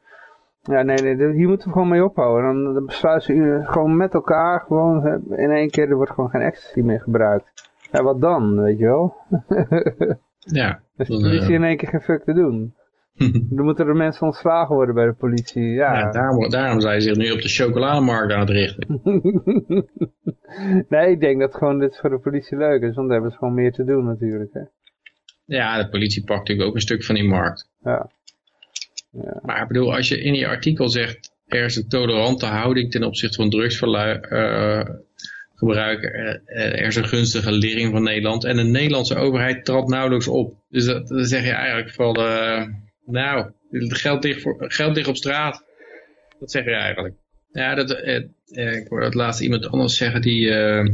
ja, nee, nee, hier moeten we gewoon mee ophouden. Dan, dan besluiten ze gewoon met elkaar, gewoon in één keer, er wordt gewoon geen ecstasy meer gebruikt. Ja, wat dan, weet je wel? ja. Dus de politie uh... in één keer geen fuck te doen. Dan moeten er mensen ontslagen worden bij de politie. Ja. ja daarom, daarom zijn ze zich nu op de chocolademarkt aan het richten. nee, ik denk dat gewoon dit voor de politie leuk is, want dan hebben ze gewoon meer te doen natuurlijk. Hè. Ja, de politie pakt natuurlijk ook een stuk van die markt. Ja. ja. Maar ik bedoel, als je in je artikel zegt, er is een tolerante houding ten opzichte van drugsgebruik, uh, gebruik, er is een gunstige lering van Nederland en de Nederlandse overheid trad nauwelijks op. Dus dat, dan zeg je eigenlijk van, uh, nou, geld ligt, voor, geld ligt op straat. Dat zeg je eigenlijk. Ja, dat, eh, eh, ik hoorde dat laatst iemand anders zeggen, die, uh,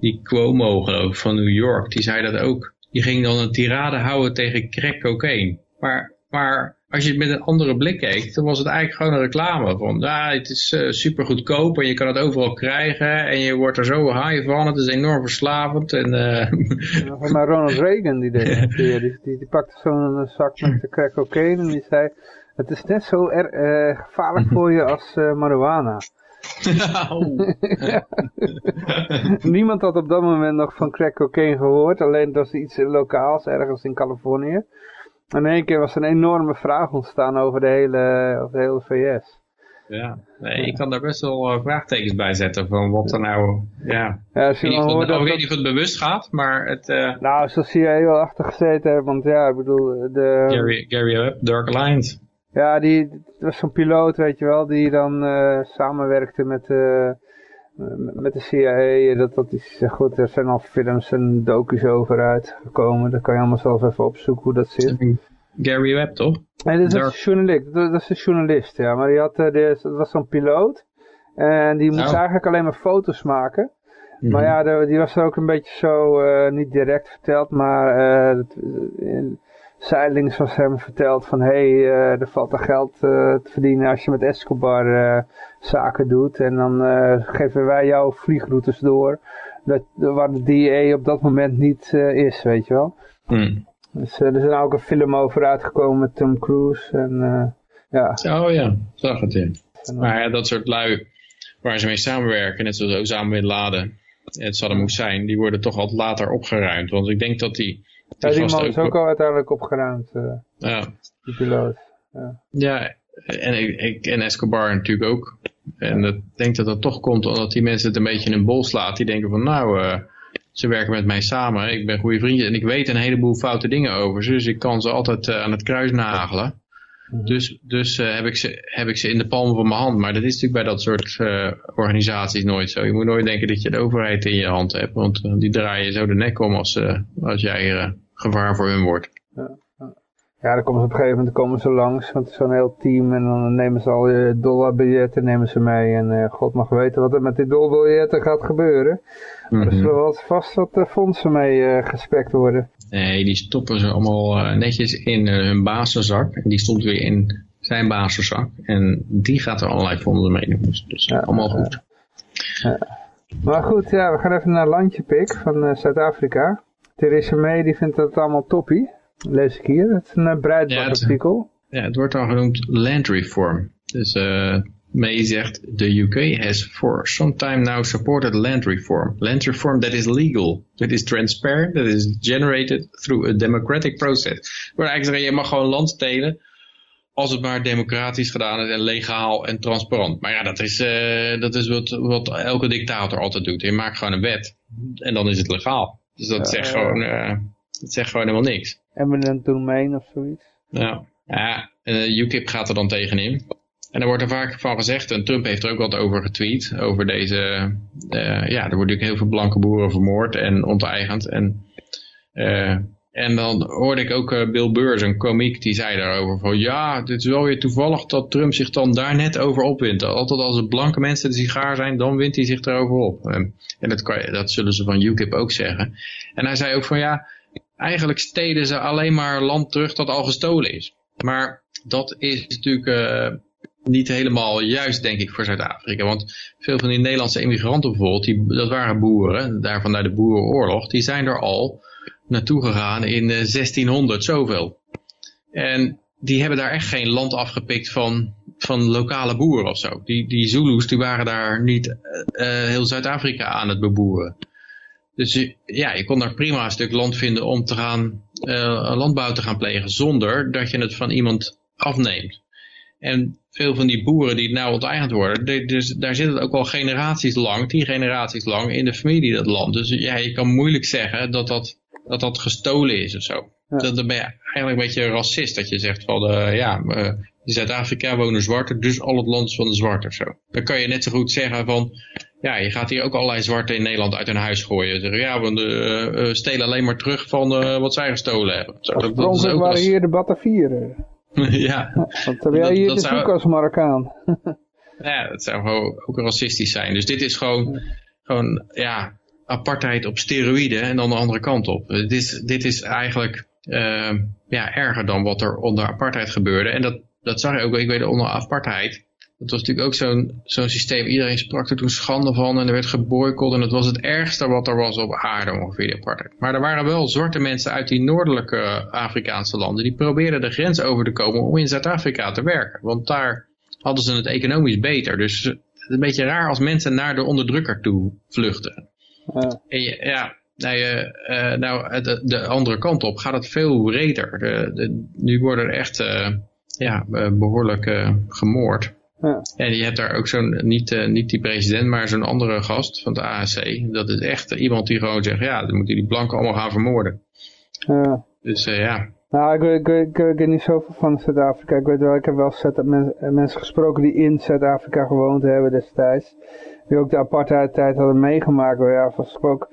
die Cuomo geloof ik, van New York, die zei dat ook. Die ging dan een tirade houden tegen crack cocaine. Maar, maar als je het met een andere blik keek, dan was het eigenlijk gewoon een reclame. Van, ja, het is uh, super goedkoop en je kan het overal krijgen en je wordt er zo high van. Het is enorm verslavend. En, uh... maar Ronald Reagan, die, deed, die, die, die, pakte zo'n zak met de crack cocaine en die zei, het is net zo er, uh, gevaarlijk voor je als marijuana. Niemand had op dat moment nog van crack cocaine gehoord, alleen dat was iets lokaals ergens in Californië. In één keer was er een enorme vraag ontstaan over de hele, over de hele VS. Ja, nee, ik kan daar best wel uh, vraagtekens bij zetten van wat er nou, ja, ja als je ik, weet niet of het bewust gaat, maar het... Uh, nou, zo zie je wel achter gezeten hebben, want ja, ik bedoel, de... Gary, Gary Webb, Dark Alliance. Ja, die, dat was zo'n piloot, weet je wel, die dan uh, samenwerkte met... Uh, met de CIA, dat, dat is goed, er zijn al films en docu's over uitgekomen. Dat kan je allemaal zelf even opzoeken hoe dat zit. Gary Webb, toch? Nee, dat is een journalist, dat is een journalist, ja. Maar die had, uh, dat was zo'n piloot. En die moest nou. eigenlijk alleen maar foto's maken. Maar mhm. ja, die was er ook een beetje zo, niet direct verteld, maar in, zijdelings was hem verteld van, hé, hey, uh, er valt er geld te verdienen als je met Escobar zaken doet. En dan geven wij jouw vliegroutes door. Dat, waar de DA op dat moment niet is, weet je wel. Hmm. Dus er is nou ook een film over uitgekomen met Tom Cruise. En, ja. Oh ja, zag het in. Maar ja, dat soort lui waar ze mee samenwerken, net zoals Osama Bin Laden en Saddam Hussein, die worden toch altijd later opgeruimd. Want ik denk dat die... die ja, die man is ook al uiteindelijk opgeruimd, ja. die piloot. Ja, ja en, ik, en Escobar natuurlijk ook. En ik denk dat dat toch komt omdat die mensen het een beetje in een bol slaat. Die denken van nou, uh, ze werken met mij samen. Ik ben goede vrienden en ik weet een heleboel foute dingen over ze. Dus ik kan ze altijd uh, aan het kruis nagelen. Mhm. Dus, dus uh, heb, ik ze, heb ik ze in de palm van mijn hand. Maar dat is natuurlijk bij dat soort organisaties nooit zo. Je moet nooit denken dat je de overheid in je hand hebt. Want die draaien zo de nek om als, als jij gevaar voor hun wordt. Ja. Ja, dan komen ze op een gegeven moment komen ze langs, want het is zo'n heel team en dan nemen ze al je dollarbiljetten nemen ze mee en god mag weten wat er met die dollarbiljetten gaat gebeuren. Mm -hmm. Er zullen wel vast wat fondsen mee gespekt worden. Nee, die stoppen ze allemaal eh, netjes in uh, hun basenzak. En die stond weer in zijn basenzak. En die gaat er allerlei fondsen mee doen. Dus, dus ja, allemaal goed. Maar goed, ja, we gaan even naar landje pik van uh, Zuid-Afrika. Theresa May die vindt dat allemaal toppie. Lees ik hier. Het is een uh, artikel. Ja, het wordt dan genoemd land reform. Dus uh, May zegt, the UK has for some time now supported land reform. Land reform that is legal, that is transparent, that is generated through a democratic process. Waar eigenlijk zeggen, je mag gewoon land stelen als het maar democratisch gedaan is en legaal en transparant. Maar ja, dat is, uh, dat is wat, wat elke dictator altijd doet. Je maakt gewoon een wet en dan is het legaal. Dus dat, zegt, gewoon, uh, dat zegt gewoon helemaal niks. Eminent domain of zoiets. Ja, ja en UKIP gaat er dan tegenin. En er wordt er vaak van gezegd, en Trump heeft er ook wat over getweet, over deze, uh, ja, er worden natuurlijk heel veel blanke boeren vermoord en onteigend. En, uh, en dan hoorde ik ook uh, Bill Burr, een komiek, die zei daarover van, ja, dit is wel weer toevallig dat Trump zich dan daar net over opwint. Altijd als het blanke mensen de sigaar zijn, dan wint hij zich erover op. En, en dat, kan, dat zullen ze van UKIP ook zeggen. En hij zei ook van, ja, eigenlijk steden ze alleen maar land terug dat al gestolen is. Maar dat is natuurlijk niet helemaal juist, denk ik, voor Zuid-Afrika. Want veel van die Nederlandse immigranten bijvoorbeeld, die, dat waren boeren, daarvan naar de boerenoorlog, die zijn er al naartoe gegaan in 1600 zoveel. En die hebben daar echt geen land afgepikt van, van lokale boeren of zo. Die, die Zulus die waren daar niet uh, heel Zuid-Afrika aan het beboeren. Dus ja, je kon daar prima een stuk land vinden om te gaan, uh, landbouw te gaan plegen zonder dat je het van iemand afneemt. En veel van die boeren die nou onteigend worden, dus daar zit het ook al generaties lang, tien generaties lang in de familie dat land. Dus ja, je kan moeilijk zeggen dat dat, dat, dat gestolen is of zo. Dat, dan ben je eigenlijk een beetje racist dat je zegt van uh, ja, uh, in Zuid-Afrika wonen zwarten, dus al het land is van de zwarte zo. Dan kan je net zo goed zeggen van ja, je gaat hier ook allerlei zwarten in Nederland uit hun huis gooien. Zeggen, ja, we uh, stelen alleen maar terug van wat zij gestolen hebben. Zo, dat, ook waren hier de Batavieren. ja. Want terwijl je dat, de als Marokkaan. ja, dat zou ook racistisch zijn. Dus dit is gewoon, gewoon ja, apartheid op steroïden en dan de andere kant op. Dit is, dit is eigenlijk uh, ja, erger dan wat er onder apartheid gebeurde. En dat, dat zag je ook, ik weet onder apartheid, dat was natuurlijk ook zo'n zo'n systeem. Iedereen sprak er toen schande van en er werd geboycott. En dat was het ergste wat er was op aarde ongeveer, die apartheid. Maar er waren wel zwarte mensen uit die noordelijke Afrikaanse landen. Die probeerden de grens over te komen om in Zuid-Afrika te werken. Want daar hadden ze het economisch beter. Dus het is een beetje raar als mensen naar de onderdrukker toe vluchten. Ja. En je, ja, nou, uh, nou de, de, andere kant op gaat het veel breder. De, de, nu worden er echt uh, ja, behoorlijk gemoord. Ja. En je hebt daar ook zo'n, niet, uh, niet die president, maar zo'n andere gast van de ANC. Dat is echt iemand die gewoon zegt, ja, dan moeten die blanken allemaal gaan vermoorden. Ja. Dus uh, ja. Nou, ik, ik, ik, ik weet niet zoveel van Zuid-Afrika. Ik weet wel, ik heb wel men, mensen gesproken die in Zuid-Afrika gewoond hebben destijds. Die ook de apartheid-tijd hadden meegemaakt. Ja, vast ook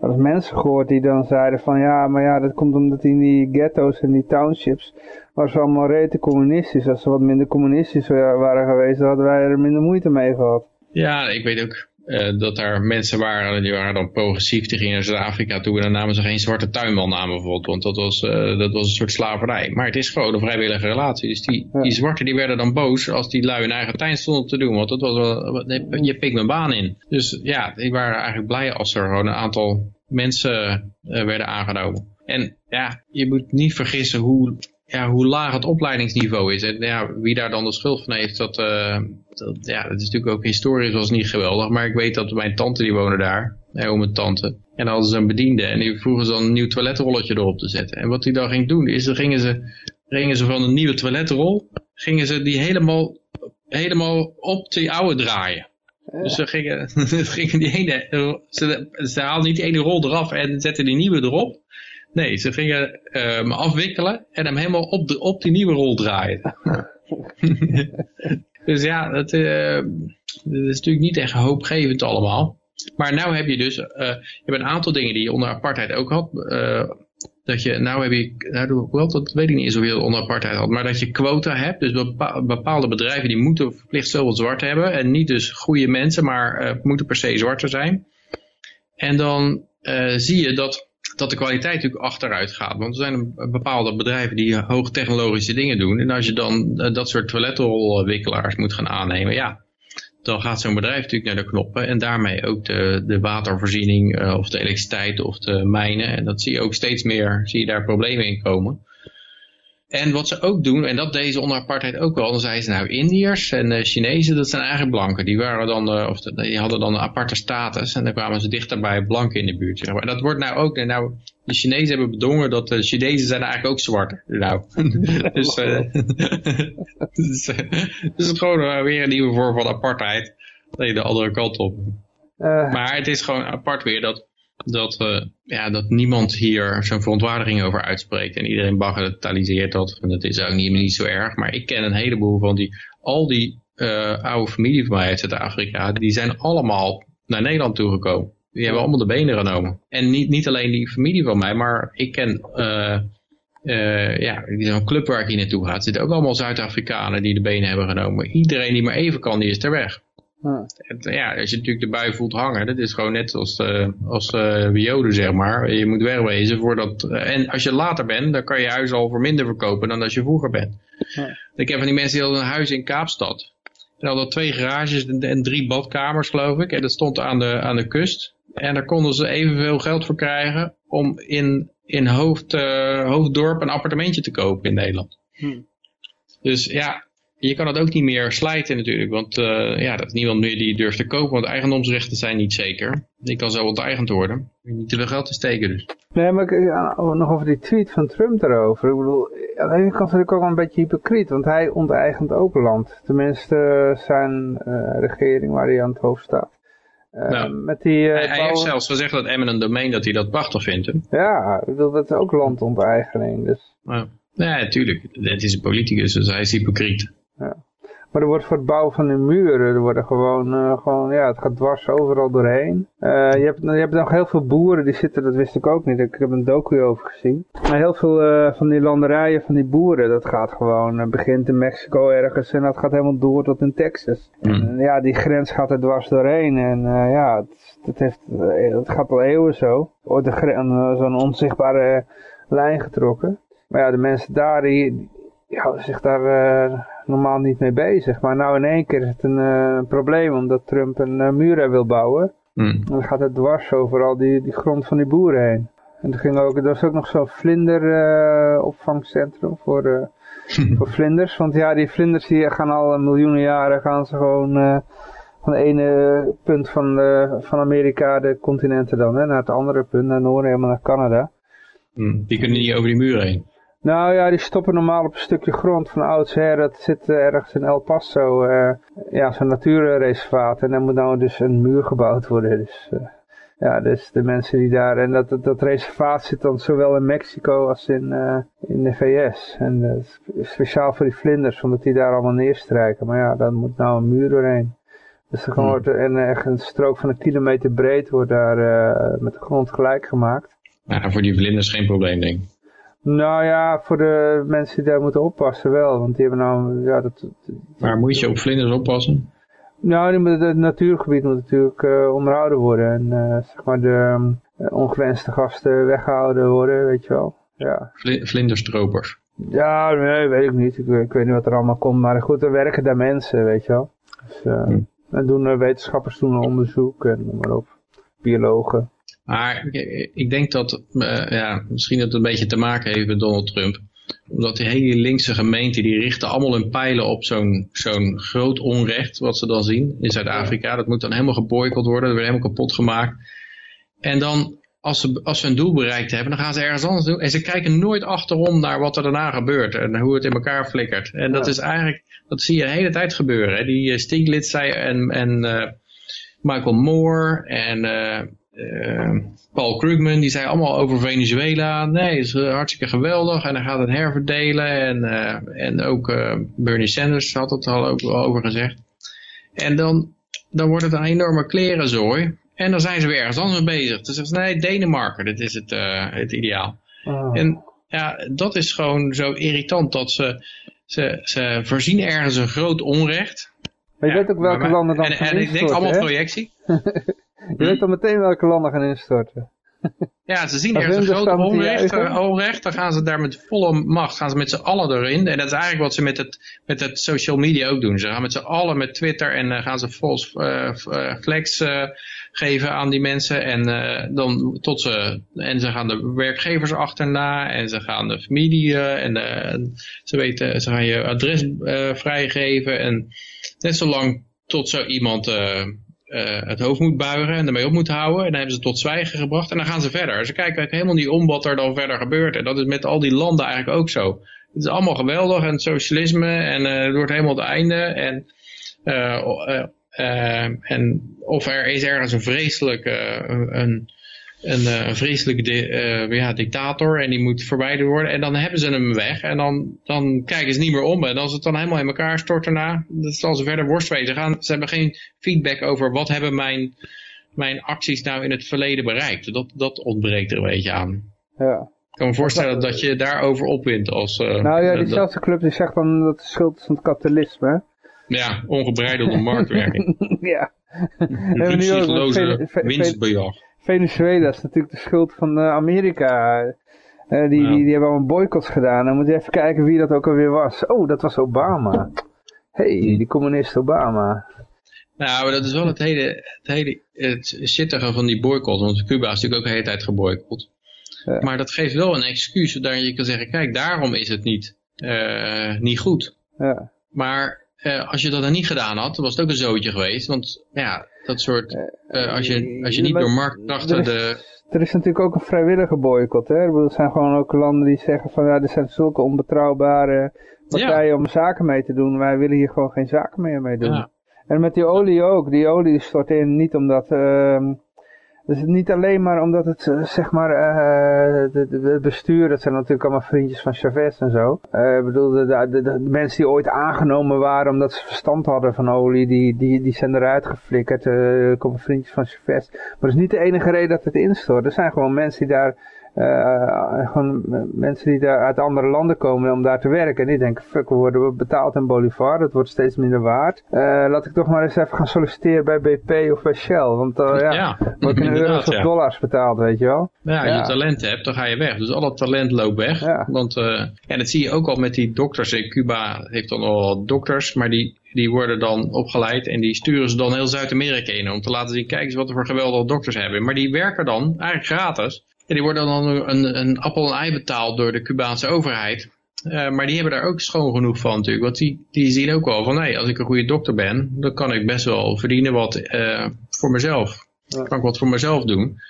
wel eens mensen gehoord die dan zeiden van ja, maar ja, dat komt omdat in die ghetto's en die townships was allemaal rete communistisch. Als ze wat minder communistisch waren geweest, dan hadden wij er minder moeite mee gehad. Ja, ik weet ook uh, dat daar mensen waren, die waren dan progressief, die gingen naar Zuid-Afrika toe en dan namen ze geen zwarte tuinman aan bijvoorbeeld, want dat was, uh, dat was een soort slavernij. Maar het is gewoon een vrijwillige relatie, dus die, ja. die zwarten die werden dan boos als die lui hun eigen tuin stonden te doen, want dat was wel, je pikt mijn baan in. Dus ja, die waren eigenlijk blij als er gewoon een aantal mensen uh, werden aangenomen. En ja, je moet niet vergissen hoe ja, hoe laag het opleidingsniveau is. En ja, wie daar dan de schuld van heeft, dat, uh, dat, ja, dat is natuurlijk ook historisch was niet geweldig. Maar ik weet dat mijn tante, die woonde daar, nee, om mijn tante. En dan hadden ze een bediende en die vroegen ze dan een nieuw toiletrolletje erop te zetten. En wat hij dan ging doen, is dan gingen ze, gingen ze van een nieuwe toiletrol, gingen ze die helemaal, helemaal op die oude draaien. Dus ze gingen, gingen die ene, ze, ze haalden niet die ene rol eraf en zetten die nieuwe erop. Nee, ze gingen uh, me afwikkelen en hem helemaal op, de, op die nieuwe rol draaien. dus ja, dat, uh, dat, is natuurlijk niet echt hoopgevend allemaal. Maar nou heb je dus, uh, je hebt een aantal dingen die je onder apartheid ook had. dat je, nou heb je, nou, wel, dat weet ik niet eens of je onder apartheid had, maar dat je quota hebt. Dus bepaalde bedrijven die moeten verplicht zoveel zwart hebben. En niet dus goede mensen, maar moeten per se zwarte zijn. En dan zie je dat dat de kwaliteit natuurlijk achteruit gaat. Want er zijn bepaalde bedrijven die hoogtechnologische dingen doen. En als je dan dat soort toiletrolwikkelaars moet gaan aannemen, ja, dan gaat zo'n bedrijf natuurlijk naar de knoppen. En daarmee ook de, de watervoorziening of de elektriciteit of de mijnen. En dat zie je ook steeds meer, zie je daar problemen in komen. En wat ze ook doen, en dat deden ze onder apartheid ook wel, dan zeiden ze nou Indiërs en uh, Chinezen, dat zijn eigenlijk blanken. Die, waren dan, uh, of die hadden dan een aparte status en dan kwamen ze dichter bij blanken in de buurt. Zeg maar. En dat wordt nou ook, nou, de Chinezen hebben bedongen dat de Chinezen zijn eigenlijk ook zwart. Nou, dus, uh, dus, dus het is gewoon weer een nieuwe vorm van apartheid. Dat je de andere kant op. maar het is gewoon apart weer dat dat, uh, ja, dat niemand hier zo'n verontwaardiging over uitspreekt. En iedereen bagatelliseert dat. En dat is ook niet, niet zo erg. Maar ik ken een heleboel van die, al die uh, oude familie van mij uit Zuid-Afrika, die zijn allemaal naar Nederland toegekomen. Die hebben allemaal de benen genomen. En niet, niet alleen die familie van mij, maar ik ken, uh, uh, ja, zo'n club waar ik hier naartoe ga. Er zitten ook allemaal Zuid-Afrikanen die de benen hebben genomen. Iedereen die maar even kan, die is er weg. Ja, als je natuurlijk de bui voelt hangen, dat is gewoon net als, uh, als uh, Joden, zeg maar. Je moet wegwezen voordat... Uh, en als je later bent, dan kan je huis al voor minder verkopen dan als je vroeger bent. Ja. Ik heb van die mensen die hadden een huis in Kaapstad. En hadden twee garages en drie badkamers, geloof ik. En dat stond aan de, aan de kust. En daar konden ze evenveel geld voor krijgen om in, in hoofd, Hoofddorp een appartementje te kopen in Nederland. Hm. Dus ja, je kan het ook niet meer slijten natuurlijk, want uh, ja, dat is niemand meer die durft te kopen, want eigendomsrechten zijn niet zeker. Die kan zo onteigend worden. Niet te veel geld te steken dus. Nee, maar ja, nog over die tweet van Trump daarover. Ik bedoel, aan de ene kant vind ik ook wel een beetje hypocriet, want hij onteigent ook land. Tenminste zijn uh, regering waar hij aan het hoofd staat. Uh, nou, met die, uh, hij, hij heeft zelfs gezegd dat eminent domain dat hij dat prachtig vindt. Hè? Ja, dat is ook landonteigening. Dus. Ja. Ja, natuurlijk. Het is een politicus, dus hij is hypocriet. Ja. Maar er wordt voor het bouwen van de muren, er worden gewoon, uh, gewoon ja, het gaat dwars overal doorheen. Uh, je, hebt, je hebt nog heel veel boeren die zitten, dat wist ik ook niet, ik heb een docu over gezien. Maar heel veel uh, van die landerijen van die boeren, dat gaat gewoon, begint in Mexico ergens en dat gaat helemaal door tot in Texas. Mm. En ja, die grens gaat er dwars doorheen en ja, het, het, heeft, het gaat al eeuwen zo. Ooit zo'n onzichtbare lijn getrokken. Maar ja, de mensen daar, die, die houden zich daar normaal niet mee bezig. Maar nou in één keer is het een uh, probleem omdat Trump een uh, muur wil bouwen. Mm. Dan gaat het dwars over al die, die grond van die boeren heen. En er, ging ook, er was ook nog zo'n vlinderopvangcentrum uh, voor, voor vlinders. Want ja, die vlinders die gaan al miljoenen jaren gaan ze gewoon van het ene punt van, van Amerika, de continenten dan, hè, naar het andere punt, naar Noorden, helemaal naar Canada. Mm. Die kunnen niet over die muur heen. Nou ja, die stoppen normaal op een stukje grond van oudsher. Dat zit uh, ergens in El Paso. Uh, ja, zo'n natuurreservaat. En dan moet nou dus een muur gebouwd worden. Dus uh, ja, dus de mensen die daar... En dat, dat, dat, reservaat zit dan zowel in Mexico als in, in de VS. En speciaal voor die vlinders, omdat die daar allemaal neerstrijken. Maar ja, dan moet nou een muur doorheen. Dus er hmm. wordt en, echt een strook van een kilometer breed wordt daar met de grond gelijk gemaakt. Ja, voor die vlinders geen probleem, denk ik. Nou ja, voor de mensen die daar moeten oppassen wel. Want die hebben nou... Ja, dat, maar moet je op vlinders oppassen? Nou, het natuurgebied moet natuurlijk uh, onderhouden worden. En uh, zeg maar de uh, ongewenste gasten weggehouden worden, weet je wel. Ja. vlinderstropers. Ja, nee, weet ik niet. Ik, ik, weet niet wat er allemaal komt. Maar goed, er werken daar mensen, weet je wel. Dus, hm. En doen wetenschappers doen onderzoek en noem maar op. Biologen. Maar ik denk dat, uh, ja, misschien dat het een beetje te maken heeft met Donald Trump. Omdat die hele linkse gemeenten, die richten allemaal hun pijlen op zo'n zo'n groot onrecht, wat ze dan zien in Zuid-Afrika. Dat moet dan helemaal geboycott worden, dat wordt helemaal kapot gemaakt. En dan, als ze, als ze een doel bereikt hebben, dan gaan ze ergens anders doen. En ze kijken nooit achterom naar wat er daarna gebeurt en hoe het in elkaar flikkert. En dat is eigenlijk, dat zie je de hele tijd gebeuren. Hè? Die uh, Stiglitz zei en, en uh, Michael Moore en... Uh, Paul Krugman, die zei allemaal over Venezuela. Nee, het is eh, hartstikke geweldig en hij gaat het herverdelen. En, uh, en ook uh, Bernie Sanders had het al ook over gezegd. En dan, dan wordt het een enorme klerenzooi. En dan zijn ze weer ergens anders mee bezig. Dan zeggen ze, nee, Denemarken, dit is het, het ideaal. Oh. En ja, dat is gewoon zo irritant dat ze, ze, ze voorzien ergens een groot onrecht. Maar je weet ook welke landen dan En, en ik denk allemaal projectie. Je weet dan meteen welke landen gaan instorten. Ja, ze zien ergens een groot onrecht, onrecht, dan gaan ze daar met volle macht, gaan ze met z'n allen erin. En dat is eigenlijk wat ze met het, met het social media ook doen. Ze gaan met z'n allen met Twitter en dan gaan ze false f- eh, flags eh, geven aan die mensen. En, dan tot ze, en ze gaan de werkgevers achterna en ze gaan de familie en de, ze, weten, ze gaan je adres vrijgeven. En net zolang tot zo iemand... eh, het hoofd moet buigen en ermee op moet houden. En dan hebben ze tot zwijgen gebracht en dan gaan ze verder. Ze kijken helemaal niet om wat er dan verder gebeurt. En dat is met al die landen eigenlijk ook zo. Het is allemaal geweldig en socialisme en eh, het wordt helemaal het einde. En, eh, en of er is ergens een vreselijke, een, een, een, eh, een vreselijke di- eh, ja, dictator en die moet verwijderd worden. En dan hebben ze hem weg en dan, dan kijken ze niet meer om. En als het dan helemaal in elkaar stort daarna, dan zal ze verder worstelen. Ze, gaan, ze hebben geen feedback over wat hebben mijn, mijn acties nou in het verleden bereikt. Dat, dat ontbreekt er een beetje aan. Ja. Ik kan me voorstellen dat je daarover opwint als... eh, Nou ja, dat- diezelfde club die zegt dan dat het schuld is van het kapitalisme. ja, ongebreidelde marktwerking. ja. Ve- winstbejag. Venezuela is natuurlijk de schuld van eh, Amerika. Eh, die, Ja. die, die hebben allemaal boycotts gedaan. Dan moet je even kijken wie dat ook alweer was. Oh, dat was Obama. hey, die communist Obama. Nou, maar dat is wel het hele, het hele het shittige van die boycott. Want Cuba is natuurlijk ook de hele tijd geboycott. Ja. Maar dat geeft wel een excuus zodat je kan zeggen, kijk, daarom is het niet, eh, niet goed. Ja. Maar als je dat dan niet gedaan had, was het ook een zootje geweest. Want ja, dat soort, eh, als, je, als je niet door marktkrachten de... Er is natuurlijk ook een vrijwillige boycott. Hè? Er zijn gewoon ook landen die zeggen van ja, er zijn zulke onbetrouwbare partijen om zaken mee te doen. Wij willen hier gewoon geen zaken meer mee doen. Ja. En met die olie ook. Die olie stort in niet omdat... ehm dus niet alleen maar omdat het, eh, zeg maar, eh, het bestuur, dat zijn natuurlijk allemaal vriendjes van Chavez en zo. Eh, ik bedoel, de, de, mensen die ooit aangenomen waren omdat ze verstand hadden van olie, die, die, die zijn eruit geflikkerd. Er komen vriendjes van Chavez. Maar dat is niet de enige reden dat het instort. Er zijn gewoon mensen die daar, eh, gewoon mensen die daar uit andere landen komen om daar te werken. En die denken, fuck, we worden betaald in Bolivar, dat wordt steeds minder waard. Eh, laat ik toch maar eens even gaan solliciteren bij BP of bij Shell. Want eh, ja, Ja, word ik in euro's of ja. dollars betaald, weet je wel. Ja, Ja. je talent hebt, dan ga je weg. Dus al dat talent loopt weg. Ja. Want ja, dat zie je ook al met die dokters. In Cuba heeft dan al dokters, maar die, die worden dan opgeleid en die sturen ze dan heel Zuid-Amerika in om te laten zien, kijk eens wat we voor geweldige dokters hebben. Maar die werken dan eigenlijk gratis. En die worden dan een, een appel en ei betaald door de Cubaanse overheid. Eh, maar die hebben daar ook schoon genoeg van natuurlijk. Want die, die zien ook wel van, nee, als ik een goede dokter ben, dan kan ik best wel verdienen wat eh, voor mezelf. Ja. Kan ik wat voor mezelf doen.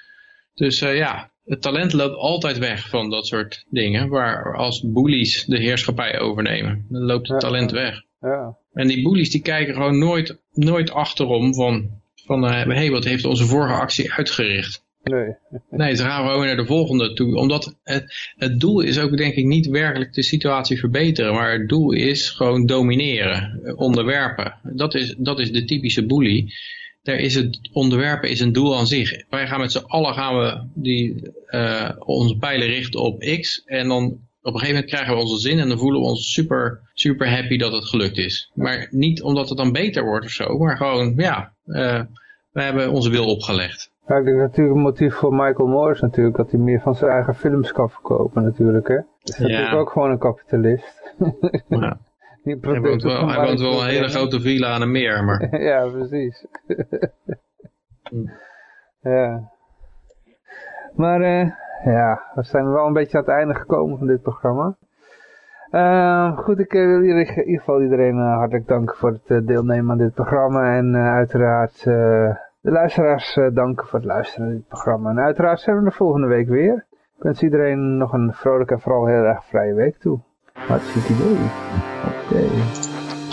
Dus eh, ja, het talent loopt altijd weg van dat soort dingen. Waar als bullies de heerschappij overnemen, dan loopt het talent weg. Ja. En die bullies die kijken gewoon nooit, nooit achterom van, van hé, hey, wat heeft onze vorige actie uitgericht? Nee. Nee, ze gaan gewoon naar de volgende toe. Omdat het, het doel is ook denk ik niet werkelijk de situatie verbeteren. Maar het doel is gewoon domineren, eh, onderwerpen. Dat is, dat is de typische bully. Daar is het onderwerpen is een doel aan zich. Wij gaan met z'n allen gaan we die, eh, onze pijlen richten op X. En dan op een gegeven moment krijgen we onze zin en dan voelen we ons super, super happy dat het gelukt is. Maar niet omdat het dan beter wordt of zo. Maar gewoon, ja, eh, we hebben onze wil opgelegd. Ja, ik denk natuurlijk een motief voor Michael Moore is natuurlijk dat hij meer van zijn eigen films kan verkopen natuurlijk hè. Dus hij is Ja. natuurlijk ook gewoon een kapitalist. Ja. Die Hij woont wel, hij woont wel een hele grote villa aan een meer, maar ja, precies. Ja. Maar eh, ja, we zijn wel een beetje aan het einde gekomen van dit programma. Ehm, goed, ik eh, wil in ieder geval iedereen hartelijk danken voor het deelnemen aan dit programma. En eh, uiteraard eh, de luisteraars eh, danken voor het luisteren naar dit programma. En uiteraard zijn we er volgende week weer. Ik wens iedereen nog een vrolijke en vooral heel erg vrije week toe. Hartstikke idee. Oké.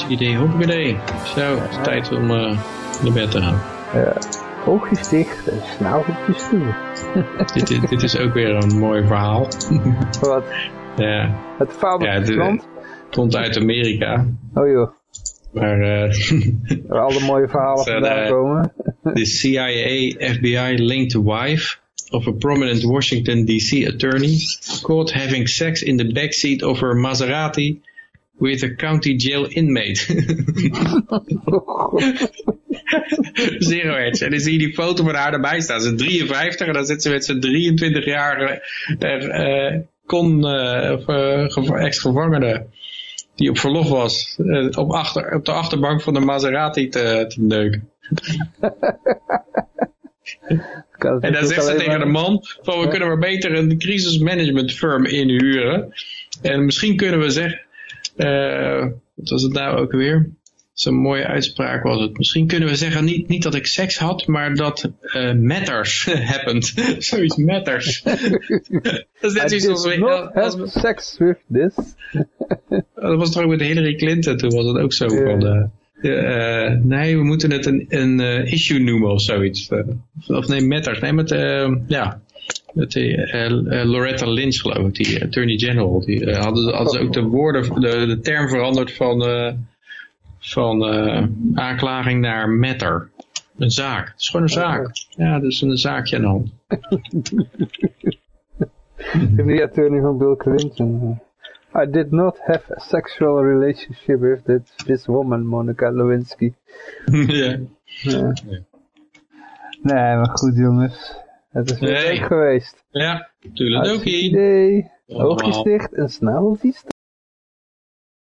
idee, hoppakee. Zo, het is tijd om eh, naar bed te gaan. Ja. Oogjes dicht en snauwtjes toe. dit, dit, dit is ook weer een mooi verhaal. Wat? ja, Het Ja, het- strand? komt uit Amerika. Oh joh, Waar eh, waar al de mooie verhalen vandaan eh, komen. de CIA FBI linked wife of a prominent Washington DC attorney caught having sex in the backseat of her Maserati with a county jail inmate. Zero edge. En dan zie je die foto van haar erbij staan. Ze is 53 en dan zit ze met zijn 23-jarige uh, kon, uh, of, uh, ex-gevangene die op verlof was, uh, op, achter, op de achterbank van de Maserati te, te neuken. en dan zegt ze tegen de man, van we kunnen maar beter een crisismanagement firm inhuren. En misschien kunnen we zeggen, uh, wat was het nou ook weer? Zo'n mooie uitspraak was het. Misschien kunnen we zeggen, niet, niet dat ik seks had, maar dat uh, matters happened. Zoiets matters. dat is net zoiets als... have sex with this. dat was toch ook met Hillary Clinton, toen was het ook zo yeah. van... Uh, nee, we moeten het een, een issue noemen of zoiets. Of nee, matters. Nee, met, ja, met Loretta Lynch geloof ik, die Attorney General. Die hadden, hadden ze ook de woorden, de, de term veranderd van, van aanklaging naar matter. Een zaak. Het is gewoon een zaak. Ja, dus een zaakje aan de hand. attorney van Bill Clinton. I did not have a sexual relationship with this woman, Monica Lewinsky. ja. ja. Nee, maar goed jongens. Het is weer Nee. leuk geweest. Ja, tuurlijk ook idee. Oogjes dicht en snabeltjes